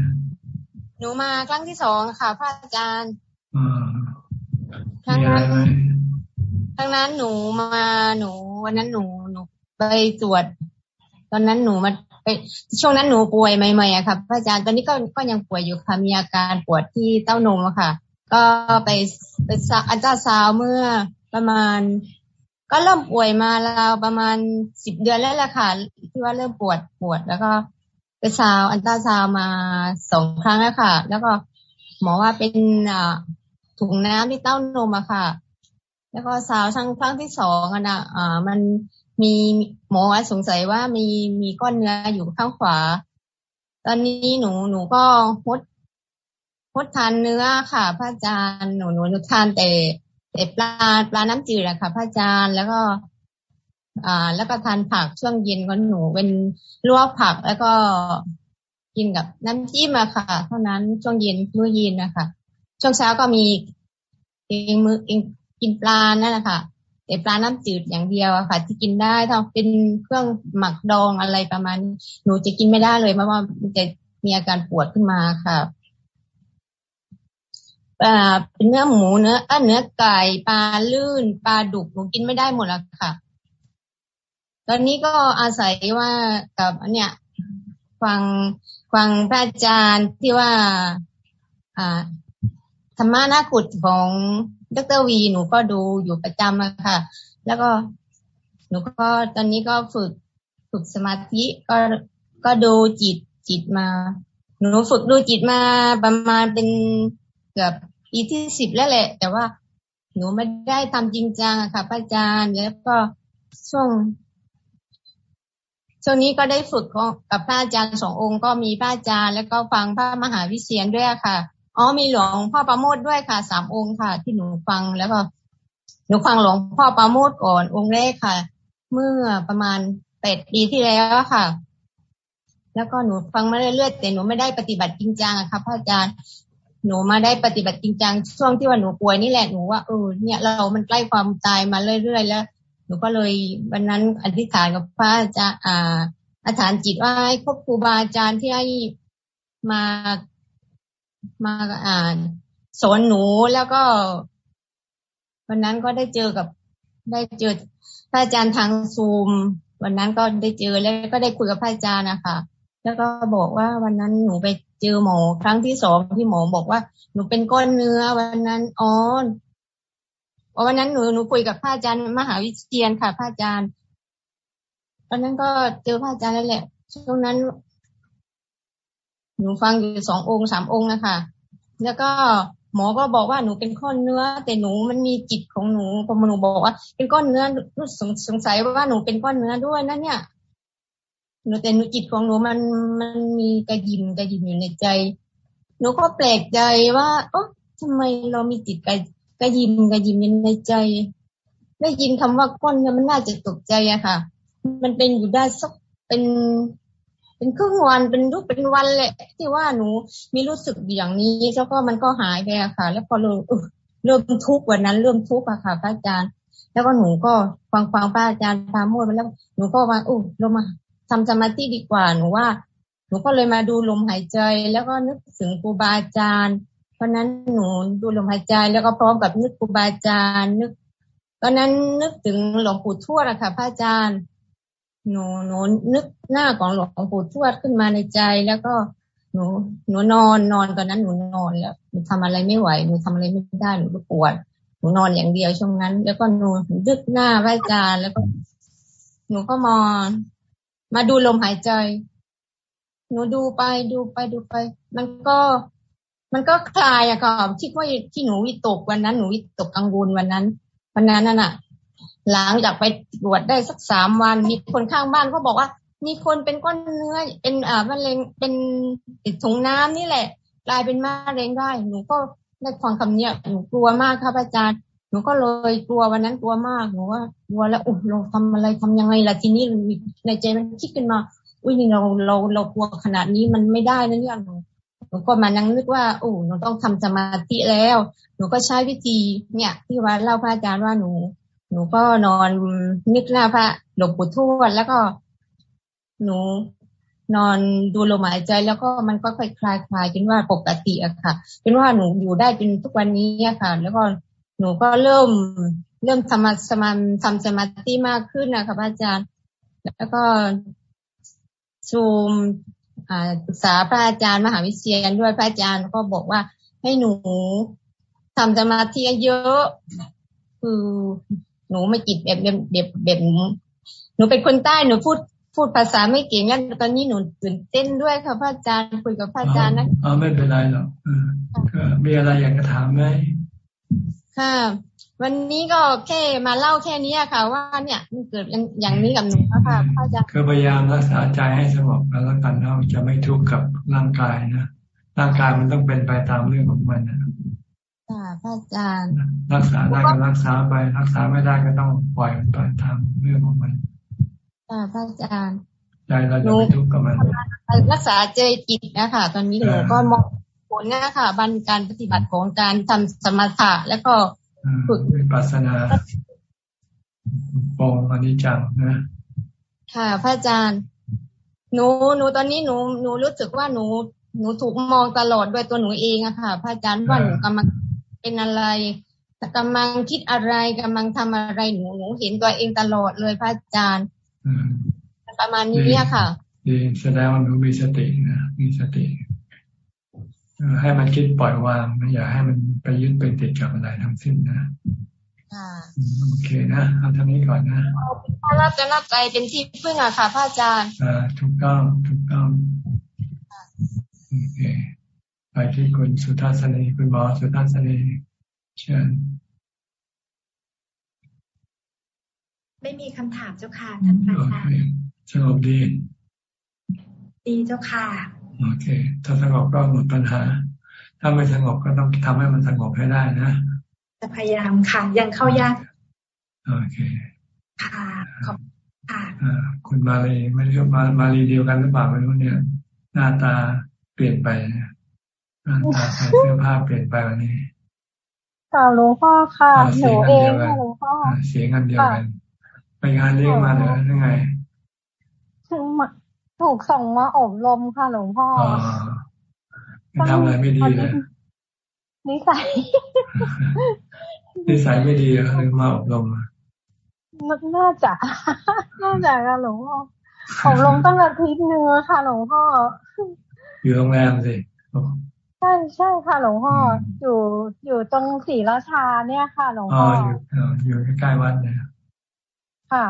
หนูมาครั้งที่สองค่ะพระอาจารย์อ่าครั้งนั้นครั้งนั้นหนูมาหนู วันนั้นหนูหนูไปตรวจ ตอนนั้นหนูมาไปช่วงนั้นหนูป่วยใหม่ๆอะค่ะพระอาจารย์ตอนนี้ก็ก็ยังป่วยอยู่ค่ะมีอาการปวดที่เต้านมอะค่ะ ก็ไปไปอันตราซาวเมื่อประมาณ ก็เริ่มป่วยมาแล้วประมาณสิบเดือนแล้วแหละค่ะที่ว่าเริ่มปวดปวด แล้วก็ไปซาวอันตราซาวมาสองครั้งแล้วค่ะ แล้วก็หมอว่าเป็นถุงน้ำที่เต้านมอะค่ะ แล้วก็ซาวครั้งครั้งที่สองอะนะอ่ามันมีหมอสงสัยว่ามีมีก้อนเนื้ออยู่ข้างขวา ตอนนี้หนูหนูก็พดพดทานเนื้อค่ะ พระอาจารย์หนูหนูทานแต่ แต่ปลาปลาน้ำจืดอะค่ะพระอาจารย์แล้วก็อ่าแล้วก็ทานผักช่วงเย็นก็หนูเป็นลวกผักแล้วก็กินกับน้ำจิ้มอะค่ะ เท่านั้นช่วงเย็นมื้อเย็นนะคะช่วงเช้าก็มีเองมือเอกินปลานั่นแหละค่ะแต่ปลาน้ำจืดอย่างเดียวอะค่ะ ที่กินได้ถ้าเป็นเครื่องหมักดองอะไรประมาณ หนูจะกินไม่ได้เลยเพราะว่ามันจะมีอาการปวดขึ้นมาค่ะ เป็นเนื้อหมูเนื้อเนื้อไก่ปลาลื่นปลาดุกหนูกินไม่ได้หมดแล้วค่ะ ตอนนี้ก็อาศัยว่ากับเนี่ย ฟังฟังพระอาจารย์ที่ว่า อ่าธรรมะนาขุดของดรวีหนูก็ดูอยู่ประจำอะค่ะ แล้วก็หนูก็ตอนนี้ก็ฝึกฝึกสมาธิก็ก็ดูจิตจิตมา หนูฝึกดูจิตมาประมาณเป็นเกือบ ปีที่สิบแล้วแหละ แต่ว่าหนูไม่ได้ทำจริงจังค่ะพระอาจารย์แล้วก็ช่วงช่วงนี้ก็ได้ฝึกกับพระอาจารย์สององค์ ก็มีพระอาจารย์ แล้วก็ฟังพระมหาวิเชียนด้วยค่ะอ๋อมีหลวงพ่อประโมทด้วยค่ะสามองค์ค่ะ ที่หนูฟังแล้วก็หนูฟังหลวงพ่อประโมทก่อนองค์แรกค่ะ เมื่อประมาณแปดปีที่แล้วค่ะ แล้วก็หนูฟังมาเรื่อยๆแต่หนูไม่ได้ปฏิบัติจริงจังค่ะพระอาจารย์ หนูมาได้ปฏิบัติจริงจังช่วงที่ว่าหนูป่วยนี่แหละหนูว่าเออเนี่ยเรามันใกล้ความตายมาเรื่อยๆแล้ว หนูก็เลยวันนั้นอธิษฐานกับพระอาจารย์อ่าอาจารย์จิตว่าให้ครบครูบาอาจารย์ที่ให้มามาอ่านสอนหนูแล้วก็ วันนั้นก็ได้เจอกับได้เจอพระอาจารย์ทางซูม วันนั้นก็ได้เจอแล้วก็ได้คุยกับพระอาจารย์นะคะแล้วก็บอกว่าวันนั้นหนูไป เจอหมอครั้งที่สองที่หมอบอกว่า หนูเป็นก้อนเนื้อวันนั้นอ๋อวันนั้นหนูหนูคุยกับพระอาจารย์มหาวิเชียนค่ะพระอาจารย์วันนั้นก็เจอพระอาจารย์แล้วแหละช่วงนั้น หนูฟังอยู่สององค์สามองค์นะคะแล้วก็หมอก็บอกว่าหนูเป็นก้อนเนื้อ แต่หนูมันมีจิตของหนูพอหนูบอกว่า เป็นก้อนเนื้อสงสงสัยว่าหนูเป็นก้อนเนื้อด้วยนั่นเนี่ย หนูแต่หนูจิตของหนูมันมันมีกระยิมกระยิมอยู่ในใจ หนูก็แปลกใจว่าโอ้ทำไมเรามีจิตกระกระยิมกระยิมอยู่ในใจได้ยินคำว่าก้อนเนื้อมันน่าจะตกใจอะค่ะ มันเป็นอยู่ได้สักเป็นเป็นครึ่งวันเป็นรูปเป็นวันแหละที่ว่าหนูมีรู้สึกอย่างนี้แล้วก็มันก็หายไปอะค่ะ แล้วพอเริ่มเริ่มทุกข์วันนั้นเริ่มทุกข์อะค่ะพระอาจารย์ แล้วก็หนูก็ฟังฟังพระอาจารย์พาโมดไปแล้ว หนูก็ว่าอู้ลงมา ทำสมาธิดีกว่าหนูว่า หนูก็เลยมาดูลมหายใจ แล้วก็นึกถึงครูบาอาจารย์ เพราะนั้นหนูดูลมหายใจแล้วก็พร้อมกับนึกครูบาอาจารย์นึกตอนนั้นนึกถึงหลวงปู่ทวดอะค่ะพระอาจารย์หนูหนูนึกหน้าของหลวงปู่ทวดขึ้นมาในใจแล้วก็หนูหนูนอนนอนตอนนั้นหนูนอนแล้วหนูทำอะไรไม่ไหวหนูทำอะไรไม่ได้หนูปวดหนูนอนอย่างเดียวช่วงนั้น แล้วก็หนูดึกหน้าพระอาจารย์แล้วก็ หนูก็มอง มาดูลมหายใจ หนูดูไปดูไปดูไป มันก็ มันก็คลายอะค่ะที่ว่าที่หนูวิตกวันนั้นหนูวิตกกังวลวันนั้นวันนั้นน่ะ หลังจากไปตรวจได้สักสามวัน มีคนข้างบ้านเขาบอกว่า มีคนเป็นก้อนเนื้อ เป็นอ่ามะเร็งเป็นติดถุงน้ำนี่แหละกลายเป็นมะเร็งได้ หนูก็ได้ฟังคำเนี้ยหนูกลัวมากครับอาจารย์ หนูก็เลยกลัววันนั้นกลัวมากหนูว่ากลัวแล้วอุ้เราทำอะไรทำยังไงล่ะทีนี้ในใจมันคิดขึ้นมา อุ้ยนี่เราเราเรากลัวขนาดนี้มันไม่ได้นะเนี่ยหนูหนูก็มานั่งนึกว่าโอ้หนูต้องทำสมาธิแล้ว หนูก็ใช้วิธี เนี่ย ที่ว่าเล่าพระอาจารย์ว่าหนู หนูก็นอนนึกหน้าพระหลวงปู่ทวดแล้วก็ หนูนอนดูลมหายใจแล้วก็มันก็ค่อยคลายคลายเป็นว่าปกติอะค่ะเป็นว่าหนูอยู่ได้จนทุกวันนี้อะค่ะ แล้วก็ หนูก็เริ่มเริ่มทำสมาทำสมาธิมากขึ้นนะคะพระอาจารย์ แล้วก็ซูมปรึกษาพระอาจารย์มหาวิเชียนด้วยพระอาจารย์ก็บอกว่าให้หนูทำสมาธิเยอะ คือหนูไม่จิตแบบแบบแบบแบบหนูเป็นคนใต้หนูพูดพูดภาษาไม่เก่งงั้นตอนนี้หนูตื่นเต้นด้วยค่ะพระอาจารย์คุยกับพระอาจารย์นะอ๋อไม่เป็นไรหรอกมีอะไรอยากจะถามไหม ค่ะวันนี้ก็แค่มาเล่าแค่นี้ค่ะว่าเนี่ยมันเกิดอย่างนี้กับหนูค่ะพระอาจารย์คือพยายามรักษาใจให้สงบแล้วกันเราจะไม่ทุกข์กับร่างกายนะร่างกายมันต้องเป็นไปตามเรื่องของมันนะค่ะพระอาจารย์รักษาได้ก็รักษาไป รักษาไม่ได้ก็ต้องปล่อยมันไปตามเรื่องของมันค่ะพระอาจารย์ใจเราจะไม่ทุกข์กับมันรักษาใจจิตนะคะตอนนี้หนูก็มอง ผลนะคะบันการปฏิบัติของการทำสมถะแล้วก็ฝึกวิปัสสนาปองอนิจจังนะค่ะ พระอาจารย์หนูหนูตอนนี้หนูหนูรู้สึกว่าหนูหนูถูกมองตลอดด้วยตัวหนูเองอะค่ะ พระอาจารย์ว่าหนูกำลังเป็นอะไรกำลังคิดอะไรกำลังทำอะไรหนูหนูเห็นตัวเองตลอดเลยพระอาจารย์ประมาณนี้เนี่ยค่ะดีแสดงว่าหนูมีสตินะมีสติ ให้มันคิดปล่อยวางไม่อย่าให้มันไปยึดไปติดกับอะไรทั้งสิ้นนะโอเคนะเอาทางนี้ก่อนนะถ้ารับจะรับใจเป็นที่พึ่งอะค่ะพระอาจารย์อ่าถูกต้องถูกต้องโอเคไปที่คุณสุทัศนีคุณหมอสุทัศนีเชิญไม่มีคำถามเจ้าค่ะท่านพระอาจารย์สงบดี ดีเจ้าค่ะ โอเค ถ้าสงบก็หมดปัญหา ถ้าไม่สงบก็ต้องทำให้มันสงบให้ได้นะ จะพยายามค่ะ ยังเข้ายาก โอเค ค่ะ ขอบค่ะคุณมาลีไม่รู้มามาลีเดียวกันหรือเปล่าไม่รู้เนี่ย หน้าตาเปลี่ยนไปหน้าตาใส่เสื้อผ้าเปลี่ยนไปวันนี้ค่ะหลวงพ่อค่ะหนูเองค่ะหลวงพ่อเสียงกันเดียวกันไปงานเลี้ยงมาเหรอยังไง ถูกส่งมาอบรมค่ะหลวงพ่อทำอะไรไม่ดีเลยนิสัยนิสัยไม่ดีหรือมาอบรมน่าจะน่าจะค่ะหลวงพ่ออบรมตั้งอาทิตย์หนึ่งค่ะหลวงพ่ออยู่โรงแรมสิใช่ใช่ค่ะหลวงพ่ออยู่อยู่ตรงศรีราชาเนี่ยค่ะหลวงพ่ออยู่อยู่ใกล้วัดเนี่ยค่ะ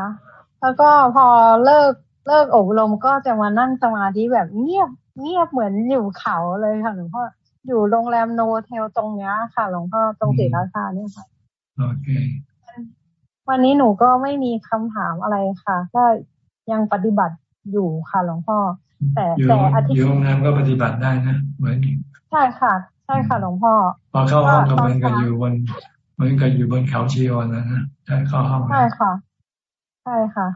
แล้วก็พอเลิก เลิกอบรมก็จะมานั่งสมาธิแบบเงียบเงียบเหมือนอยู่เขาเลยค่ะหลวงพ่ออยู่โรงแรมโนเทลตรงเนี้ยค่ะหลวงพ่อตรงศรีราชาเนี่ยค่ะโอเควันนี้หนูก็ไม่มีคำถามอะไรค่ะ ก็ยังปฏิบัติอยู่ค่ะหลวงพ่อ แต่แต่อาทิตย์อยู่โรงแรมก็ปฏิบัติได้นะเหมือนใช่ค่ะ ใช่ค่ะหลวงพ่อพอเข้าห้องก็เหมือนกับอยู่บนเหมือนกับอยู่บนเขาชีวอนนะนะใช่เข้าห้องใช่ค่ะ ใช่ค่ะ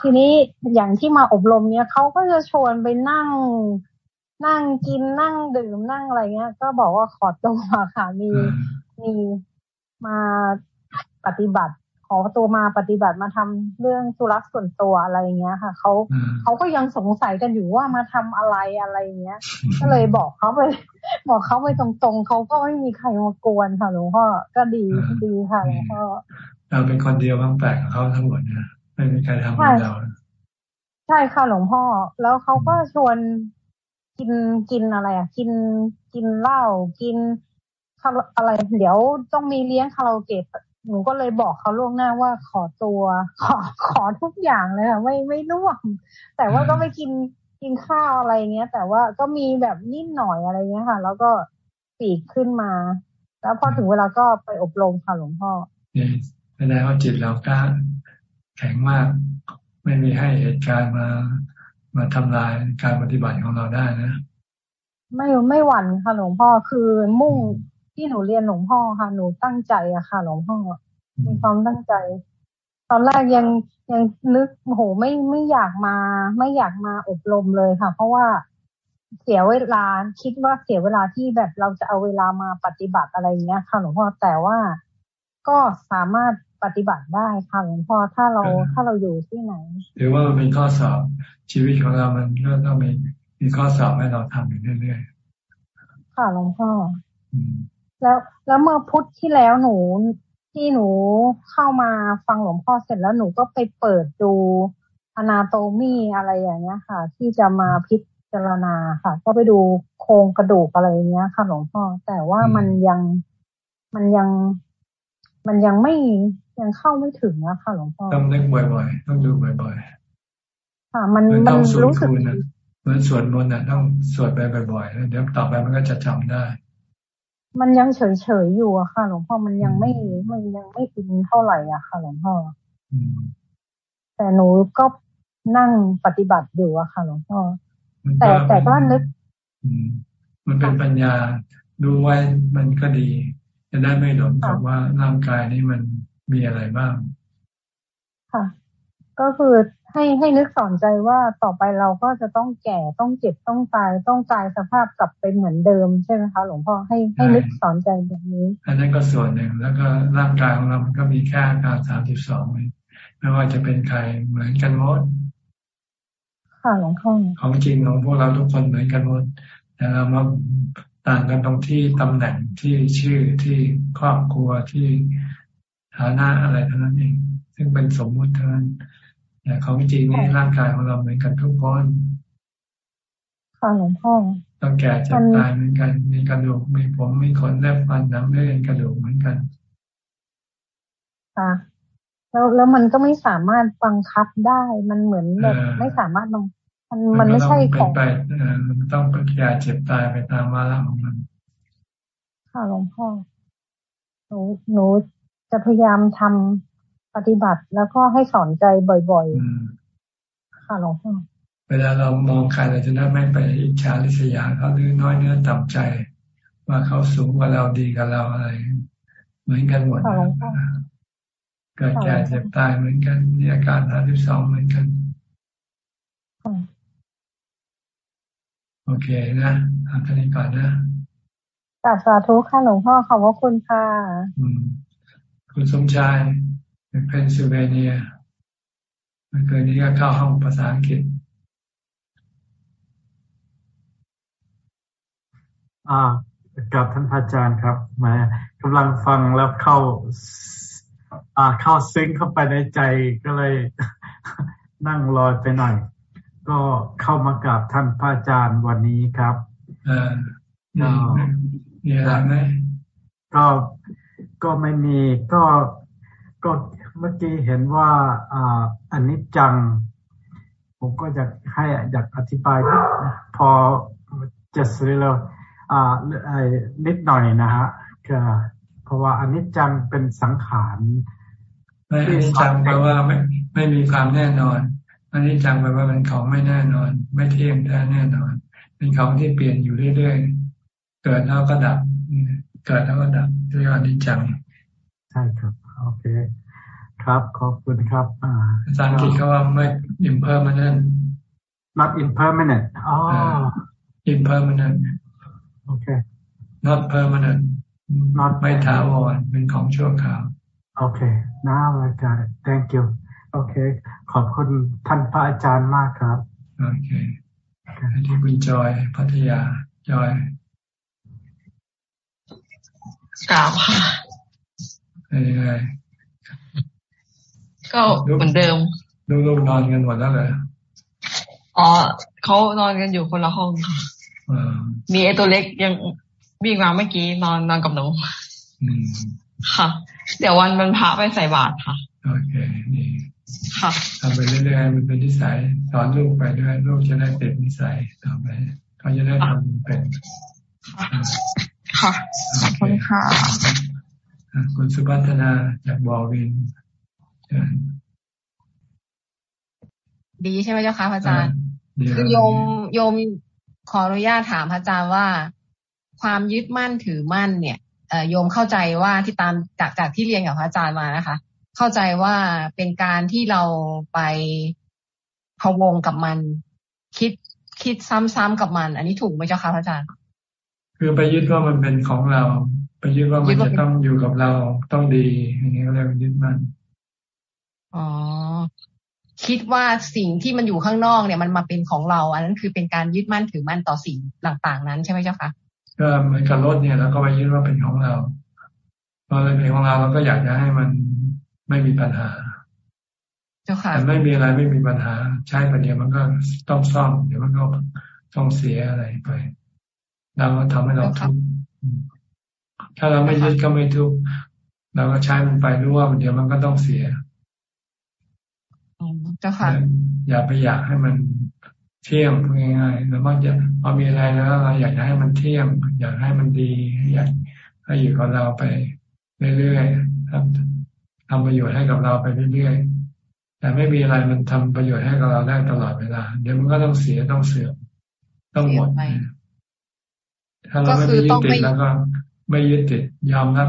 ทีนี้อย่างที่มาอบรมเนี้ยเขาก็จะชวนไปนั่ง นั่งกินนั่งดื่มนั่งอะไรเงี้ย ก็บอกว่าขอตัวค่ะ มีมีมาปฏิบัติขอตัวมาปฏิบัติมาทำเรื่องธุระส่วนตัวอะไรเงี้ยค่ะเขาเขาก็ยังสงสัยกันอยู่ว่ามาทำอะไรอะไรเงี้ย ก็เลยบอกเขาไป บอกเขาไปตรงๆเขาก็ไม่มีใครมากวนค่ะหลวงพ่อก็ดีดีค่ะหลวงพ่อเราเป็นคนเดียวบางแปลกกับเขาทั้งหมดนะ ไม่มีใครทำให้เราใช่ค่ะหลวงพ่อ แล้วเขาก็ชวนกินกินอะไร อะ กินกินเหล้ากินอะไร เดี๋ยวต้องมีเลี้ยงคาราโอเกะหนูก็เลยบอกเขาล่วงหน้าว่าขอตัว ขอขอทุกอย่างเลยค่ะไม่ไม่ร่วม แต่ว่าก็ไม่กินกินข้าวอะไรเงี้ย แต่ว่าก็มีแบบนิดหน่อยอะไรเงี้ยค่ะ แล้วก็ปีกขึ้นมา แล้วพอถึงเวลาก็ไปอบรมค่ะหลวงพ่อเนี่ยแสดงว่าจิตเรากล้า แข็งมาก ไม่มีให้เหตุการณ์มามาทำลายการปฏิบัติของเราได้นะ ไม่ไม่หวั่นค่ะหลวงพ่อคือมุ่งที่หนูเรียนหลวงพ่อค่ะ หนูตั้งใจอะค่ะ หลวงพ่อมีความตั้งใจ ตอนแรกยังยังนึกโหไม่ไม่อยากมา ไม่อยากมาอบรมเลยค่ะ เพราะว่าเสียเวลาคิดว่าเสียเวลาที่แบบเราจะเอาเวลามาปฏิบัติอะไรเงี้ยค่ะหลวงพ่อแต่ว่าก็สามารถ ปฏิบัติได้ค่ะหลวงพ่อถ้าเราถ้าเราอยู่ที่ไหนหรือว่ามันเป็นข้อสอบชีวิตของเรามันก็ต้องมีมีข้อสอบให้เราทำอยู่เรื่อยๆค่ะหลวงพ่อแล้วแล้วเมื่อพุธที่แล้วหนูที่หนูเข้ามาฟังหลวงพ่อเสร็จแล้วหนูก็ไปเปิดดูอนาโตมีอะไรอย่างเงี้ยค่ะ ที่จะมาพิจารณาค่ะ ก็ไปดูโครงกระดูกอะไรเงี้ยค่ะหลวงพ่อ แต่ว่ามันยังมันยังมันยังไม่ ยังเข้าไม่ถึงนะค่ะหลวงพ่อต้องเล่นบ่อยๆต้องดูบ่อยๆค่ะมันมันรู้สึกเหมือนสวดมนต์น่ะต้องสวดไปบ่อยๆแล้วเดี๋ยวต่อไปมันก็จะจำได้ มันยังเฉยเฉยอยู่อะค่ะ หลวงพ่อมันยังไม่มันยังไม่อินเท่าไหร่อะค่ะ หลวงพ่อแต่หนูก็นั่งปฏิบัติอยู่อะค่ะ หลวงพ่อแต่แต่ก็นึกมันเป็นปัญญาดูไว้มันก็ดี จะได้ไม่หลงกับว่าร่างกายนี้มัน มีอะไรบ้าง ค่ะ ก็คือให้ให้นึกสอนใจว่าต่อไปเราก็จะต้องแก่ต้องเจ็บต้องตายต้องกายสภาพกลับไปเหมือนเดิมใช่ไหมคะหลวงพ่อให้ให้นึกสอนใจแบบนี้ อันนั้นก็ส่วนหนึ่งแล้วก็ร่างกายของเรามันก็มีแค่อาการสามสิบสองไม่ว่าจะเป็นใครเหมือนกันหมดค่ะหลวงพ่อของจริงของพวกเราทุกคนเหมือนกันหมดแต่เรามาต่างกันตรงที่ตำแหน่งที่ชื่อที่ครอบครัวที่ ฐานะอะไรเท่านั้นเอง ซึ่งเป็นสมมุติเท่านั้นแต่ของจริงนี่ร่างกายของเราเหมือนกันทุกคนค่ะหลวงพ่อต้องแก่เจ็บตายเหมือนกัน มีกระดูกมีผมมีขนแลบฟันหนังเนื้อกระดูกเหมือนกันค่ะแล้วแล้วมันก็ไม่สามารถบังคับได้ มันเหมือนแบบไม่สามารถบังมันมันไม่ใช่ของไปมันต้องแก่เจ็บตายไปตามวาระของมัน ค่ะหลวงพ่อ หนูหนู จะพยายามทำปฏิบัติแล้วก็ให้สอนใจบ่อยๆ ค่ะหลวงพ่อ เวลาเรามองใครเราจะได้ไม่ไปอิจฉาริษยาเขาหรือน้อยเนื้อต่ำใจ ว่าเขาสูงกว่าเราดีกับเราอะไร เหมือนกันหมดเกิดแก่เจ็บตายเหมือนกันมีอาการห้าสิบสองเหมือนกันโอเคนะทำท่านี้ก่อนนะกราบสาธุค่ะหลวงพ่อขอบพระคุณค่ะ คุณสมชาย in Pennsylvania เมื่อคืนนี้ก็เข้าห้องภาษาอังกฤษ อ่ากับท่านพระอาจารย์ครับมากำลังฟังแล้วเข้า อ่าเข้าซึ้งเข้าไปในใจก็เลยนั่งรอไปหน่อย ก็เข้ามากับท่านพระอาจารย์วันนี้ครับอ่ามีอะไรไหมก็ ก็ไม่มีก็ก็เมื่อกี้เห็นว่าอ่าอันนี้จัง ผมก็อยากให้อยากอธิบายพอจะซื้อแล้วอ่านิดหน่อยนะฮะก็เพราะว่าอันนี้จังเป็นสังขารไม่อันนี้จังแปลว่าไม่ไม่มีความแน่นอนอันนี้จังแปลว่าเป็นของไม่แน่นอน ไม่เที่ยงแท้แน่นอน เป็นของที่เปลี่ยนอยู่เรื่อยๆเกิดแล้วก็ดับ เกิดแล้วก็ดับเรียกว่านิจังใช่ครับ โอเค ครับขอบคุณครับอ่าภาษาอังกฤษเขาว่าไม่ impermanent not impermanent อ๋อ impermanent โอเค not permanent not ไม่ถาวรเป็นของชั่วคราว โอเค now I got it thank you โอเค ขอบคุณท่านพระอาจารย์มากครับ โอเคที่คุณจอยพัทยาจอย กล่าวค่ะเป็นยังไงก็เหมือนเดิมลูกๆนอนกันหมดแล้วเลยอ๋อเขานอนกันอยู่คนละห้องค่ะมีไอตัวเล็กยังวิ่งมาเมื่อกี้นอนนอนกับหนูค่ะ เดี๋ยววันมันพระไปใส่บาตรค่ะโอเคนี่ค่ะทำไปเรื่อยๆมันเป็นนิสัยสอนลูกไปด้วยลูกจะได้ติดนิสัยต่อไปเขาจะได้ทำเป็น ค่ะขอบคุณค่ะคุณสุพัฒนาจากบอวินดีใช่ไหมเจ้าคะพระอาจารย์คือโยมโยมขออนุญาตถามพระอาจารย์ว่า ความยึดมั่นถือมั่นเนี่ยโยมเข้าใจว่าที่ตามจากจากที่เรียนกับพระอาจารย์มานะคะ เข้าใจว่าเป็นการที่เราไปพะวงกับมัน คิดคิดซ้ำๆกับมัน อันนี้ถูกไหมเจ้าคะพระอาจารย์ คือไปยึดว่ามันเป็นของเรา ไปยึดว่ามันจะต้องอยู่กับเราต้องดีอย่างนี้ก็เรียกว่ายึดมั่นอ๋อคิดว่าสิ่งที่มันอยู่ข้างนอกเนี่ยมันมาเป็นของเรา อันนั้นคือเป็นการยึดมั่นถือมั่นต่อสิ่งต่างๆ นั้นใช่ไหมเจ้าคะก็เหมือนกับรถเนี่ยแล้วก็ไปยึดว่าเป็นของเราพอเลยเป็นของเราเราก็อยากจะให้มันไม่มีปัญหาเจ้าค่ะแต่ไม่มีอะไรไม่มีปัญหา ใช้ไปเดียวมันก็ต้องซ่อมเดี๋ยวมันก็ต้องเสียอะไรไป เราก็ทำให้เราทุกข์ถ้าเราไม่ยึดก็ไม่ทุกข์เราก็ใช้มันไปรู้ว่าเดี๋ยวมันก็ต้องเสียเจ้าค่ะ อย่าไปอยากให้มันเที่ยงง่ายๆแล้วมันจะพอมีอะไรแล้วเราอยากให้มันเที่ยง อยากให้มันดี อยากให้อยู่กับเราไปเรื่อยๆทำทำประโยชน์ให้กับเราไปเรื่อยๆ แต่ไม่มีอะไรมันทำประโยชน์ให้กับเราได้ตลอดเวลา เดี๋ยวมันก็ต้องเสียต้องเสื่อมต้องหมด ถ้าเราไม่ไปยึดติดแล้วก็ไม่ยึดติดยอมรับ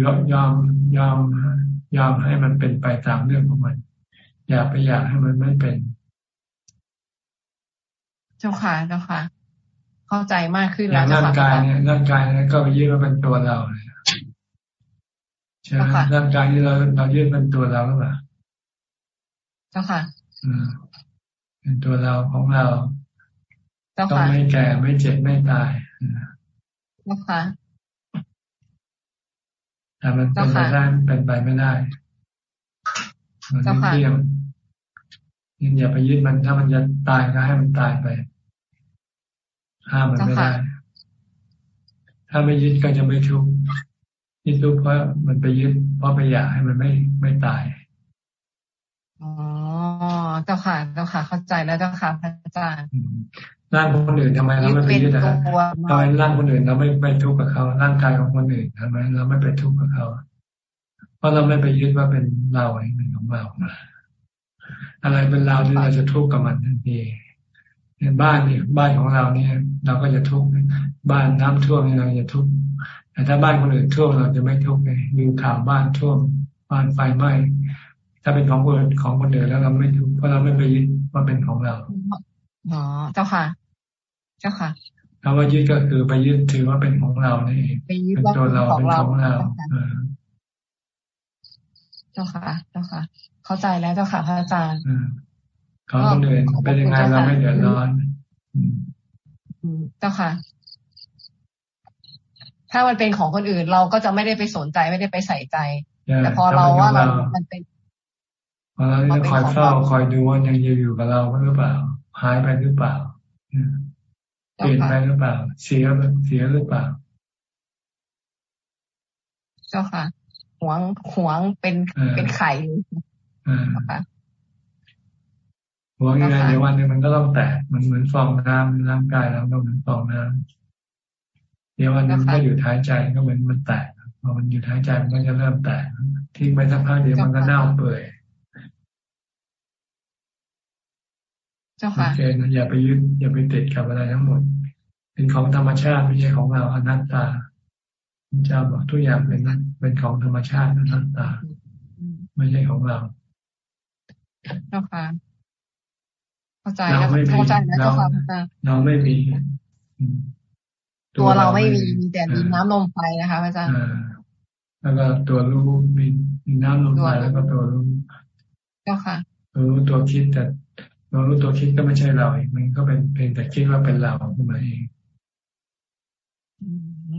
ยอมยอมยอมยอมให้มันเป็นไปตามเรื่องของมัน อย่าไปอยากให้มันไม่เป็น เจ้าค่ะเจ้าค่ะ เข้าใจมากขึ้นแล้วร่างกายเนี่ยร่างกายเนี่ยก็ไปยึดว่าเป็นตัวเราเลยใช่ไหมร่างกายที่เราเรายึดเป็นตัวเราหรือเปล่าเจ้าค่ะเป็นตัวเราของเราต้องไม่แก่ไม่เจ็บไม่ตายเจ้าค่ะแต่มันเป็นไปได้เป็นไปไม่ได้มันไม่เที่ยงยิ่งอย่าไปยึดมันถ้ามันจะตายก็ให้มันตายไปห้ามมันไม่ได้ ถ้าไม่ยึดก็จะไม่ทุกข์ยึดทุกข์เพราะมันไปยึดเพราะไปอยากให้มันไม่ไม่ตายอ๋อเจ้าค่ะเจ้าค่ะ เข้าใจแล้วเจ้าค่ะพระอาจารย์ ร่างคนอื่นทำไมเราไม่ไปยึดนะทำไมร่างคนอื่นเราไม่ไปทุกข์กับเขา ร่างกายของคนอื่นทำไมเราไม่ไปทุกข์กับเขา เพราะเราไม่ไปยึดว่าเป็นเราเองเป็นของเราอะไรเป็นเราที่เราจะทุกข์กับมันทันทีในบ้านนี่บ้านของเราเนี่ย เราก็จะทุกข์บ้านน้ำท่วมนี่เราจะทุกข์แต่ถ้าบ้านคนอื่นท่วมเราจะไม่ทุกข์เลยดูข่าวบ้านท่วมบ้านไฟไหม้ถ้าเป็นของคนอื่นของคนอื่นแล้วเราไม่ทุกข์เพราะเราไม่ไปยึดว่าเป็นของเราอ๋อเจ้าค่ะ เจ้าค่ะคำว่ายึดก็คือไปยึดถือว่าเป็นของเรานี่เป็นตัวเราเป็นของเราเจ้าค่ะ เจ้าค่ะ เข้าใจแล้วเจ้าค่ะพระอาจารย์เขาคนอื่นเป็นยังไงเราไม่เดือดร้อนเจ้าค่ะ ถ้ามันเป็นของคนอื่น เราก็จะไม่ได้ไปสนใจไม่ได้ไปใส่ใจ แต่พอเราว่าเรามันเป็นพอเราคอยเฝ้าคอยดูว่ายังอยู่กับเราหรือเปล่าหายไปหรือเปล่า เปลี่ยนไปหรือเปล่า เสียเสียหรือเปล่า เจ้าค่ะ หวงหวงเป็นเป็นไข่ค่ะหัวยังไงเดี๋ยววันนึงมันก็ต้องแตก มันเหมือนฟองน้ำร่างกายเราก็เหมือนฟองน้ำเดี๋ยววันนึงก็อยู่ท้ายใจก็เหมือนมันแตกพอมันอยู่ท้ายใจมันก็จะเริ่มแตกทิ้งไปสักพักเดี๋ยวมันก็เน่าเปื่อย เจ้าค่ะโอเคนะอย่าไปยึดอย่าไปติดกับอะไรทั้งหมด เป็นของธรรมชาติไม่ใช่ของเราอนัตตาเจ้าบอกทุกอย่างเป็นนั้นเป็นของธรรมชาติอนัตตา ไม่ใช่ของเราเจ้าค่ะเข้าใจแล้วเข้าใจนะเจ้าค่ะเราไม่มี ตัวเราไม่มีมีแต่ดินน้ำลมไฟนะคะอาจารย์แล้วก็ตัวรู้มีน้ำลมไฟแล้วก็ตัวรู้เจ้าค่ะรู้ตัวคิดแต่ เรารู้ตัวคิดก็ไม่ใช่เราอีกมันก็เป็นเพียงแต่คิดว่าเป็นเราขึ้นมาเอง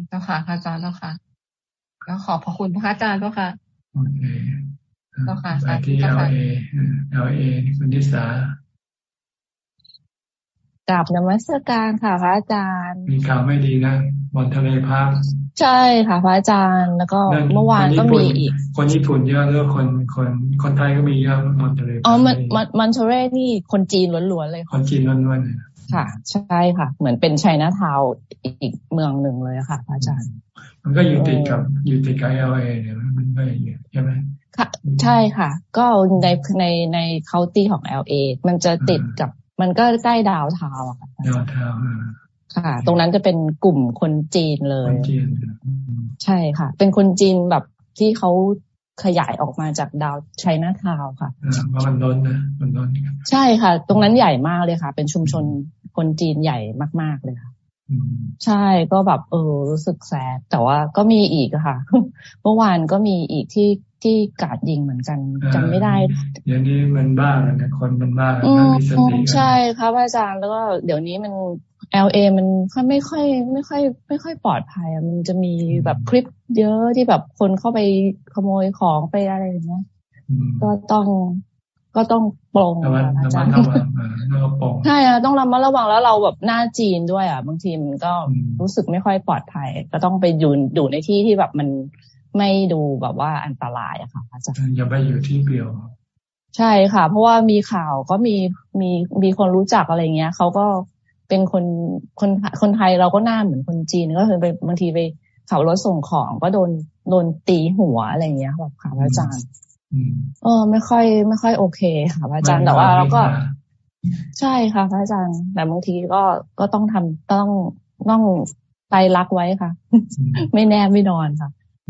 เจ้าค่ะอาจารย์เจ้าค่ะ แล้วขอบพระคุณพระอาจารย์เจ้าค่ะโอเคเจ้าค่ะไปที่เอลเอเอลเอคุณทิสา กราบนมัสการค่ะพระอาจารย์ มีข่าวไม่ดีนะ Monterey Parkใช่ค่ะพระอาจารย์แล้วก็เมื่อวานก็มีอีก คนญี่ปุ่นเยอะหรือคนคนคนไทยก็มีเยอะ Monterey อ๋อมันมัน Monterey นี่คนจีนล้วนๆเลย คนจีนล้วนๆค่ะ ใช่ค่ะ เหมือนเป็นไชน่าทาวอีกเมืองหนึ่งเลยค่ะพระอาจารย์ มันก็อยู่ติดกับอยู่ติดกับเอลเอเนี่ยมันก็อย่างเงี้ยใช่ไหมค่ะ ใช่ค่ะ ก็ในในใน county ของเอลเอมันจะติดกับ มันก็ใกล้ดาวเทาอะค่ะดาวเทาค่ะ ตรงนั้นจะเป็นกลุ่มคนจีนเลยจีนใช่ค่ะ เป็นคนจีนแบบที่เขาขยายออกมาจาก down Chinatown ค่ะว่ามันล้นนะมันล้นใช่ค่ะ ตรงนั้นใหญ่มากเลยค่ะ เป็นชุมชนคนจีนใหญ่มาก ๆเลยค่ะ ใช่ก็แบบเออรู้สึกแสบแต่ว่าก็มีอีกค่ะเมื่อวานก็มีอีกที่ที่กาดยิงเหมือนกันจำไม่ได้เดี๋ยวนี้มันบ้าแล้วนะคนมันบ้าไม่มีสติใช่ครับอาจารย์แล้วก็เดี๋ยวนี้มันเอลเอมันไม่ค่อย ไม่ค่อย ไม่ค่อยปลอดภัยมันจะมีแบบคลิปเยอะที่แบบคนเข้าไปขโมยของไปอะไรอย่างเงี้ยก็ต้อง ก็ต้องปรงอาจารย์ใช่อะต้องระมัดระวังแล้วเราแบบหน้าจีนด้วย อะ บางทีมันก็รู้สึกไม่ค่อยปลอดภัย ก็ต้องไปอยู่อยู่ในที่ที่แบบมันไม่ดูแบบว่าอันตรายอะค่ะอาจารย์อย่าไปอยู่ที่เปลี่ยว ใช่ค่ะ เพราะว่ามีข่าวก็มีมีมีคนรู้จักอะไรเงี้ยเขาก็เป็นคนคนคนไทยเราก็หน้าเหมือนคนจีนก็คือไปบางทีไปขับรถส่งของก็โดนโดนตีหัวอะไรเงี้ยแบบค่ะอาจารย์ เออ ไม่ค่อย ไม่ค่อยโอเคค่ะพระอาจารย์แต่ว่าเราก็ ใช่ค่ะพระอาจารย์แต่บางทีก็ก็ต้องทำต้องต้องใจรักไว้ค่ะ ไม่แน่ไม่นอนค่ะ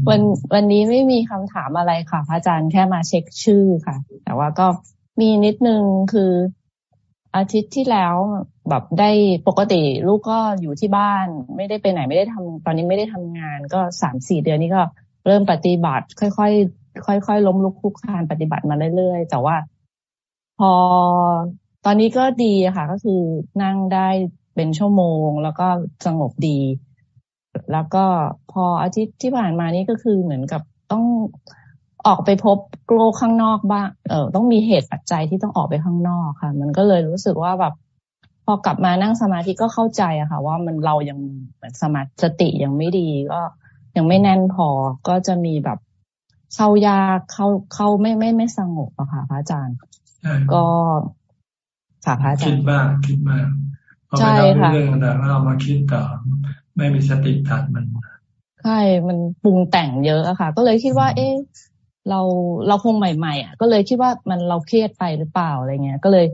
วันวันนี้ไม่มีคำถามอะไรค่ะพระอาจารย์แค่มาเช็คชื่อค่ะ แต่ว่าก็มีนิดนึงคืออาทิตย์ที่แล้วแบบได้ปกติลูกก็อยู่ที่บ้าน ไม่ได้ไปไหนไม่ได้ทำตอนนี้ไม่ได้ทำงาน ก็สามสี่เดือนนี้ก็เริ่มปฏิบัติ ค่อย ค่อยๆล้มลุกคลุกคลานปฏิบัติมาเรื่อยๆแต่ว่า พอตอนนี้ก็ดีค่ะ ก็คือนั่งได้เป็นชั่วโมง แล้วก็สงบดี แล้วก็พออาทิตย์ที่ผ่านมานี้ก็คือเหมือนกับต้องออกไปพบโลกข้างนอกบ้างเออต้องมีเหตุปัจจัยที่ต้องออกไปข้างนอกค่ะ มันก็เลยรู้สึกว่าแบบพอกลับมานั่งสมาธิก็เข้าใจอะค่ะ ว่ามันเรายังสมาธิสติยังไม่ดีก็ยังไม่แน่นพอก็จะมีแบบ เข้ายากเข้าเข้าไม่ไม่ไม่สงบอะค่ะพระอาจารย์ ก็ค่ะพระอาจารย์คิดบ้างคิดมากใช่ค่ะเรื่องต่างๆเรามาคิดต่อ ไม่มีสติตัดมันใช่มันปรุงแต่งเยอะอะค่ะ ก็เลยคิดว่า เอ๊ะเราเราคงใหม่ๆอะ ก็เลยคิดว่ามันเราเครียดไปหรือเปล่าอะไรเงี้ย ก็เลย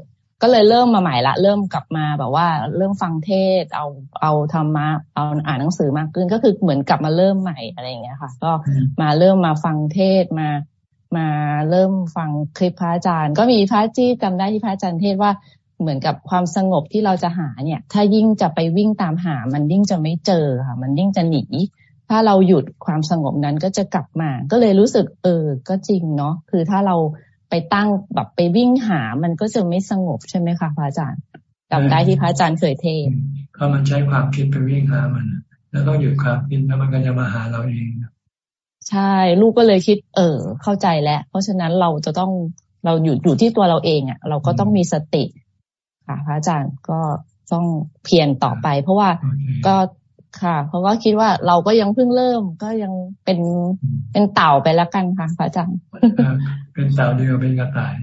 ก็เลยเริ่มมาใหม่ละ เริ่มกลับมาแบบว่า เริ่มฟังเทศ เอาเอาธรรมะเอาอ่านหนังสือมากขึ้นก็คือเหมือนกลับมาเริ่มใหม่อะไรอย่างเงี้ยค่ะ ก็มาเริ่มมาฟังเทศมา มาเริ่มฟังคลิปพระอาจารย์ ก็มีพระจี้จำได้ที่พระอาจารย์เทศว่าเหมือนกับความสงบที่เราจะหาเนี่ย ถ้ายิ่งจะไปวิ่งตามหา มันยิ่งจะไม่เจอค่ะ มันยิ่งจะหนีถถ้าเราหยุดความสงบนั้นก็จะกลับมา ก็เลยรู้สึกเออ ก็จริงเนาะคือถ้าเรา ไปตั้งแบบไปวิ่งหา มันก็จะไม่สงบใช่ไหมคะพระอาจารย์จำได้ที่พระอาจารย์เคยเทศก็มันใช้ความคิดไปวิ่งหามัน แล้วต้องหยุดความคิดแล้วมันก็จะมาหาเราเองใช่ ลูกก็เลยคิด เออ เข้าใจแล้ว เพราะฉะนั้นเราจะต้องเราอยู่อยู่ที่ตัวเราเองอะ เราก็ต้องมีสติ ค่ะ พระอาจารย์ก็ต้องเพียรต่อไป เพราะว่าก็ ค่ะ เพราะว่าคิดว่าเราก็ยังเพิ่งเริ่มก็ยังเป็นเป็นเต่าไปแล้วกันค่ะพระอาจารย์เป็นเต่าเดียวเป็นกระต่าย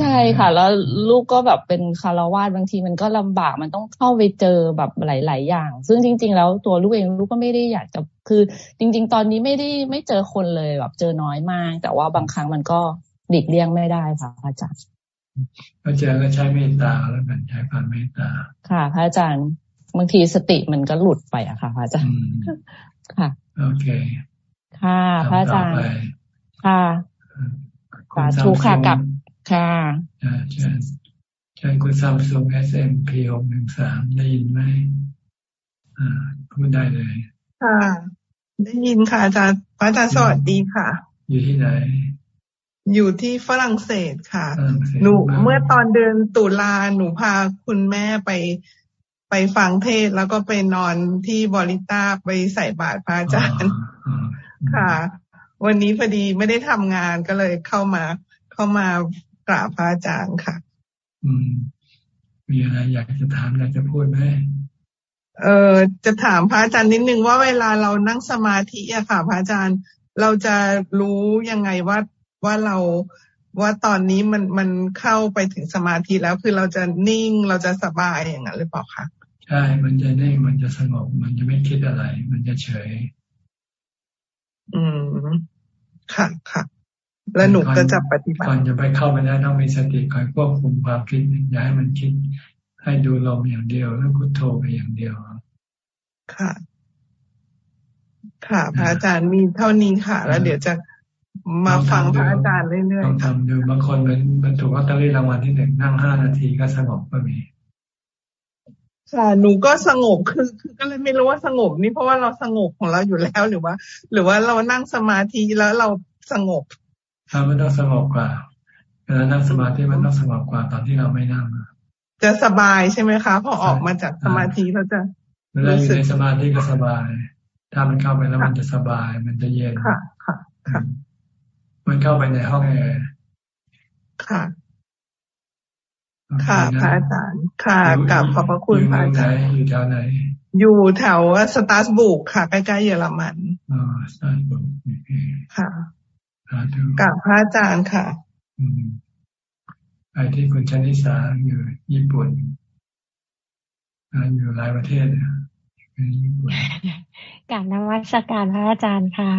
ใช่ค่ะ แล้วลูกก็แบบเป็นคารวาสบางทีมันก็ลำบากมันต้องเข้าไปเจอแบบหลาย ๆ อย่าง ซึ่งจริง ๆ แล้วตัวลูกเองลูกก็ไม่ได้อยากจะคือ จริง ๆ ตอนนี้ไม่ได้ไม่เจอคนเลยแบบเจอน้อยมาก แต่ว่าบางครั้งมันก็หลีกเลี่ยงไม่ได้ค่ะพระอาจารย์ก็เจอก็ใช้เมตตาแล้วกันใช้ความเมตตาค่ะพระอาจารย์ บางทีสติมันก็หลุดไปอะค่ะพระอาจารย์ค่ะโอเค ค่ะพระอาจารย์ค่ะสาธุค่ะกับค่ะเชิญเชิญคุณซัมซุงเอสเอ็มพีหกหนึ่งสามได้ยินไหมอ่าพูดได้เลย ค่ะ ได้ยินค่ะอาจารย์พระอาจารย์สวัสดีค่ะ อยู่ที่ไหน อยู่ที่ฝรั่งเศสค่ะ หนูเมื่อตอนเดือนตุลาหนูพาคุณแม่ไป ไปฟังเทศแล้วก็ไปนอนที่บริต้าไปใส่บาตรพระอาจารย์ค่ะ วันนี้พอดีไม่ได้ทำงานก็เลยเข้ามาเข้ามากราบพระอาจารย์ค่ะ อืม มีอะไรอยากจะถามอยากจะพูดไหมเออจะถามพระอาจารย์นิดนึงว่าเวลาเรานั่งสมาธิอะค่ะ พระอาจารย์เราจะรู้ยังไงว่าว่าเราว่าตอนนี้มันมันเข้าไปถึงสมาธิแล้วคือเราจะนิ่งเราจะสบายอย่างนั้นหรือเปล่าคะ ใช่ มันจะนิ่ง มันจะสงบ มันจะไม่คิดอะไร มันจะเฉย อืม ค่ะค่ะ แล้วหนูก็จะปฏิบัติก่อนจะไปเข้าไปได้ต้องมีสติคอยควบคุมความคิดอย่าให้มันคิด ให้ดูลมอย่างเดียว แล้วพุทโธไปอย่างเดียว ค่ะ ค่ะ พระอาจารย์มีเท่านี้ค่ะ แล้วเดี๋ยวจะมาฟังพระอาจารย์เรื่อยๆต้องทำดูบางคนเป็นบรรทุกลอตเตอรี่รางวัลที่หนึ่งนั่งห้านาทีก็สงบก็มี ค่ะหนูก็สงบคือคือก็เลยไม่รู้ว่าสงบนี่เพราะว่าเราสงบของเราอยู่แล้วหรือว่า หรือว่าเรานั่งสมาธิแล้วเราสงบถ้ามันต้องสงบกว่าเวลานั่งสมาธิมันต้องสงบกว่าตอนที่เราไม่นั่งจะสบายใช่ไหมคะ พอออกมาจากสมาธิเราจะเวลาอยู่ในสมาธิก็สบาย ถ้ามันเข้าไปแล้วมันจะสบาย มันจะเย็นค่ะ ค่ะค่ะมันเข้าไปในห้องแอร์ค่ะ ค่ะพระอาจารย์ค่ะกราบขอบพระคุณพระอาจารย์อยู่แถวไหน อยู่แถวสตราสบูร์กค่ะ ใกล้ๆเยอรมันอ๋อสตราสบูร์กค่ะกราบพระอาจารย์ค่ะไปที่คุณชนิสาอยู่ญี่ปุ่นอยู่หลายประเทศญี่ปุ่นการนวัตการพระอาจารย์ค่ะ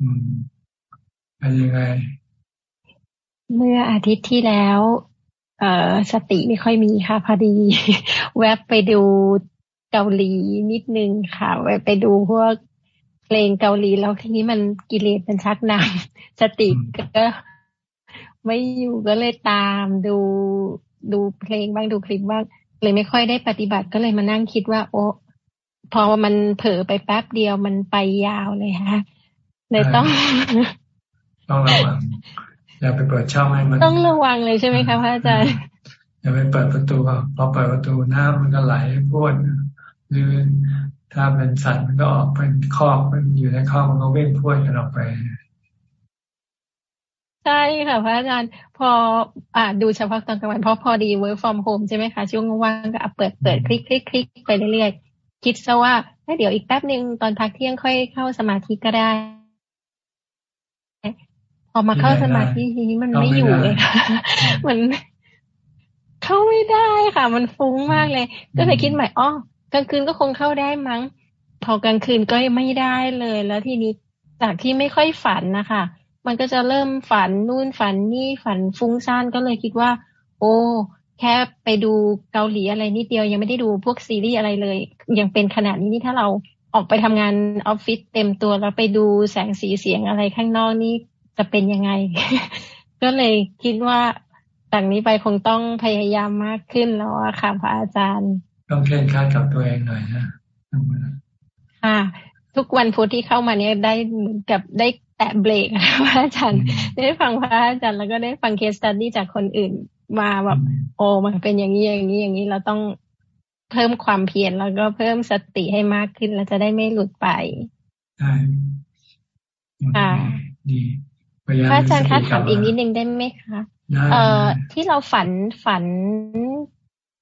อืมเป็นยังไง เมื่ออาทิตย์ที่แล้ว เอ่อสติไม่ค่อยมีค่ะ พอดี แวบไปดูเกาหลีนิดนึงค่ะแวบไปดูพวกเพลงเกาหลีแล้วทีนี้มันกิเลสมันชักนำสติก็ไม่อยู่ก็เลยตามดูดูเพลงบ้างดูคลิปบ้างเลยไม่ค่อยได้ปฏิบัติก็เลยมานั่งคิดว่า โอ้พอมันเผลอไปแป๊บเดียวมันไปยาวเลยฮะเลยต้อง ต้องระวัง อย่าไปเปิดช่องให้มัน ต้องระวังเลยใช่ไหมคะพระอาจารย์อย่าไปเปิดประตูพอเปิดประตูน้ำมันก็ไหลพ่นหรือถ้าเป็นสัตว์มันก็ออกเป็นคอกมันอยู่ในคอกมันก็เว้งพ่นกันออกไปใช่ค่ะพระอาจารย์พออ่าดูเฉพาะตอนกลางวันเพราะพอดี work from home ใช่ไหมคะช่วงว่างก็เปิดเปิดคลิกคลิกคลิกไปเรื่อยๆ คิดซะว่าเดี๋ยวอีกแป๊บหนึ่งตอนพักเที่ยงค่อยเข้าสมาธิก็ได้พ อมาเข้าสมาธิทีนี้มันไม่อยู่เลยค่ะมันเข้าไม่ได้ค่ะ มันฟุ้งมากเลย ก็เลยคิดใหม่อ๋อกลางคืนก็คงเข้าได้มั้ง พอกลางคืนก็ไม่ได้เลย แล้วทีนี้จากที่ไม่ค่อยฝันนะคะมันก็จะเริ่มฝันนู่นฝันนี่ฝันฟุ้งซ่านก็เลยคิดว่า โอ้แค่ไปดูเกาหลีอะไรนิดเดียวยังไม่ได้ดูพวกซีรีส์อะไรเลย ยังเป็นขนาดนี้นี่ถ้าเราออกไปทำงานออฟฟิศเต็มตัวแล้วไปดูแสงสีเสียงอะไรข้างนอกนี่ จะเป็นยังไง ก็เลยคิดว่าจากนี้ไปคงต้องพยายามมากขึ้นแล้วค่ะพระอาจารย์ ต้องเข่งคัดกับตัวเองหน่อยนะค่ะททุกวันพุธที่เข้ามาเนี้ยได้เหมือนกับได้แตะเบรกพระอาจารย์ ได้ฟังพระอาจารย์แล้วก็ได้ฟังเคสตัดดี้จากคนอื่นมาแบบโอ้มันเป็นอย่างนี้อย่างนี้อย่างนี้เราต้องเพิ่มความเพียรแล้วก็เพิ่มสติให้มากขึ้นเราจะได้ไม่หลุดไปใช่ค่ะดี พระอาจารย์คะถามอีกนิดนึงได้ไหมคะเอ่อที่เราฝันฝัน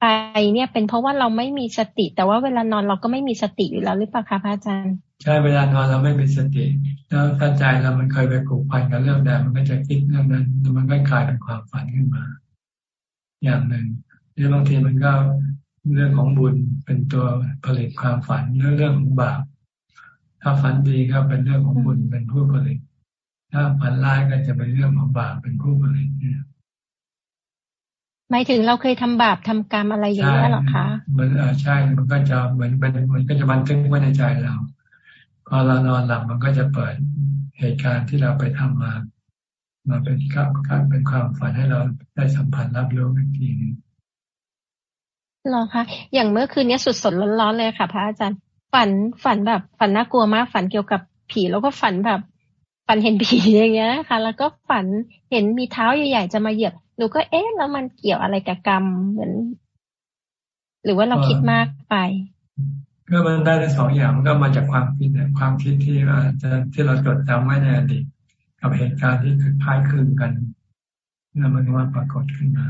ไปเนี่ยเป็นเพราะว่าเราไม่มีสติ แต่ว่าเวลานอนเราก็ไม่มีสติอยู่แล้วหรือเปล่าคะพระอาจารย์ ใช่เวลานอนเราไม่มีสติ แล้วถ้าใจเรามันเคยไปผูกพันกับเรื่องใดมันก็จะคิดเรื่องนั้นแล้วมันก็กลายเป็นความฝันขึ้นมา อย่างหนึ่งหรือบางทีมันก็เรื่องของบุญเป็นตัวผลิตความฝันเรื่องเรื่องของบาปถ้าฝันดีก็เป็นเรื่องของบุญเป็นผู้ผลิต ถ้าฝันร้ายก็จะเป็นเรื่องของบาปเป็นผู้ผลิตเนี่ยหมายถึงเราเคยทำบาปทำกรรมอะไรอย่างนี้หรอคะ มันเออใช่ มันก็จะเหมือนเป็นมันก็จะบันทึกไว้ในใจเรา พอเรานอนหลับมันก็จะเปิดเหตุการณ์ที่เราไปทำมา มาเป็นการเป็นความฝันให้เราได้สัมผัสรับรู้อีกทีนึงหรอคะ อย่างเมื่อคืนนี้สดๆร้อนๆเลยค่ะ พระอาจารย์ ฝันฝันแบบฝันน่ากลัวมาก ฝันเกี่ยวกับผีแล้วก็ฝันแบบ ฝันเห็นผีอย่างเงี้ยค่ะแล้วก็ฝันเห็นมีเท้าใหญ่ๆจะมาเหยียบหนูก็เอ๊ะแล้วมันเกี่ยวอะไรกับกรรมเหมือน หรือว่าเราคิดมากไปก็มันได้ทั้งสองอย่างก็มาจากความคิดความคิดที่ว่าจะที่เราจดจำไว้ในอดีตกับเหตุการณ์ที่คือคล้ายคลึงกันแล้วมันก็มาปรากฏขึ้นมา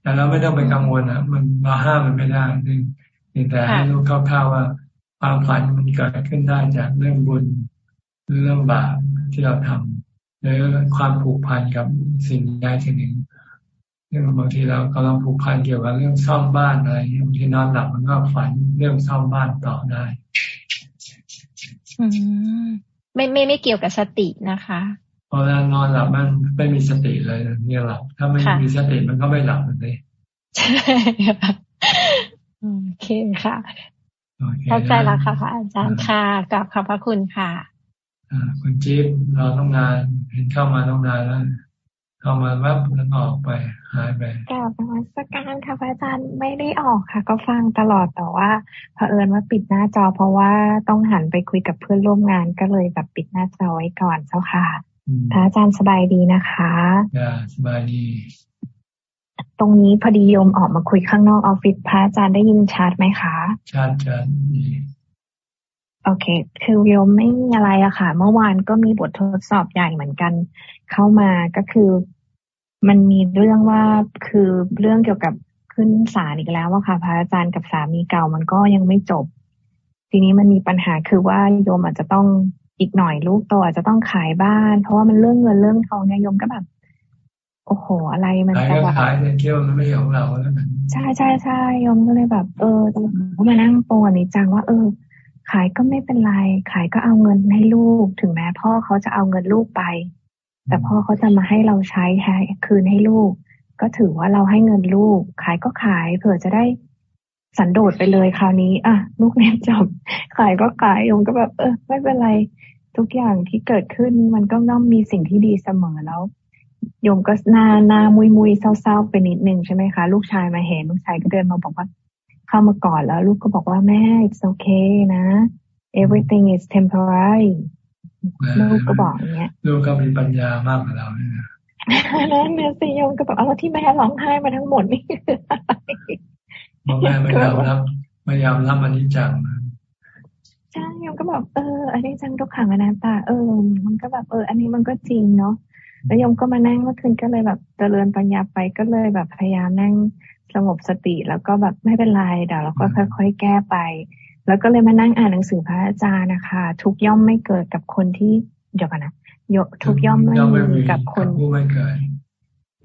แต่เราไม่ต้องไปกังวลนะมันมาห้ามมันไม่ได้นี่แต่ให้รู้คร่าวๆว่าความฝันมันเกิดขึ้นได้จากเรื่องบุญ เรื่องบาปที่เราทำหรือความผูกพันกับสิ่งใดสิ่งหนึ่งเรื่องบางทีเรากำลังผูกพันเกี่ยวกับเรื่องซ่อมบ้านอะไรบางทีนอนหลับมันก็ฝันเรื่องซ่อมบ้านต่อได้ อืมไม่ไม่ไม่เกี่ยวกับสตินะคะพอเวลานอนหลับมันไม่มีสติเลยเนี่ยหลับถ้าไม่มีสติมันก็ไม่หลับเลยใช่โอเคค่ะเข้าใจแล้วค่ะพระอาจารย์ค่ะกับขอบพระคุณค่ะอ่า คุณจิ๊บเราต้องนาน เห็นเข้ามาต้องนานแล้วเข้ามาแวบแล้วออกไปหายไปกลับมาสักการค่ะพระอาจารย์ไม่ได้ออกค่ะ ก็ฟังตลอดแต่ว่าเผอิญว่าปิดหน้าจอ เพราะว่าต้องหันไปคุยกับเพื่อนร่วมงานก็เลยแบบปิดหน้าจอไว้ก่อนเจ้าค่ะพระอาจารย์สบายดีนะคะจ้าสบายดีตรงนี้พอดีโยมออกมาคุยข้างนอกออฟฟิศพระอาจารย์ได้ยินชัดไหมคะชัดชัด โอเค คือโยมไม่มีอะไรอะค่ะ เมื่อวานก็มีบททดสอบใหญ่เหมือนกัน เข้ามาก็คือ มันมีเรื่องว่าคือเรื่องเกี่ยวกับขึ้นศาลอีกแล้วว่าค่ะ พระอาจารย์กับสามีเก่ามันก็ยังไม่จบ ทีนี้มันมีปัญหาคือว่าโยมอาจจะต้องอีกหน่อยลูกโตอาจจะต้องขายบ้าน เพราะว่ามันเรื่องเงินเรื่องทองเนี่ยโยมก็แบบโอ้โห อะไรมันจะแบบขายเที่ยวมันไม่ของเราแล้วใช่ใช่ใช่โยมก็เลยแบบ เออต้องมานั่งปรงอันนี้จังว่าเออ ขายก็ไม่เป็นไร ขายก็เอาเงินให้ลูก ถึงแม้พ่อเขาจะเอาเงินลูกไป แต่พ่อเขาจะมาให้เราใช้ให้คืนให้ลูก ก็ถือว่าเราให้เงินลูก ขายก็ขาย เผื่อจะได้สันโดษไปเลยคราวนี้ อะ ลูกเรียนจบ ขายก็ขายโยมก็แบบ เออ ไม่เป็นไร ทุกอย่างที่เกิดขึ้นมันก็ต้องมีสิ่งที่ดีเสมอแล้วโยมก็หน้าหน้ามุยมุยเศร้าๆไปนิดนึงใช่ไหมคะ ลูกชายมาเห็นลูกชายก็เดินมาบอกว่า เข้ามาก่อนแล้วลูกก็บอกว่าแม่ it's okay นะ everything is temporary ลูกก็บอกอย่างเงี้ยลูกก็มีปัญญามากกว่าเราเนี่ยนั่นเนี่ยสิโยมก็บอกเอาที่แม่ร้องไห้มาทั้งหมดนี่คืออะไรแม่ไม่ยอมรับไม่ยอมรับอันนี้จังใช่โยมก็บอกเอออันนี้จังทุกขังอนัตตาเออ มันก็แบบเออ อันนี้มันก็จริงเนาะแล้วโยมก็มานั่งเมื่อคืนก็เลยแบบเจริญปัญญาไปก็เลยแบบพยายามนั่ง สงบสติแล้วก็แบบไม่เป็นไรเดี๋ยวเราก็ค่อย ๆ แก้ไป แล้วก็เลยมานั่งอ่านหนังสือพระอาจารย์นะคะ ทุกย่อมไม่เกิดกับคนที่เดี๋ยวกันนะยทุกย่อมไม่มีกับคนผู้ไม่เกิด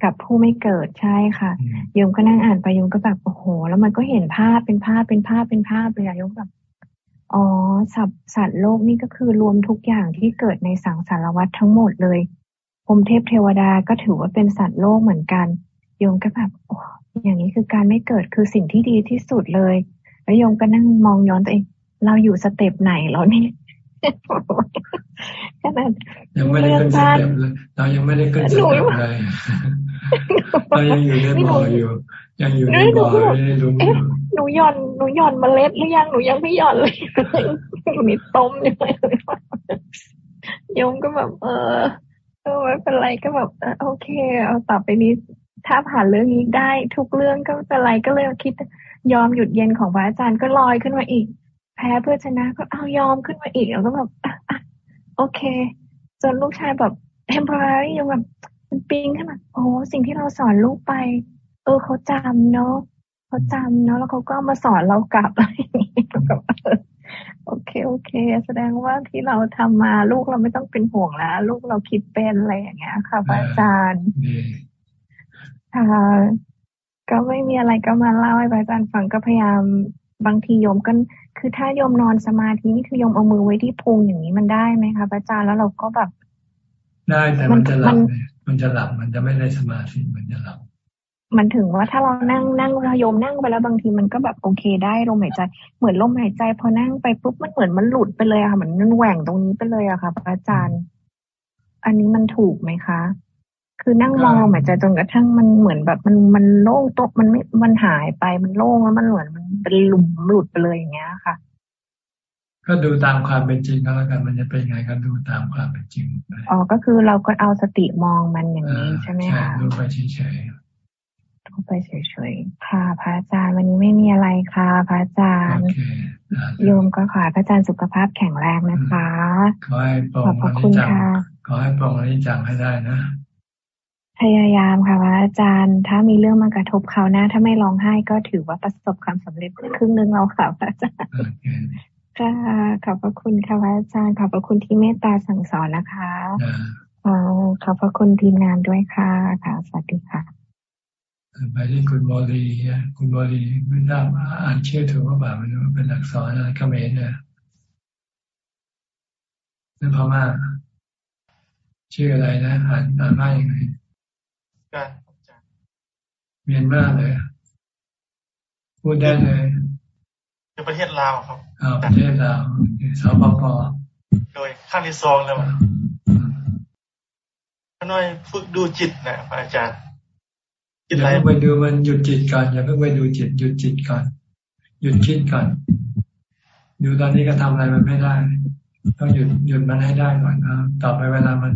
กับผู้ไม่เกิดใช่ค่ะโยมก็นั่งอ่านไปโยมก็แบบโอ้โห แล้วมันก็เห็นภาพเป็นภาพเป็นภาพเป็นภาพเลยอะโยมแบบอ๋อสัตว์สัตว์โลกนี่ก็คือรวมทุกอย่างที่เกิดในสังสารวัฏทั้งหมดเลยพรมเทพเทวดาก็ถือว่าเป็นสัตว์โลกเหมือนกัน โยมก็แบบโอ้อย่างนี้คือการไม่เกิดคือสิ่งที่ดีที่สุดเลยแล้วโยมก็นั่งมองย้อนตัวเอง เราอยู่ step ไหนแล้วนี่ขนาดยังไม่ได้ขึ้น step เลยเรายังไม่ได้ขึ้น step เลยเรายังอยู่ในบ่ออยู่ยังอยู่ในบ่อไม่ได้รู้หนูหย่อนหนูหย่อนเมล็ดหรือยังหนูยังไม่หย่อนเลยมีต้มอยู่โยมก็แบบเออเออไม่เป็นไรก็แบบโอเค เอาต่อไปนี้ ถ้าผ่านเรื่องนี้ได้ทุกเรื่องก็เป็นไรก็เลยคิดยอมหยุดเย็นของพระอาจารย์ก็ลอยขึ้นมาอีก แพ้เพื่อชนะก็เอายอมขึ้นมาอีกแล้วก็แบบโอเค จนลูกชายแบบ temporary ยังแบบมันปิงขึ้นมาโอ้สิ่งที่เราสอนลูกไป เออเขาจำเนาะเขาจำเนาะแล้วเขาก็มาสอนเรากลับอะไรอย่างนี้แบบโอเคโอเค แสดงว่าที่เราทำมาลูกเราไม่ต้องเป็นห่วงแล้วลูกเราคิดเป็นอะไรอย่างเงี้ยค่ะอาจารย์ ค่ะ ก็ไม่มีอะไรก็มาเล่าให้อาจารย์ฟังก็พยายามบางทีโยมก็คือถ้าโยมนอนสมาธินี่คือโยมเอามือไว้ที่พุงอย่างนี้มันได้ไหมคะอาจารย์แล้วเราก็แบบ ได้แต่มันจะหลับมันจะหลับมันจะไม่ได้สมาธิมันจะหลับมันถึงว่าถ้าเรานั่งนั่งโยมนั่งไปแล้วบางทีมันก็แบบโอเคได้ลมหายใจ เหมือนลมหายใจ พอนั่งไปปุ๊บมันเหมือนมันหลุดไปเลยอะค่ะเหมือนมันแหว่งตรงนี้ไปเลยอะค่ะอาจารย์ อันนี้มันถูกไหมคะ คือนั่งมองลมหายใจจนกระทั่งมันเหมือนแบบมันมันโล่งโต๊ะมันไม่มันหายไปมันโล่งแล้วมันเหมือนมันเป็นหลุมหลุดไปเลยอย่างเงี้ยค่ะ ก็ดูตามความเป็นจริงก็แล้วกันมันจะเป็นไงก็ดูตามความเป็นจริงอ๋อก็คือเราก็เอาสติมองมันอย่างนี้ใช่ไหมคะดูไปเฉยๆดูไปเฉยๆค่ะพระอาจารย์วันนี้ไม่มีอะไรค่ะพระอาจารย์โยมก็ขอพระอาจารย์สุขภาพแข็งแรงนะคะขอให้ปองอนิจจังขอให้ปองอนิจจังให้ได้นะ พยายามค่ะพระอาจารย์ ถ้ามีเรื่องมากระทบเขานะ ถ้าไม่ร้องไห้ก็ถือว่าประสบความสำเร็จครึ่งนึงเราค่ะพระอาจารย์ค่ะขอบพระคุณค่ะพระอาจารย์ขอบพระคุณที่เมตตาสั่งสอนนะคะขอบพระคุณทีมงานด้วยค่ะค่ะสวัสดีค่ะไปที่คุณบอลีคุณบอลีไม่ทราบอ่านชื่อถูกว่าแบบมันเป็นอักษรอะไรเขมรเนี่ยนั่นพม่าชื่ออะไรนะอ่านอ่านว่าอย่าง ไรเมียนมาเลย พูดได้เลยในประเทศลาวครับอ่าประเทศลาวสปปโดยขั้นที่สองแล้วขน้อยฝึกดูจิตนะอาจารย์จิตอะไรไปดูมันหยุดจิตก่อนอย่าเพิ่งไปดูจิตหยุดจิตก่อน หยุดคิดก่อนดูตอนนี้ก็ทำอะไรมันไม่ได้ ต้องหยุดหยุดมันให้ได้ก่อนนะต่อไปเวลามัน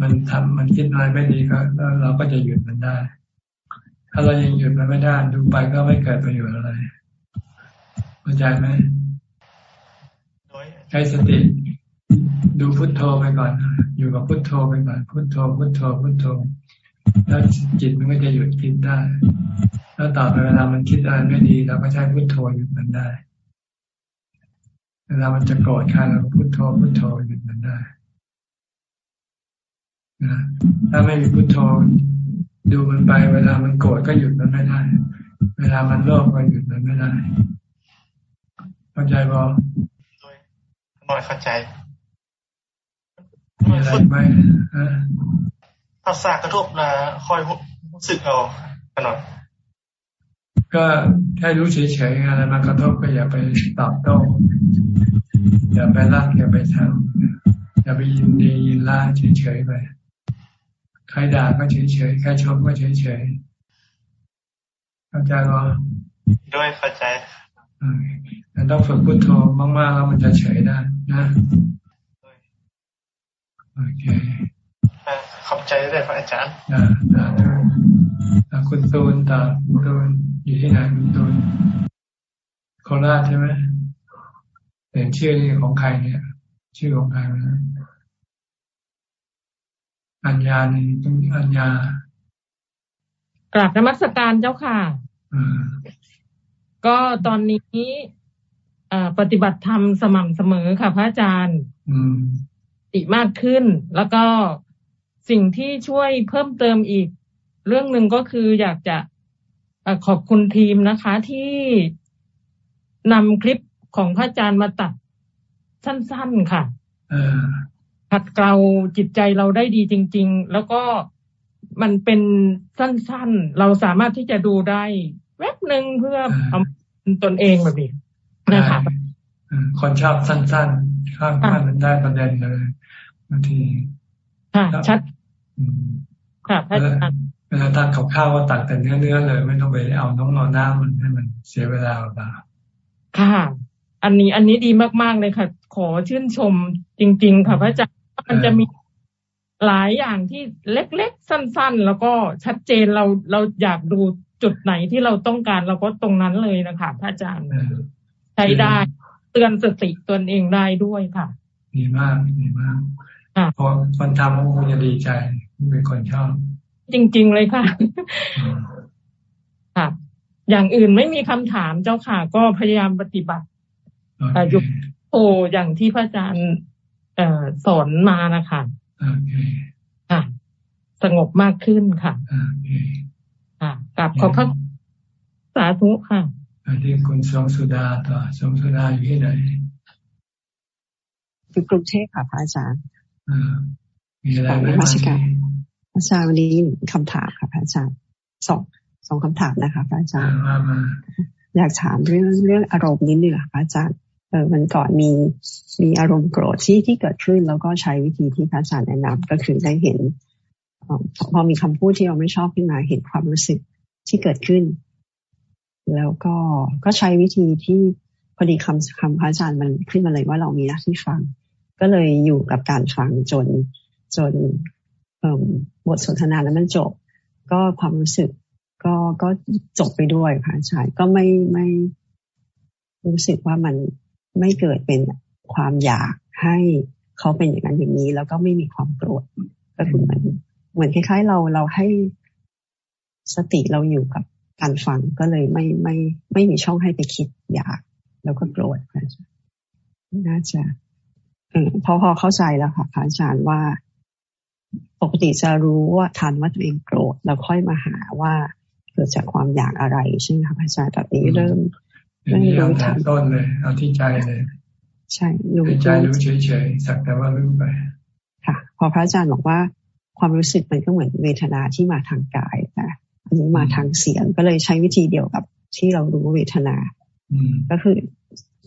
มันทำมันคิดอะไรไม่ดีก็เราก็จะหยุดมันได้ ถ้าเรายังหยุดมันไม่ได้ดูไปก็ไม่เกิดประโยชน์อะไรเข้าใจไหมใช้สติ ดูพุทโธไปก่อน อยู่กับพุทโธไปก่อนพุทโธพุทโธพุทโธแล้วจิตมันก็จะหยุดคิดได้ แล้วต่อไปเวลามันคิดอะไรไม่ดีเราก็ใช้พุทโธหยุดมันได้ เวลามันจะโกรธใครเราพุทโธพุทโธหยุดมันได้ ถ้าไม่มีพุทโธดูมันไป เวลามันโกรธก็หยุดมันไม่ได้ เวลามันโลภก็หยุดมันไม่ได้เข้าใจบ่น้อยเข้าใจมีอะไรไหมภาษากระทบนะคอยรู้สึกเอาหน่อยก็แค่รู้เฉยๆอะไรมากระทบก็อย่าไปตอบโต้อย่าไปรักอย่าไปทำอย่าไปยินดียินร้ายเฉยๆไป ใครด่าก็เฉยๆ ใครชมก็เฉยๆ เข้าใจบ่ด้วยเข้าใจแต่ต้องฝึกพุทโธมากๆ แล้วมันจะเฉยได้นะโอเคขอบใจได้พระอาจารย์นะนะคุณตูนตาคุณตูนอยู่ที่ไหนคุณตูนโคราชใช่ไหมเห็นชื่อนี่ของใครเนี่ย ชื่อของใครนะ อัญญานี่ต้องอัญญากราบนมัสการเจ้าค่ะก็ตอนนี้ปฏิบัติธรรมสม่ำเสมอค่ะ พระอาจารย์ติมากขึ้น แล้วก็สิ่งที่ช่วยเพิ่มเติมอีก เรื่องหนึ่งก็คืออยากจะขอบคุณทีมนะคะ ที่นำคลิปของพระอาจารย์มาตัดสั้น ๆค่ะ ขัดเกลาจิตใจเราได้ดีจริง ๆ แล้วก็มันเป็นสั้นๆ เราสามารถที่จะดูได้ แวบหนึ่งเพื่อเอาตนเองแบบนี้นะคะคนชอบสั้นๆ ข้ามข้ามมันได้ประเด็นเลยบางทีค่ะชัดค่ะเวลาเวลาตัดข้าวข้าวก็ตัดแต่เนื้อเนื้อเลย ไม่ต้องไปเอาน้องนอนน้ำมันให้มันเสียเวลาเปล่าค่ะ อันนี้อันนี้ดีมากๆเลยค่ะ ขอชื่นชมจริง ๆ ค่ะพระอาจารย์ มันจะมีหลายอย่างที่เล็กๆ สั้นๆ แล้วก็ชัดเจนเราเราอยากดูจุดไหนที่เราต้องการเราก็ตรงนั้นเลยนะคะพระอาจารย์ใช้ได้ เตือนสติตนเองได้ด้วยค่ะ ดีมากดีมากพอคนทำก็คงจะดีใจเป็นคนชอบ จริง ๆ เลยค่ะค่ะ อย่างอื่นไม่มีคำถามเจ้าค่ะ ก็พยายามปฏิบัติยุคโออย่างที่พระอาจารย์ สอนมานะคะค่ะ สงบมากขึ้นค่ะค่ะกับขอบพระสาธุค่ะที่คุณสงสุดาต่อสงสุดาอยู่ที่ไหนอยู่กรุงเทพค่ะพระอาจารย์มีอะไรไหมมาชิกาอาจารย์วันนี้คำถามค่ะพระอาจารย์สองสองคำถามนะคะพระอาจารย์อยากถามเรื่องเรื่องอารมณ์นิดนึงค่ะพระอาจารย์ เออมันก่อนมีมีอารมณ์โกรธที่ที่เกิดขึ้น แล้วก็ใช้วิธีที่พระอาจารย์แนะนำก็คือได้เห็นพอมีคำพูดที่เราไม่ชอบขึ้นมาเห็นความรู้สึกที่เกิดขึ้น แล้วก็ก็ใช้วิธีที่พอดีคำคำพระอาจารย์มันขึ้นมาเลยว่าเรามีหน้าที่ฟัง ก็เลยอยู่กับการฟังจนจนบทสนทนาแล้วมันจบ ก็ความรู้สึกก็ก็จบไปด้วยค่ะอาจารย์ก็ไม่ไม่รู้สึกว่ามัน ไม่เกิดเป็นความอยากให้เขาเป็นอย่างนั้นอย่างนี้ แล้วก็ไม่มีความโกรธก็คือเหมือนเหมือนคล้ายๆ เราเราให้สติเราอยู่กับการฟังก็เลยไม่ไม่ไม่มีช่องให้ไปคิดอยาก แล้วก็โกรธน่าจะเออพอพอเข้าใจแล้วค่ะพระอาจารย์ว่า ปกติจะรู้ว่าทันว่าตัวเองโกรธแล้วค่อยมาหาว่าเกิดจากความอยากอะไรใช่ไหมคะพระอาจารย์ตอนนี้เริ่ม ไม่รู้ทันต้นเลย เอาที่ใจเลย ใช่รู้ใจรู้เฉยๆสักแต่ว่ารู้ไป ค่ะ พอพระอาจารย์บอกว่า ความรู้สึกมันก็เหมือนเวทนาที่มาทางกายแต่อันนี้มาทางเสียงก็เลยใช้วิธีเดียวกับ ที่เรารู้เวทนาก็คือ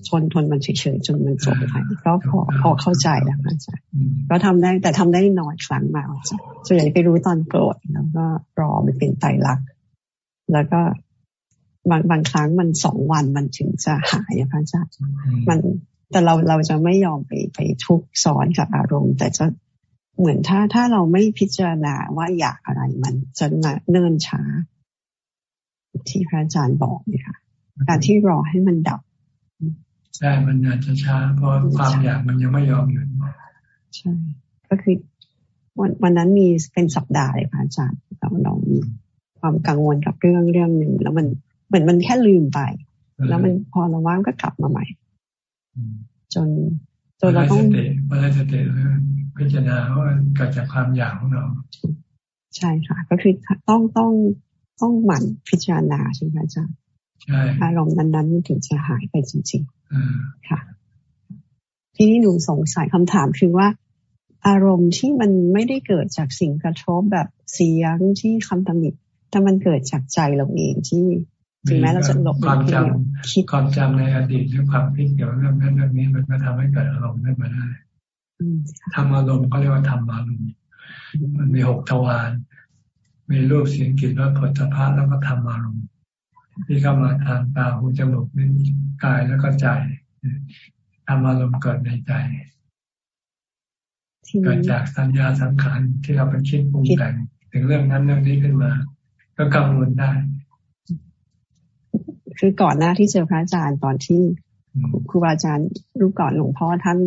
ทนทนมันเฉยๆจนมันจบไปก็พอพอเข้าใจแล้วอาจารย์ก็ทำได้แต่ทำได้น้อยครั้งมากอาจารย์ส่วนใหญ่ไปรู้ตอนโกรธแล้วก็รอมันเป็นไตรลักษณ์แล้วก็ บางบางครั้งมันสองวันมันถึงจะหายพระอาจารย์มันแต่เราเราจะไม่ยอมไปไปทุกซ้อนกับอารมณ์ แต่จะเหมือนถ้าถ้าเราไม่พิจารณาว่าอยากอะไรมันจะเนิ่นช้า ที่พระอาจารย์บอกเนี่ยค่ะการที่รอให้มันดับใช่มันอาจจะช้าเพราะความอยากมันยังไม่ยอมหยุดใช่ ก็คือวันวันนั้นมีเป็นสัปดาห์เลยพระอาจารย์เราเรามีความกังวลกับเรื่องเรื่องหนึ่งแล้วมัน เหมือนมันแค่ลืมไป แล้วมันพอเราว่างก็กลับมาใหม่ จนจนเราต้องมาได้สติพิจารณาว่าเกิดจากความอยากของเราใช่ค่ะ ก็คือต้องต้องต้องหมั่นพิจารณาใช่ไหมอาจารย์ใช่อารมณ์นั้นๆถึงจะหายไปจริงๆค่ะ ทีนี้หนูสงสัยคำถามคือว่า อารมณ์ที่มันไม่ได้เกิดจากสิ่งกระทบแบบเสียงที่คำตำหนิแต่มันเกิดจากใจเราเองที่ ถึงแม้เราจะหลบความจำคิดความจำในอดีตหรือความคิดเกี่ยวกับเรื่องนั้นเรื่องนี้มันก็ทำให้เกิดอารมณ์ขึ้นมาได้ทำอารมณ์ก็เรียกว่าทำอารมณ์มันมีหกทวารมีรูปเสียงกลิ่นรสผลสะพานแล้วก็ทำอารมณ์ที่เข้ามาทางตาหูจมูกนิ้วกายแล้วก็ใจทำอารมณ์เกิดในใจเกิดจากสัญญาสังขารที่เราไปคิดปรุงแต่งถึงเรื่องนั้นเรื่องนี้ขึ้นมา ก็กังวลได้ คือก่อนหน้าที่เจอพระอาจารย์ตอนที่ครูบาอาจารย์รูปก่อนหลวงพ่อท่าน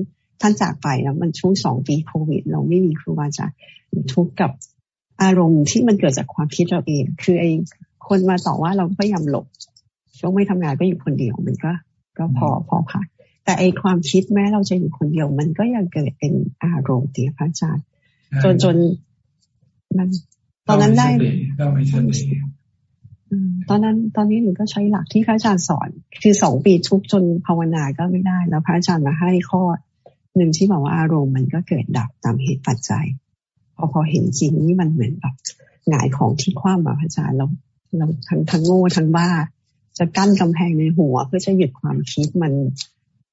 ท่านจากไปแล้วมันช่วงสองปีโควิด เราไม่มีครูบาอาจารย์ทุกกับอารมณ์ที่มันเกิดจากความคิดเราเอง คือไอ้คนมาต่อว่าเราก็พยายามหลบช่วงไม่ทำงานก็อยู่คนเดียวมันก็ ก็พอพอผ่านแต่ไอ้ความคิดแม้เราจะอยู่คนเดียวมันก็ยังเกิดเป็นอารมณ์ที่พระอาจารย์จนจนมัน ตอนนั้นได้ต้องมีสติ ตอนนั้นตอนนี้หนูก็ใช้หลักที่พระอาจารย์สอน คือสองปีทุกจนภาวนาก็ไม่ได้ แล้วพระอาจารย์มาให้ข้อหนึ่งที่บอกว่าอารมณ์มันก็เกิดดับตามเหตุปัจจัย พอพอเห็นจริงนี่มันเหมือนแบบหงายของที่คว่ำมาพระอาจารย์เราเราทั้งทั้งโง่ทั้งบ้า จะกั้นกำแพงในหัว เพื่อจะหยุดความคิดมัน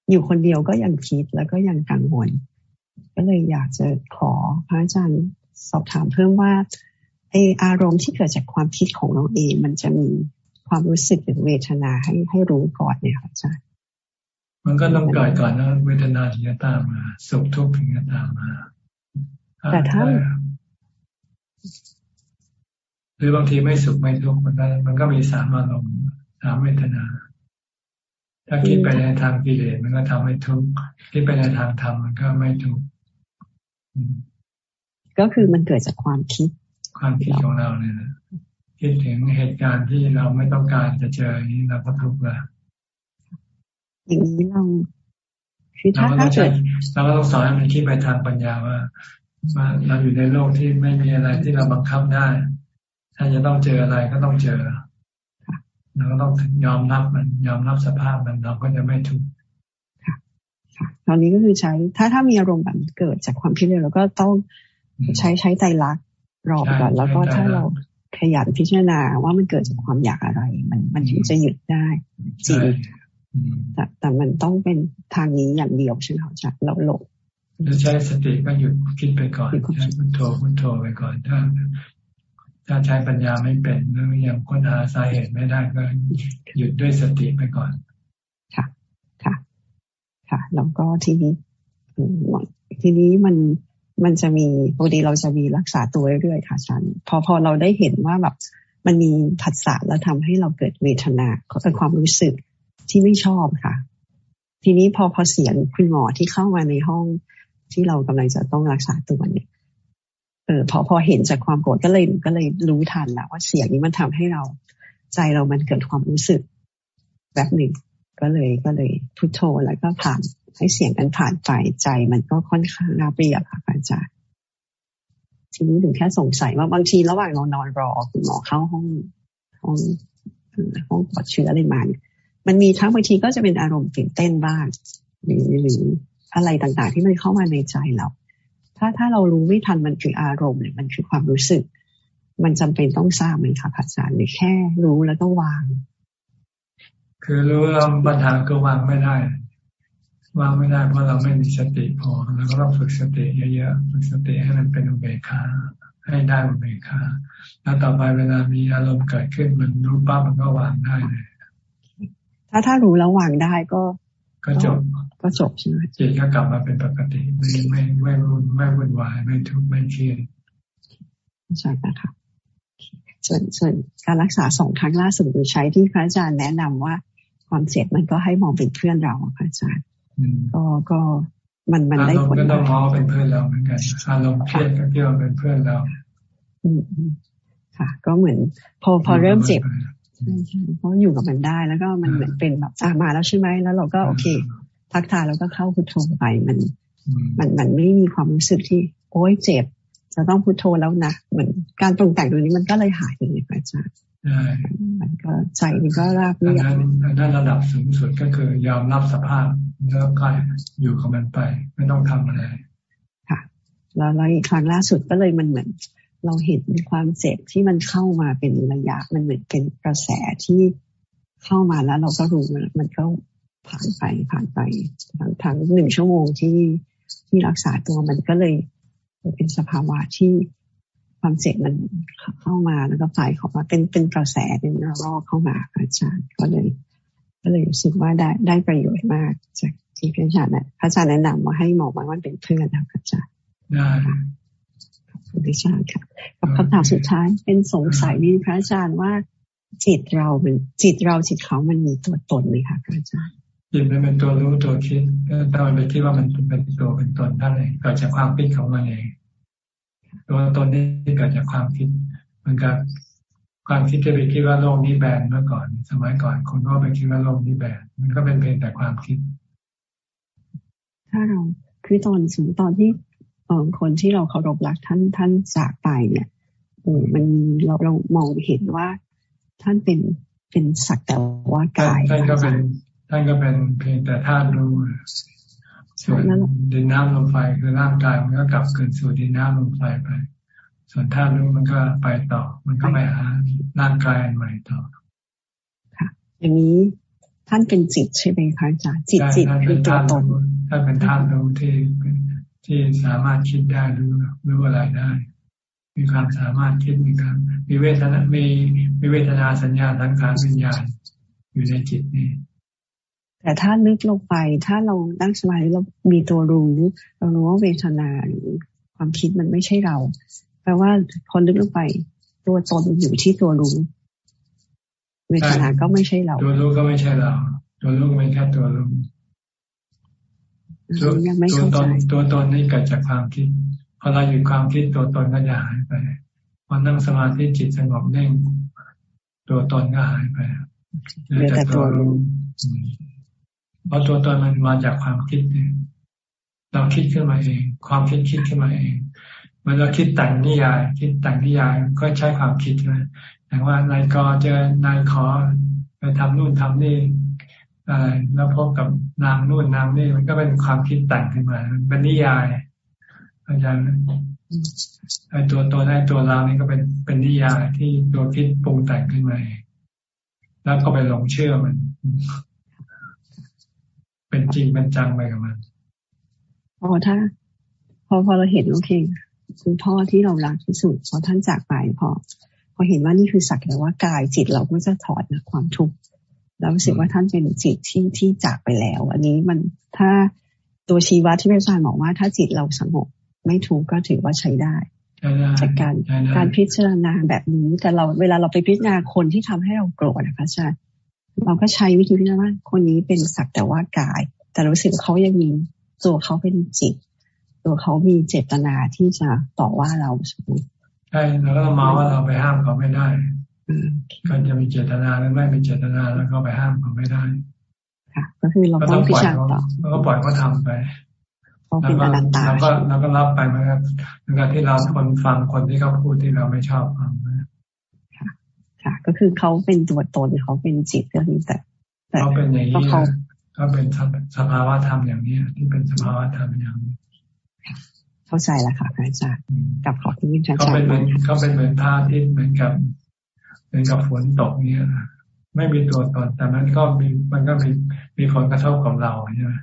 อยู่คนเดียวก็ยังคิดแล้วก็ยังกังวล ก็เลยอยากจะขอพระอาจารย์สอบถามเพิ่มว่า ไออารมณ์ที่เกิดจากความคิดของเราเองมันจะมีความรู้สึกหรือเวทนาให้ให้รู้ก่อนเนี่ยค่ะอาจารย์มันก็ต้องเกิดก่อนนะเวทนาถึงจะตามมาสุขทุกข์ถึงจะตามมา แต่ถ้าหรือบางทีไม่สุขไม่ทุกข์มันก็มันก็มีสามอารมณ์สามเวทนา ถ้าคิดไปในทางกิเลสมันก็ทำให้ทุกข์คิดไปในทางธรรมมันก็ไม่ทุกข์ก็คือมันเกิดจากความคิด ความคิดของเราเนี่ยนะคิดถึงเหตุการณ์ที่เราไม่ต้องการจะเจอนี้เราก็ทุกข์แล้วอย่างนี้เราคือถ้าถ้าเกิดเราก็ต้องสอนให้มันคิดไปทางปัญญาว่าว่าเราอยู่ในโลกที่ไม่มีอะไรที่เราบังคับได้ ถ้าจะต้องเจออะไรก็ต้องเจอเราก็ต้องยอมรับมันยอมรับสภาพมันเราก็จะไม่ทุกข์ตอนนี้ก็คือใช้ถ้าถ้ามีอารมณ์แบบเกิดจากความคิดเลยเราก็ต้องใช้ใช้ใจรัก รอก่อนแล้วก็ถ้าเราขยันพิจารณาว่ามันเกิดจากความอยากอะไร มันมันถึงจะหยุดได้จริงแต่แต่มันต้องเป็นทางนี้อย่างเดียวใช่ไหมคะจ๊ะเราหลบจะใช้สติก็หยุดคิดไปก่อนใช้พุทโธพุทโธไปก่อนถ้าถ้าใช้ปัญญาไม่เป็นหรือยังค้นหาสาเหตุไม่ได้ก็หยุดด้วยสติไปก่อน ค่ะ ค่ะ ค่ะ แล้วก็ทีนี้ทีนี้มัน มันจะมีปกติเราจะมีรักษาตัวเรื่อยๆค่ะอาจารย์พอพอเราได้เห็นว่าแบบมันมีผัสสะแล้วทำให้เราเกิดเวทนาเป็นความรู้สึกที่ไม่ชอบค่ะ ทีนี้พอพอเสียงคุณหมอที่เข้ามาในห้องที่เรากำลังจะต้องรักษาตัวเนี่ยเออพอพอเห็นจากความโกรธก็เลยก็เลยรู้ทันแล้วว่าเสียงนี้มันทำให้เราใจเรามันเกิดความรู้สึกแบบหนึ่งก็เลยก็เลยพุโทโธแล้วก็ผ่าน ให้เสียงกันผ่านไปใจมันก็ค่อนข้างราบเรียบค่ะอาจารย์ทีนี้ถึงแค่สงสัยว่าบางทีระหว่างเรานอนรอคุณหมอเข้าห้องห้องห้องปลอดเชื้ออะไรมามันมีทั้งบางทีก็จะเป็นอารมณ์ตื่นเต้นบ้างหรือหรืออะไรต่างๆ ที่มันเข้ามาในใจเรา ถ้าถ้าเรารู้ไม่ทันมันคืออารมณ์หรือมันคือความรู้สึก มันจำเป็นต้องทราบไหมคะอาจารย์หรือแค่รู้แล้วก็วาง คือรู้แล้วปัญหาก็วางไม่ได้ วางไม่ได้เพราะเราไม่มีสติพอเราก็ต้องฝึกสติเยอะๆฝึกสติให้มันเป็นอุเบกขาให้ได้อุเบกขาแล้วต่อไปเวลามีอารมณ์เกิดขึ้นมันรู้ปั๊บมันก็วางได้เลยถ้าถ้ารู้แล้ววางได้ก็ ก็จบก็จบใช่ไหมจิตก็กลับมาเป็นปกติ ไม่ไม่ไม่วุ่นไม่วุ่นวายไม่ทุกข์ไม่เครียดใช่ค่ะส่วนส่วนการรักษาสองครั้งล่าสุดใช้ที่พระอาจารย์แนะนำว่าความเจ็บมันก็ให้มองเป็นเพื่อนเราพระอาจารย์ ก็ก็มันมันได้ผลก็ต้องมองเป็นเพื่อนเราเหมือนกันอารมณ์เครียดก็เกี่ยวเป็นเพื่อนเราอืมค่ะ ก็เหมือน พอพอเริ่มเจ็บเพราะอยู่กับมันได้แล้วก็มันเหมือนเป็นแบบอ่ามาแล้วใช่ไหมแล้วเราก็โอเคพักทายแล้วก็เข้าพุทโธไปมัน มันมันไม่มีความรู้สึกที่ โอ้ยเจ็บจะต้องพุทโธแล้วนะเหมือนการปรุงแต่งตรงนี้มันก็เลยหายไปเลยอาจารย์ มันก็ใจมันก็ราบเรียบนั้นระดับสูงสุดก็คือยอมรับสภาพแล้วก็อยู่กับมันไป ไม่ต้องทำอะไร ค่ะ แล้วแล้วอีกครั้งล่าสุดก็เลยมันเหมือน เราเห็นความเจ็บที่มันเข้ามาเป็นระยะ มันเหมือนเป็นกระแสที่เข้ามาแล้ว เราก็รู้มันก็ผ่านไปผ่านไปทั้งทั้งหนึ่งชั่วโมงที่ที่รักษาตัวมันก็เลยเป็นสภาวะที่ ความเจ็บมันเข้ามาแล้วก็ฝ่ายเขามาเป็นเป็นกระแสเป็นระลอกเข้ามาอาจารย์ก็เลย ก็เลยรู้สึกว่าได้ได้ประโยชน์มาก จากที่พระอาจารย์พระอาจารย์แนะนำว่าให้มองว่าเป็นเพื่อนนะพระอาจารย์ได้ขอบคุณพระอาจารย์ค่ะกับคำถามสุดท้ายเป็นสงสัยนี่พระอาจารย์ว่าจิตเราเป็นจิตเราจิตเขามันมีตัวตนไหมคะพระอาจารย์จิตมันเป็นตัวรู้ตัวคิดถ้ามันไปคิดว่ามันเป็นตัวเป็นตนท่านเองเกิดจากความคิดของมันเอง ตัวตนนี้เกิดจากความคิดมันกับความคิดที่ไปคิดว่าโลกนี้แบนเมื่อก่อน สมัยก่อนคนก็ไปคิดว่าโลกนี้แบนมันก็เป็นเพียงแต่ความคิด ถ้าเราคือตอนสมตอนที่เออคนที่เราเคารพรักท่านท่านจากไปเนี่ยโอ้มันเราเรามองเห็นว่าท่านเป็นเป็นสักแต่ว่ากายท่านก็เป็นท่านก็เป็นเพียงแต่ธาตุรู้ ส่วนดินน้ำลมไฟคือร่างกายมันก็กลับคืนสู่ดินน้ำลมไฟไป ส่วนธาตุรู้มันก็ไปต่อ มันก็ไปหาร่างกายใหม่ต่อค่ะ อย่างนี้ท่านเป็นจิตใช่ไหมคะอาจารย์จิตจิตคือตัวตนท่านเป็นธาตุรู้ที่ที่สามารถคิดได้รู้รู้อะไรได้ มีความสามารถคิดมีการมีเวทนามีมีเวทนาสัญญาทั้งการวิญญาณอยู่ในจิตนี้ แต่ถ้าลึกลงไป ถ้าเรานั่งสมาธิเรามีตัวรู้เรารู้ว่าเวทนาหรือความคิดมันไม่ใช่เราแปลว่าพอลึกลงไป ตัวตนอยู่ที่ตัวรู้เวทนาก็ไม่ใช่เรา ตัวรู้ก็ไม่ใช่เรา ตัวรู้เป็นแค่ตัวรู้ตัวตนตัวตนนี่เกิดจากความคิดพอเราหยุดความคิดตัวตนก็จะหายไปพอนั่งสมาธิจิตสงบเน่งตัวตนก็หายไปเหลือแต่ตัวรู้ เพราะตัวตนมันมาจากความคิดเนี่ยเราคิดขึ้นมาเอง ความคิดคิดขึ้นมาเองมันเราคิดแต่งนิยาย คิดแต่งนิยายก็ใช้ความคิดใช่ไหมแต่ว่านายกเจอนายขอไปทำนู่นทำนี่แล้วพบกับนางนู่นนางนี่มันก็เป็นความคิดแต่งขึ้นมาเป็นนิยายอาจารย์ไอ้ตัวตัวไอ้ตัวเรานี่ก็เป็นเป็นนิยายที่ตัวคิดปรุงแต่งขึ้นมาแล้วก็ไปหลงเชื่อมัน เป็นจริงเป็นจังไปกับมันพอถ้า พอพอเราเห็นโอเคคุณพ่อที่เรารักที่สุดพอท่านจากไปพอ พอเห็นว่านี่คือสักแต่ว่ากายจิตเราก็จะถอดนะความทุกข์เรารู้สึกว่าท่านเป็นจิตที่ที่จากไปแล้ว อันนี้มันถ้าตัวชีวัตที่พระอาจารย์บอกว่าถ้าจิตเราสงบไม่ถูกก็ถือว่าใช้ได้จากการการพิจารณาแบบนี้แต่เราเวลาเราไปพิจารณาคนที่ทำให้เราโกรธนะคะอาจารย์ เราก็ใช้วิธีพิจารณาว่าคนนี้เป็นสักแต่ว่ากาย แต่รู้สึกเขายังมีตัวเขาเป็นจิต ตัวเขามีเจตนาที่จะต่อว่าเราสมมติใช่แล้วก็มาว่าเราไปห้ามเขาไม่ได้ก็จะมีเจตนาหรือไม่มีเจตนาแล้วก็ไปห้ามเขาไม่ได้ค่ะก็คือเราต้องพิจารณาต่อแล้วก็ปล่อยเขาทาไปแล้วก็เราก็เราก็รับไปเหมือนกันเหมือนกับที่เราคนฟังคนที่เขาพูดที่เราไม่ชอบฟังนะค่ะ ค่ะ ก็คือเขาเป็นตัวตนเขาเป็นจิตก็คือแต่เขาเป็นอย่างนี้เขาเป็นสภาวะธรรมอย่างนี้ที่เป็นสภาวะธรรมอย่างนี้เข้าใจแล้วค่ะอาจารย์กับขอที่ยิ่งชัดเขาเป็นเหมือนเขาเป็นเหมือนท่าที่เหมือนกับเหมือนกับฝนตกเนี้ยไม่มีตัวตนแต่มันก็มีมันก็มีมีผลกระทบกับเราใช่ไหม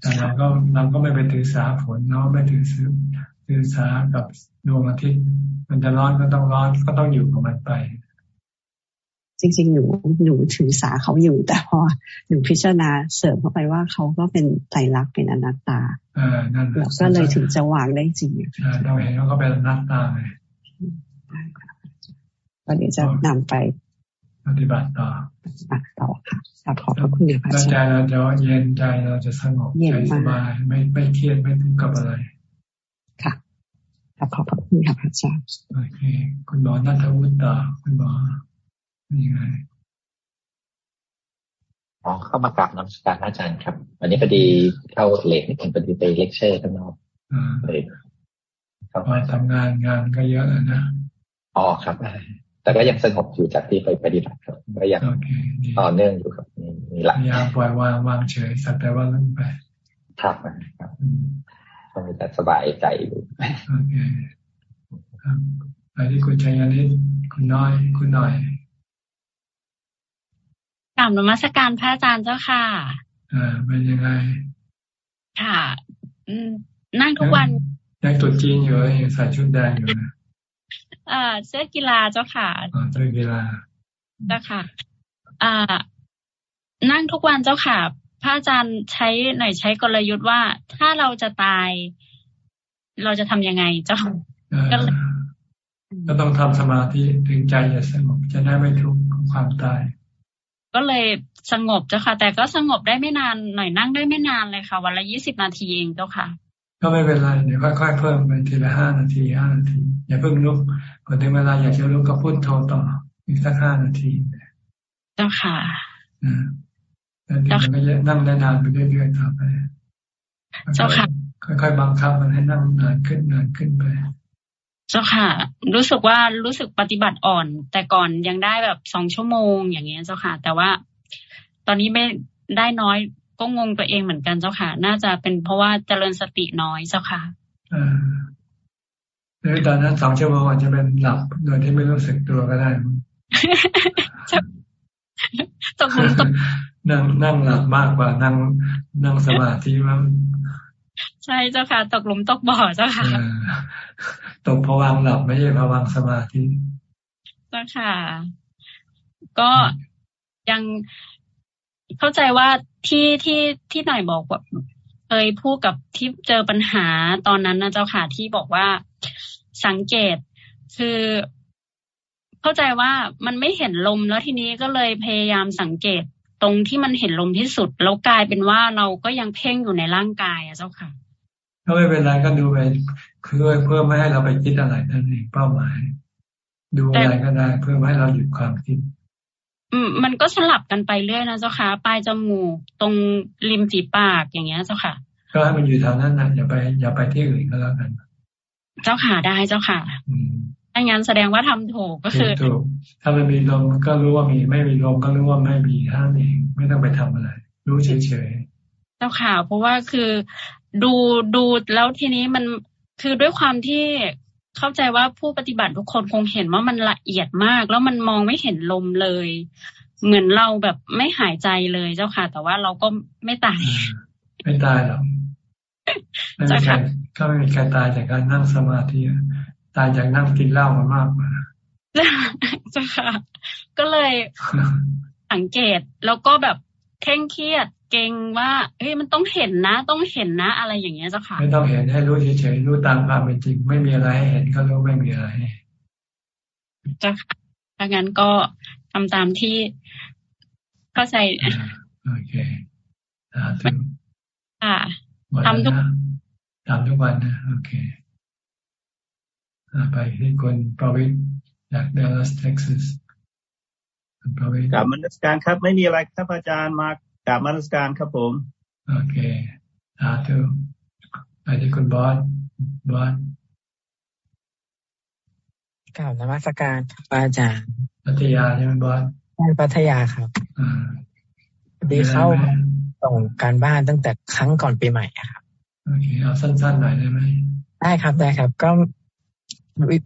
แต่เราก็เราก็ไม่ไปถือสาฝนเนาะไม่ถือซื้อถือสากับดวงอาทิตย์ มันจะร้อนก็ต้องร้อนก็ต้องอยู่กับมันไป จริง ๆ หนูหนูถือสาเขาอยู่ แต่พอหนูพิจารณาเสริมเข้าไปว่าเขาก็เป็นไตรลักษณ์เป็นอนัตตาเออนั่นก็เลยถึงจะวางได้จริงเราเห็นว่าเขาเป็นอนัตตาเลยก็เดี๋ยวจะนำไป ปฏิบัติต่อปฏิบัติต่อค่ะขอบพระคุณพระอาจารย์ใจเราจะเย็นใจเราจะสงบใจสบายไม่ไม่เครียดไม่ถึงกับอะไร ค่ะขอบพระคุณค่ะพระอาจารย์โอเคคุณหมอนัทวุฒิต่อคุณหมอ ยังไงอ๋อเข้ามากราบน้ำการอาจารย์ครับวันนี้พอดีเข้า late นี่ผมพอดีไปเลคเชอร์ข้างนอกเลยครับทำงานงานก็เยอะนะอ๋อครับ แต่ก็ยังสงบอยู่จากที่ไปปฏิบัติครับก็ยังต่อเนื่องอยู่ครับมีหลักยาปล่อยวางวางเฉยสักแต่ว่าเรื่องไปครับครับก็มีแต่สบายใจอยู่โอเคครับไปที่คุณชัยนิดคุณน้อย คุณหน่อย กลับนมัสการพระอาจารย์เจ้าค่ะ อ่าเป็นยังไง ค่ะ อืม นั่งทุกวันยังตัวจีนอยู่ยังใส่ชุดแดงอยู่นะอ่าเสื้อกีฬาเจ้าค่ะเสื้อกีฬาเจ้าค่ะ อ่า นั่งทุกวันเจ้าค่ะ พระอาจารย์ใช้หน่อยใช้กลยุทธ์ว่า ถ้าเราจะตาย เราจะทำยังไงเจ้าก็ก็ต้องทำสมาธิถึงใจจะสงบจะได้ไม่ทุกข์ความตาย ก็เลยสงบเจ้าค่ะ แต่ก็สงบได้ไม่นานหน่อยนั่งได้ไม่นานเลยค่ะ วันละยี่สิบนาทีเองเจ้าค่ะ ก็ไม่เป็นไรเดี๋ยวค่อยๆเพิ่มไปทีละห้านาทีห้านาที อย่าเพิ่งลุกพอถึงเวลาอยากจะลุกก็พูดโทรต่ออีกสักห้านาทีเจ้าค่ะแล้วเดี๋ยวมันก็นั่งได้นานไปเรื่อยๆต่อไปเจ้าค่ะค่อยๆบังคับมันให้นั่งนานขึ้นนานขึ้นไป เจ้าค่ะ รู้สึกว่ารู้สึกปฏิบัติอ่อน แต่ก่อนยังได้แบบสองชั่วโมงอย่างเงี้ยเจ้าค่ะ แต่ว่าตอนนี้ไม่ได้น้อยก็งงตัวเองเหมือนกันเจ้าค่ะ น่าจะเป็นเพราะว่าเจริญสติน้อยเจ้าค่ะหรือตอนนั้นสองชั่วโมงอาจจะเป็นหลับโดยที่ไม่รู้สึกตัวก็ได้ตกตกนั่งนั่งหลับมากกว่านั่งนั่งสมาธิมั้ง ใช่เจ้าค่ะ ตกหลุมตกบ่อเจ้าค่ะตกผวังหลับไม่ใช่ผวังสมาธิเจ้าค่ะ ก็ยังเข้าใจว่าที่ที่ที่หน่อยบอกแบบเคยพูดกับที่เจอปัญหาตอนนั้นนะเจ้าค่ะที่บอกว่าสังเกตคือเข้าใจว่ามันไม่เห็นลมแล้วทีนี้ก็เลยพยายามสังเกตตรงที่มันเห็นลมที่สุด แล้วกลายเป็นว่าเราก็ยังเพ่งอยู่ในร่างกายอะเจ้าค่ะ ก็ไม่เป็นไรก็ดูไปเพื่อเพื่อไม่ให้เราไปคิดอะไรนั่นเองเป้าหมาย ดูอะไรก็ได้เพื่อไม่ให้เราหยุดความคิดอืมมันก็สลับกันไปเรื่อยนะเจ้าค่ะปลายจมูกตรงริมฝีปากอย่างเงี้ยเจ้าค่ะ ก็ให้มันอยู่แถวนั้นนะอย่าไป อย่าไปที่อื่นก็แล้วกัน เจ้าค่ะได้เจ้าค่ะถ้างั้นแสดงว่าทำถูกก็คือถูกถ้ามันมีลมก็รู้ว่ามี ไม่มีลมก็รู้ว่าไม่มีท่านเองไม่ต้องไปทำอะไร รู้เฉยๆ เจ้าค่ะ เพราะว่าคือดูดูแล้วทีนี้มันคือด้วยความที่เข้าใจว่าผู้ปฏิบัติทุกคนคงเห็นว่ามันละเอียดมาก แล้วมันมองไม่เห็นลมเลย เหมือนเราแบบไม่หายใจเลยเจ้าค่ะ แต่ว่าเราก็ไม่ตายไม่ตายหรอกไม่มีใครก็ไม่มีใครตายจากการนั่งสมาธิตายจากนั่งกินเหล้ามามากมาเจ้าค่ะ ก็เลยสังเกตแล้วก็แบบเคร่งเครียด เก่งว่าเฮ้ยมันต้องเห็นนะ ต้องเห็นนะ อะไรอย่างเงี้ยเจ้าค่ะไม่ต้องเห็นให้รู้เฉยๆรู้ตามความเป็นจริง ไม่มีอะไรให้เห็นก็รู้ไม่มีอะไรเจ้าค่ะถ้างั้นก็ทำตามที่เข้าใจโอเคอ่าถึงค่ะทำทุกทำทุกวันนะโอเคไปที่คนประวิทย์จากเดลัสเท็กซัสประวิทย์กลับมนุษการครับ ไม่มีอะไรครับอาจารย์มา กลับมนุษการครับผม โอเคสาธุไปที่คุณบอสบอสกล่าวนมัสการอาจารย์พัทยาใช่ไหมบอสใช่พัทยาครับดีเข้าส่งการบ้านตั้งแต่ครั้งก่อนปีใหม่ครับโอเคเอาสั้นๆหน่อยได้ไหมได้ครับได้ครับ ก็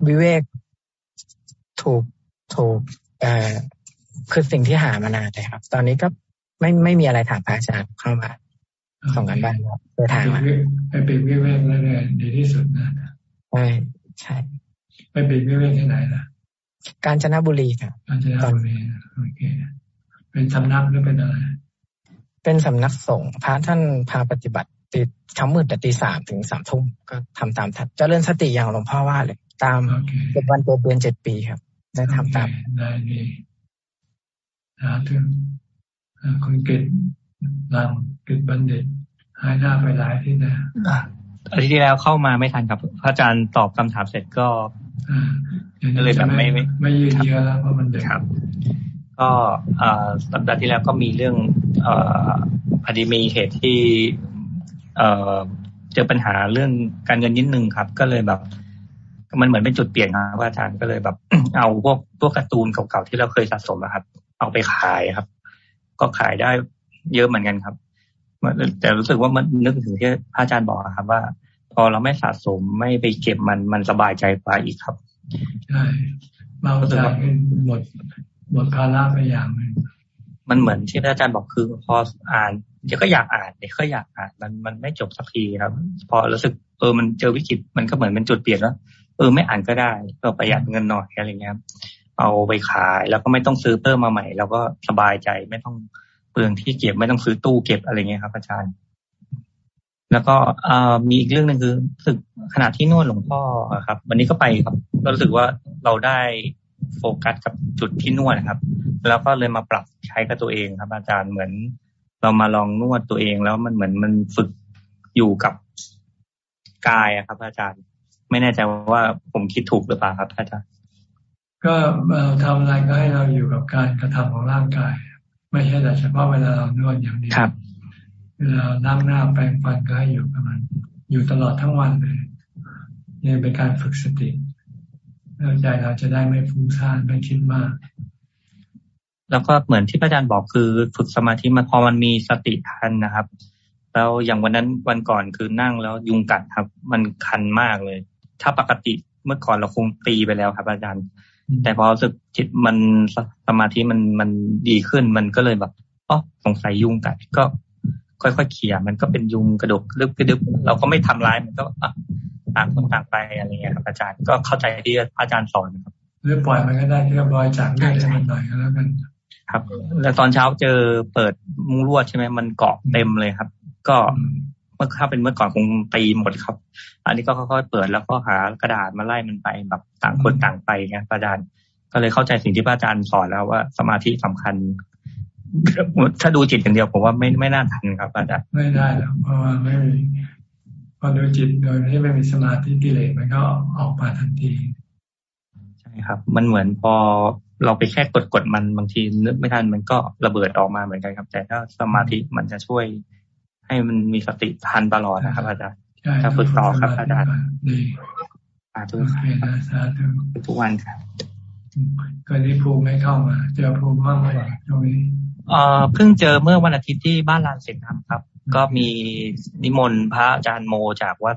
วิเวกถูกถูกเอ่อคือสิ่งที่หามานานเลยครับ ตอนนี้ก็ ไม่ไม่มีอะไรถามพระอาจารย์เข้ามาส่งกันบ้านครับเพื่อถามไปปีกวิเวกแล้วเนี่ยดีที่สุดนะใช่ใช่ไปปีกวิเวกที่ไหนล่ะ กาญจนบุรีครับกาญจนบุรีโอเคเป็นสำนักหรือเป็นอะไร เป็นสำนักสงฆ์พระท่านพาปฏิบัติตีเช้ามืดแต่ตีสามถึงสามทุ่มก็ทำตามทัดเจริญสติอย่างหลวงพ่อว่าเลย ตามเจ็ดวันเดือนเจ็ดปีครับ ได้ทำตามได้ดีสาธุ คุณเกตลังเกตบัณฑิตหายหน้าไปหลายที่นะอาทิตย์ที่แล้วเข้ามาไม่ทันครับพระอาจารย์ตอบคำถามเสร็จก็เลยแบบไม่ไม่ยืดเยอะแล้วเพราะมันเด็กครับก็สัปดาห์ที่แล้วก็มีเรื่องพอดีมีเหตุที่เจอปัญหาเรื่องการเงินนิดนึงครับ ก็เลยแบบ มันเหมือนเป็นจุดเปลี่ยนครับอาจารย์ก็เลยแบบ เอาพวกพวกการ์ตูนเก่าๆที่เราเคยสะสมนะครับ เอาไปขายครับ ก็ขายได้เยอะเหมือนกันครับแต่รู้สึกว่ามันนึกถึงที่พระอาจารย์บอกครับ ว่า พอเราไม่สะสมไม่ไปเก็บมันมันสบายใจกว่าอีกครับใช่เบาใจหมดหมดภาระไปอย่างนึงมันเหมือนที่อาจารย์บอกคือ พออ่านเดี๋ยวก็อยากอ่านเดี๋ยวก็อยากอ่านมันมันไม่จบสักทีครับ พอรู้สึกเออมันเจอวิกฤตมันก็เหมือนเป็นจุดเปลี่ยนว่าเออไม่อ่านก็ได้ก็ประหยัดเงินหน่อยอะไรเงี้ย เอาไปขาย แล้วก็ไม่ต้องซื้อเพิ่มมาใหม่ แล้วก็สบายใจไม่ต้องเปลืองที่เก็บไม่ต้องซื้อตู้เก็บอะไรเงี้ยครับ อาจารย์ แล้วก็มีอีกเรื่องหนึ่งคือสึกขณะที่นวดหลวงพ่อครับ วันนี้ก็ไปครับก็รู้สึกว่าเราได้โฟกัสกับจุดที่นวดครับ แล้วก็เลยมาปรับใช้กับตัวเองครับ อาจารย์เหมือน เรามาลองนวดตัวเองแล้วมันเหมือนมันฝึกอยู่กับกายครับ อาจารย์ ไม่แน่ใจว่าผมคิดถูกหรือเปล่าครับ อาจารย์ ก็เราทำอะไรก็ให้เราอยู่กับการกระทำของร่างกาย ไม่ใช่แต่เฉพาะเวลาเรานวดอย่างเดียวเวลานั่งหน้าแปรงฟันก็ให้อยู่กับมัน อยู่ตลอดทั้งวันเลยนี่เป็นการฝึกสติใจเราจะได้ไม่ฟุ้งซ่านไม่คิดมาก แล้วก็เหมือนที่พระอาจารย์บอกคือฝึกสมาธิมาพอมันมีสติทันนะครับแล้วอย่างวันนั้นวันก่อนคือนั่งแล้วยุงกัดครับ มันคันมากเลย ถ้าปกติเมื่อก่อนเราคงตีไปแล้วครับ อาจารย์ แต่พอรู้สึกจิตมันสมาธิมันมันดีขึ้น มันก็เลยแบบอ๋อสงสัยยุงกัดก็ ค่อยๆเขี่ยมันก็เป็นยุงกระดกลึกกระดึบเราก็ไม่ทำร้ายมันก็ต่างคนต่างไปอะไรเงี้ยครับอาจารย์ก็เข้าใจที่อาจารย์สอนครับหรือปล่อยมันก็ได้ที่บอยจากเลือดให้มันหน่อยก็แล้วกันครับ แล้วตอนเช้าเจอเปิดมุ้งลวดใช่ไหมมันเกาะเต็มเลยครับ ก็เมื่อถ้าเป็นเมื่อก่อนคงตีหมดครับ อันนี้ก็ค่อยๆเปิดแล้วก็หากระดาษมาไล่มันไปแบบต่างคนต่างไปไงอาจารย์ก็เลยเข้าใจสิ่งที่พระอาจารย์สอนแล้วว่าสมาธิสำคัญ ถ้าดูจิตอย่างเดียวผมว่าไม่ไม่น่าทันครับอาจารย์ไม่ได้แล้วเพราะว่าไม่มีพอดูจิตโดยที่ไม่มีสมาธิกิเลสมันก็ออกมาทันทีใช่ครับ มันเหมือนพอเราไปแค่กดกดมันบางทีนึกไม่ทันมันก็ระเบิดออกมาเหมือนกันครับ แต่ถ้าสมาธิมันจะช่วย ให้มันมีสติทันตลอดนะครับ อาจารย์ถ้าฝึกต่อครับ อาจารย์สาธุสาธุทุกวันครับก็ได้ภูมิไม่เข้ามา เจอภูมิมากกว่าตรงนี้เอ่อเพิ่งเจอเมื่อวันอาทิตย์ที่บ้านลานเสร็จทำครับ ก็มีนิมนต์พระอาจารย์โมจากวัด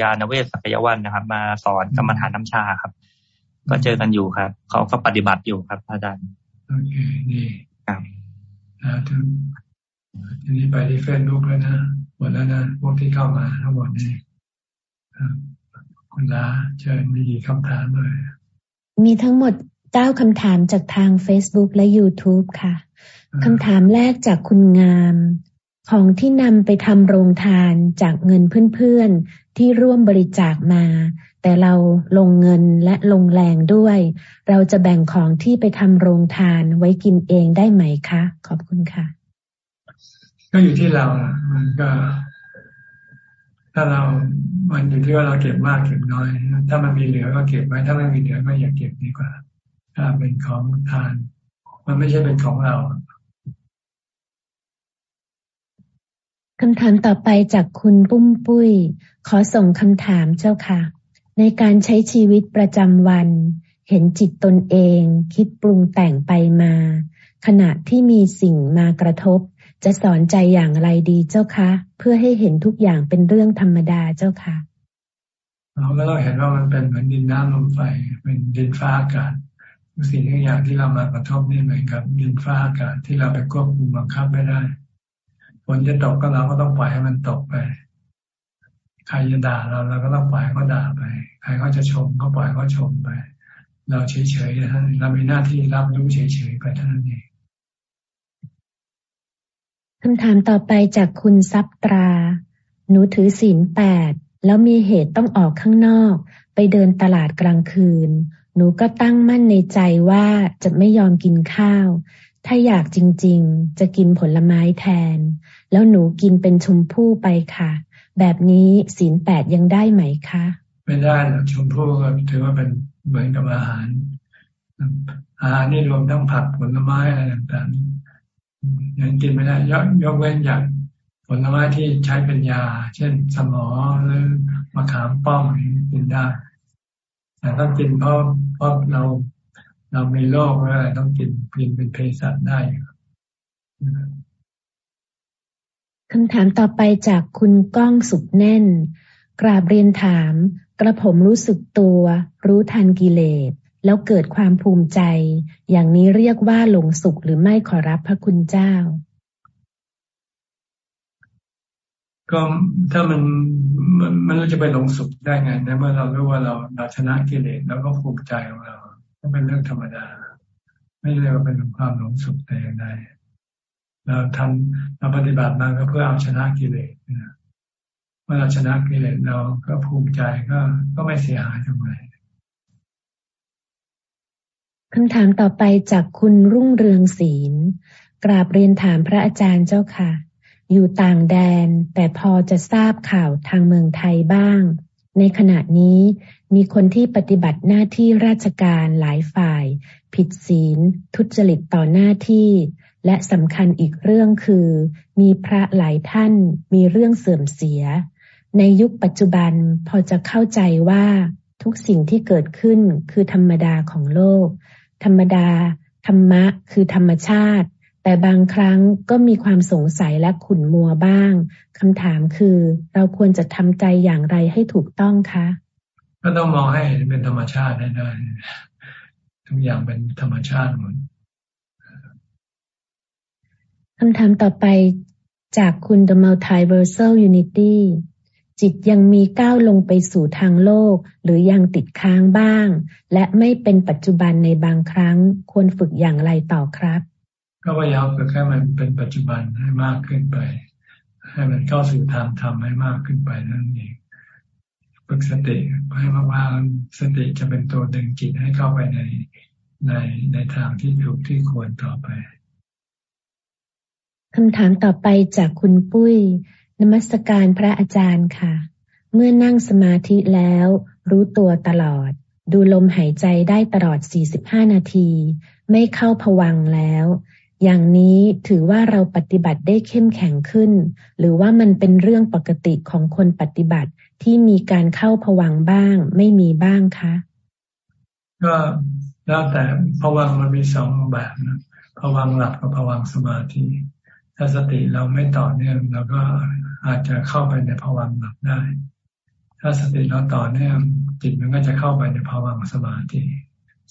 ยานเวศสักยวันนะครับ มาสอนกรรมฐานน้ำชาครับ ก็เจอกันอยู่ครับ เขาก็ปฏิบัติอยู่ครับ อาจารย์โอเคดีครับนะถึง ทีนี้ไปที่เฟซบุ๊กแล้วนะหมดแล้วนะพวกที่เข้ามาทั้งหมดนี้คุณลาเชิญมีกี่คำถามเลยมีทั้งหมดเก้าคำถามจากทาง Facebook และ YouTube ค่ะคำถามแรกจากคุณงาม ของที่นำไปทำโรงทานจากเงินเพื่อนๆ ที่ร่วมบริจาคมา แต่เราลงเงินและลงแรงด้วย เราจะแบ่งของที่ไปทำโรงทานไว้กินเองได้ไหมคะ ขอบคุณค่ะ ก็อยู่ที่เรามันก็ ถ้าเรา มันอยู่ที่ว่าเราเก็บมากเก็บน้อย ถ้ามันมีเหลือก็เก็บไว้ ถ้าไม่มีเหลือก็อย่าเก็บดีกว่า ถ้าเป็นของทาน มันไม่ใช่เป็นของเราคำถามต่อไปจากคุณปุ้มปุ้ย ขอส่งคำถามเจ้าค่ะ ในการใช้ชีวิตประจำวัน เห็นจิตตนเอง คิดปรุงแต่งไปมา ขณะที่มีสิ่งมากระทบ จะสอนใจอย่างไรดีเจ้าคะ เพื่อให้เห็นทุกอย่างเป็นเรื่องธรรมดาเจ้าค่ะเราแล้วเราเห็นว่ามันเป็นเหมือนดินน้ำลมไฟ เป็นดินฟ้าอากาศทุกสิ่งทุกอย่างที่เรามากระทบนี่เหมือนกับดินฟ้าอากาศที่เราไปควบคุมบังคับไม่ได้ฝนจะตกก็เราก็ต้องปล่อยให้มันตกไป ใครจะด่าเราเราก็ต้องปล่อยเขาด่าไป ใครเขาจะชมก็ปล่อยเขาชมไป เราเฉยๆนะเรามีหน้าที่รับรู้เฉยๆไปเท่านั้นเอง คำถามต่อไปจากคุณซับตรา หนูถือศีลแปดแล้วมีเหตุต้องออกข้างนอก ไปเดินตลาดกลางคืน หนูก็ตั้งมั่นในใจว่าจะไม่ยอมกินข้าว ถ้าอยากจริงๆ จะกินผลไม้แทน แล้วหนูกินเป็นชมพู่ไปค่ะ แบบนี้ศีลแปดยังได้ไหมคะ ไม่ได้หรอกชมพู่ก็ถือว่าเป็นเหมือนกับอาหารอาหารนี่รวมทั้งผักผลไม้อะไรต่างๆ ยังกินไม่ได้ยกยกเว้นอย่างผลไม้ที่ใช้เป็นยา เช่นสมอหรือมะขามป้อมกินได้ แต่ต้องกินเพราะเพราะเราเรามีโรคอะไรต้องกินกินเป็นเภสัชได้คำถามต่อไปจากคุณก้องสุขแน่น กราบเรียนถาม กระผมรู้สึกตัว รู้ทันกิเลส แล้วเกิดความภูมิใจ อย่างนี้เรียกว่าหลงสุขหรือไม่ขอรับพระคุณเจ้า ก็ถ้ามันมันมันเราจะไปหลงสุขได้ไงในเมื่อเรารู้ว่าเราเราชนะกิเลสแล้วก็ภูมิใจของเราก็เป็นเรื่องธรรมดา ไม่เรียกว่าเป็นความหลงสุขแต่อย่างใดเราทำเราปฏิบัติมาก็เพื่อเอาชนะกิเลสเมื่อเราชนะกิเลสเราก็ภูมิใจก็ก็ไม่เสียหายทำไม คำถามต่อไปจากคุณรุ่งเรืองศีล กราบเรียนถามพระอาจารย์เจ้าค่ะ อยู่ต่างแดนแต่พอจะทราบข่าวทางเมืองไทยบ้าง ในขณะนี้มีคนที่ปฏิบัติหน้าที่ราชการหลายฝ่าย ผิดศีล ทุจริตต่อหน้าที่และสำคัญอีกเรื่องคือ มีพระหลายท่านมีเรื่องเสื่อมเสีย ในยุคปัจจุบันพอจะเข้าใจว่าทุกสิ่งที่เกิดขึ้นคือธรรมดาของโลก ธรรมดา ธรรมะคือธรรมชาติ แต่บางครั้งก็มีความสงสัยและขุ่นมัวบ้างคำถามคือ เราควรจะทำใจอย่างไรให้ถูกต้องคะ ก็ต้องมองให้เป็นธรรมชาติได้ได้ทุกอย่างเป็นธรรมชาติหมดคำถามต่อไปจากคุณ The Multiversal Unity จิตยังมีก้าวลงไปสู่ทางโลก หรือยังติดค้างบ้าง และไม่เป็นปัจจุบันในบางครั้งควรฝึกอย่างไรต่อครับ ก็พยายามฝึกให้มันเป็นปัจจุบันให้มากขึ้นไป ให้มันเข้าสู่ทางธรรมให้มากขึ้นไปนั่นเองฝึกสติให้มากๆสติจะเป็นตัวดึงจิตให้เข้าไปในในในทางที่ถูกที่ควรต่อไปคำถามต่อไปจากคุณปุ้ย นมัสการพระอาจารย์ค่ะ เมื่อนั่งสมาธิแล้ว รู้ตัวตลอด ดูลมหายใจได้ตลอด 45 นาที ไม่เข้าผวังแล้ว อย่างนี้ถือว่าเราปฏิบัติได้เข้มแข็งขึ้น หรือว่ามันเป็นเรื่องปกติของคนปฏิบัติที่มีการเข้าผวังบ้าง ไม่มีบ้างคะ ก็แล้วแต่ผวังมันมีสองแบบนะผวังหลับกับผวังสมาธิ ถ้าสติเราไม่ต่อเนื่องเราก็อาจจะเข้าไปในภวังหลับได้ ถ้าสติเราต่อเนื่องจิตมันก็จะเข้าไปในภวังสมาธิ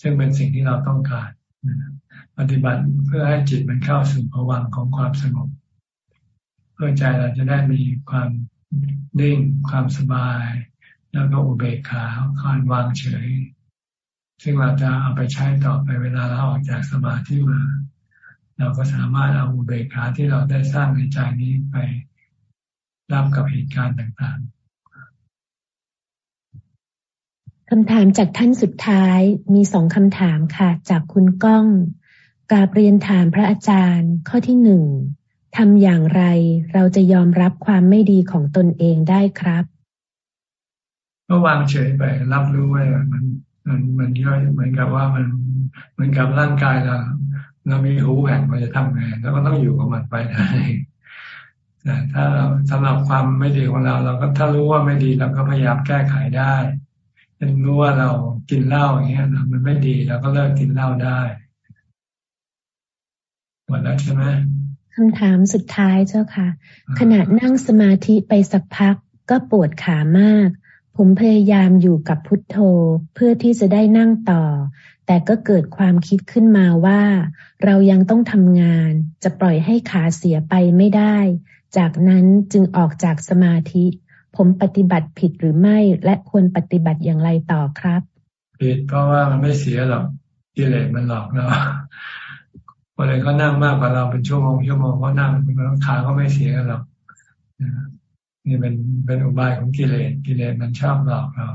ซึ่งเป็นสิ่งที่เราต้องการปฏิบัติเพื่อให้จิตมันเข้าสู่ภวังของความสงบ เพื่อใจเราจะได้มีความนิ่งความสบาย แล้วก็อุเบกขาการวางเฉย ซึ่งเราจะเอาไปใช้ต่อไปเวลาเราออกจากสมาธิมา เราก็สามารถเอาอุเบกขาที่เราได้สร้างในใจนี้ไปรับกับเหตุการณ์ต่างๆคำถามจากท่านสุดท้ายมีสองคำถามค่ะ จากคุณก้องกราบเรียนถามพระอาจารย์ ข้อที่หนึ่งทำอย่างไรเราจะยอมรับความไม่ดีของตนเองได้ครับก็วางเฉยไปรับรู้ไว้มันมันมันย่อยเหมือนกับว่ามันเหมือนกับร่างกายเรา เรามีหูแหว่งเราจะทำไงแล้วก็ต้องอยู่กับมันไปได้แต่ถ้าเราสำหรับความไม่ดีของเรา เราก็ถ้ารู้ว่าไม่ดีเราก็พยายามแก้ไขได้เช่นรู้ว่าเรากินเหล้าอย่างเงี้ยมันไม่ดีเราก็เลิกกินเหล้าได้หมดแล้วใช่ไหมคำถามสุดท้ายเจ้าค่ะ ขณะนั่งสมาธิไปสักพักก็ปวดขามาก ผมพยายามอยู่กับพุทโธเพื่อที่จะได้นั่งต่อ แต่ก็เกิดความคิดขึ้นมาว่า เรายังต้องทำงาน จะปล่อยให้ขาเสียไปไม่ได้ จากนั้นจึงออกจากสมาธิ ผมปฏิบัติผิดหรือไม่และควรปฏิบัติอย่างไรต่อครับ ผิดเพราะว่ามันไม่เสียหรอกกิเลสมันหลอกเราคนเลยเขานั่งมากกว่าเราเป็นชั่วโมงชั่วโมงเขานั่งขาเขาไม่เสียหรอกนี่เป็นเป็นอุบายของกิเลสกิเลสมันชอบหลอกเรา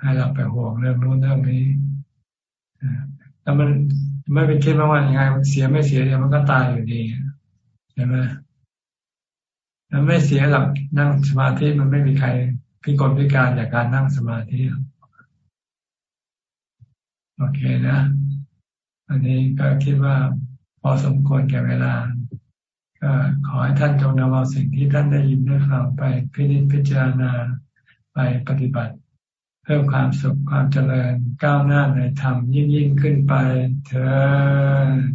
ให้เราไปห่วงเรื่องนู้นเรื่องนี้ แล้วมันไม่เป็นคิดว่ายังไงเสียไม่เสียเดี๋ยวมันก็ตายอยู่ดีใช่ไหมแล้วไม่เสียหลักนั่งสมาธิมันไม่มีใครพิกลพิการจากการนั่งสมาธิโอเคนะ อันนี้ก็คิดว่าพอสมควรแก่เวลา ก็ขอให้ท่านจงนำเอาสิ่งที่ท่านได้ยินได้ฟังไปพิจิตพิจารณาไปปฏิบัติ เพิ่มความสุขความเจริญก้าวหน้าในธรรมยิ่งยิ่งขึ้นไปเถิด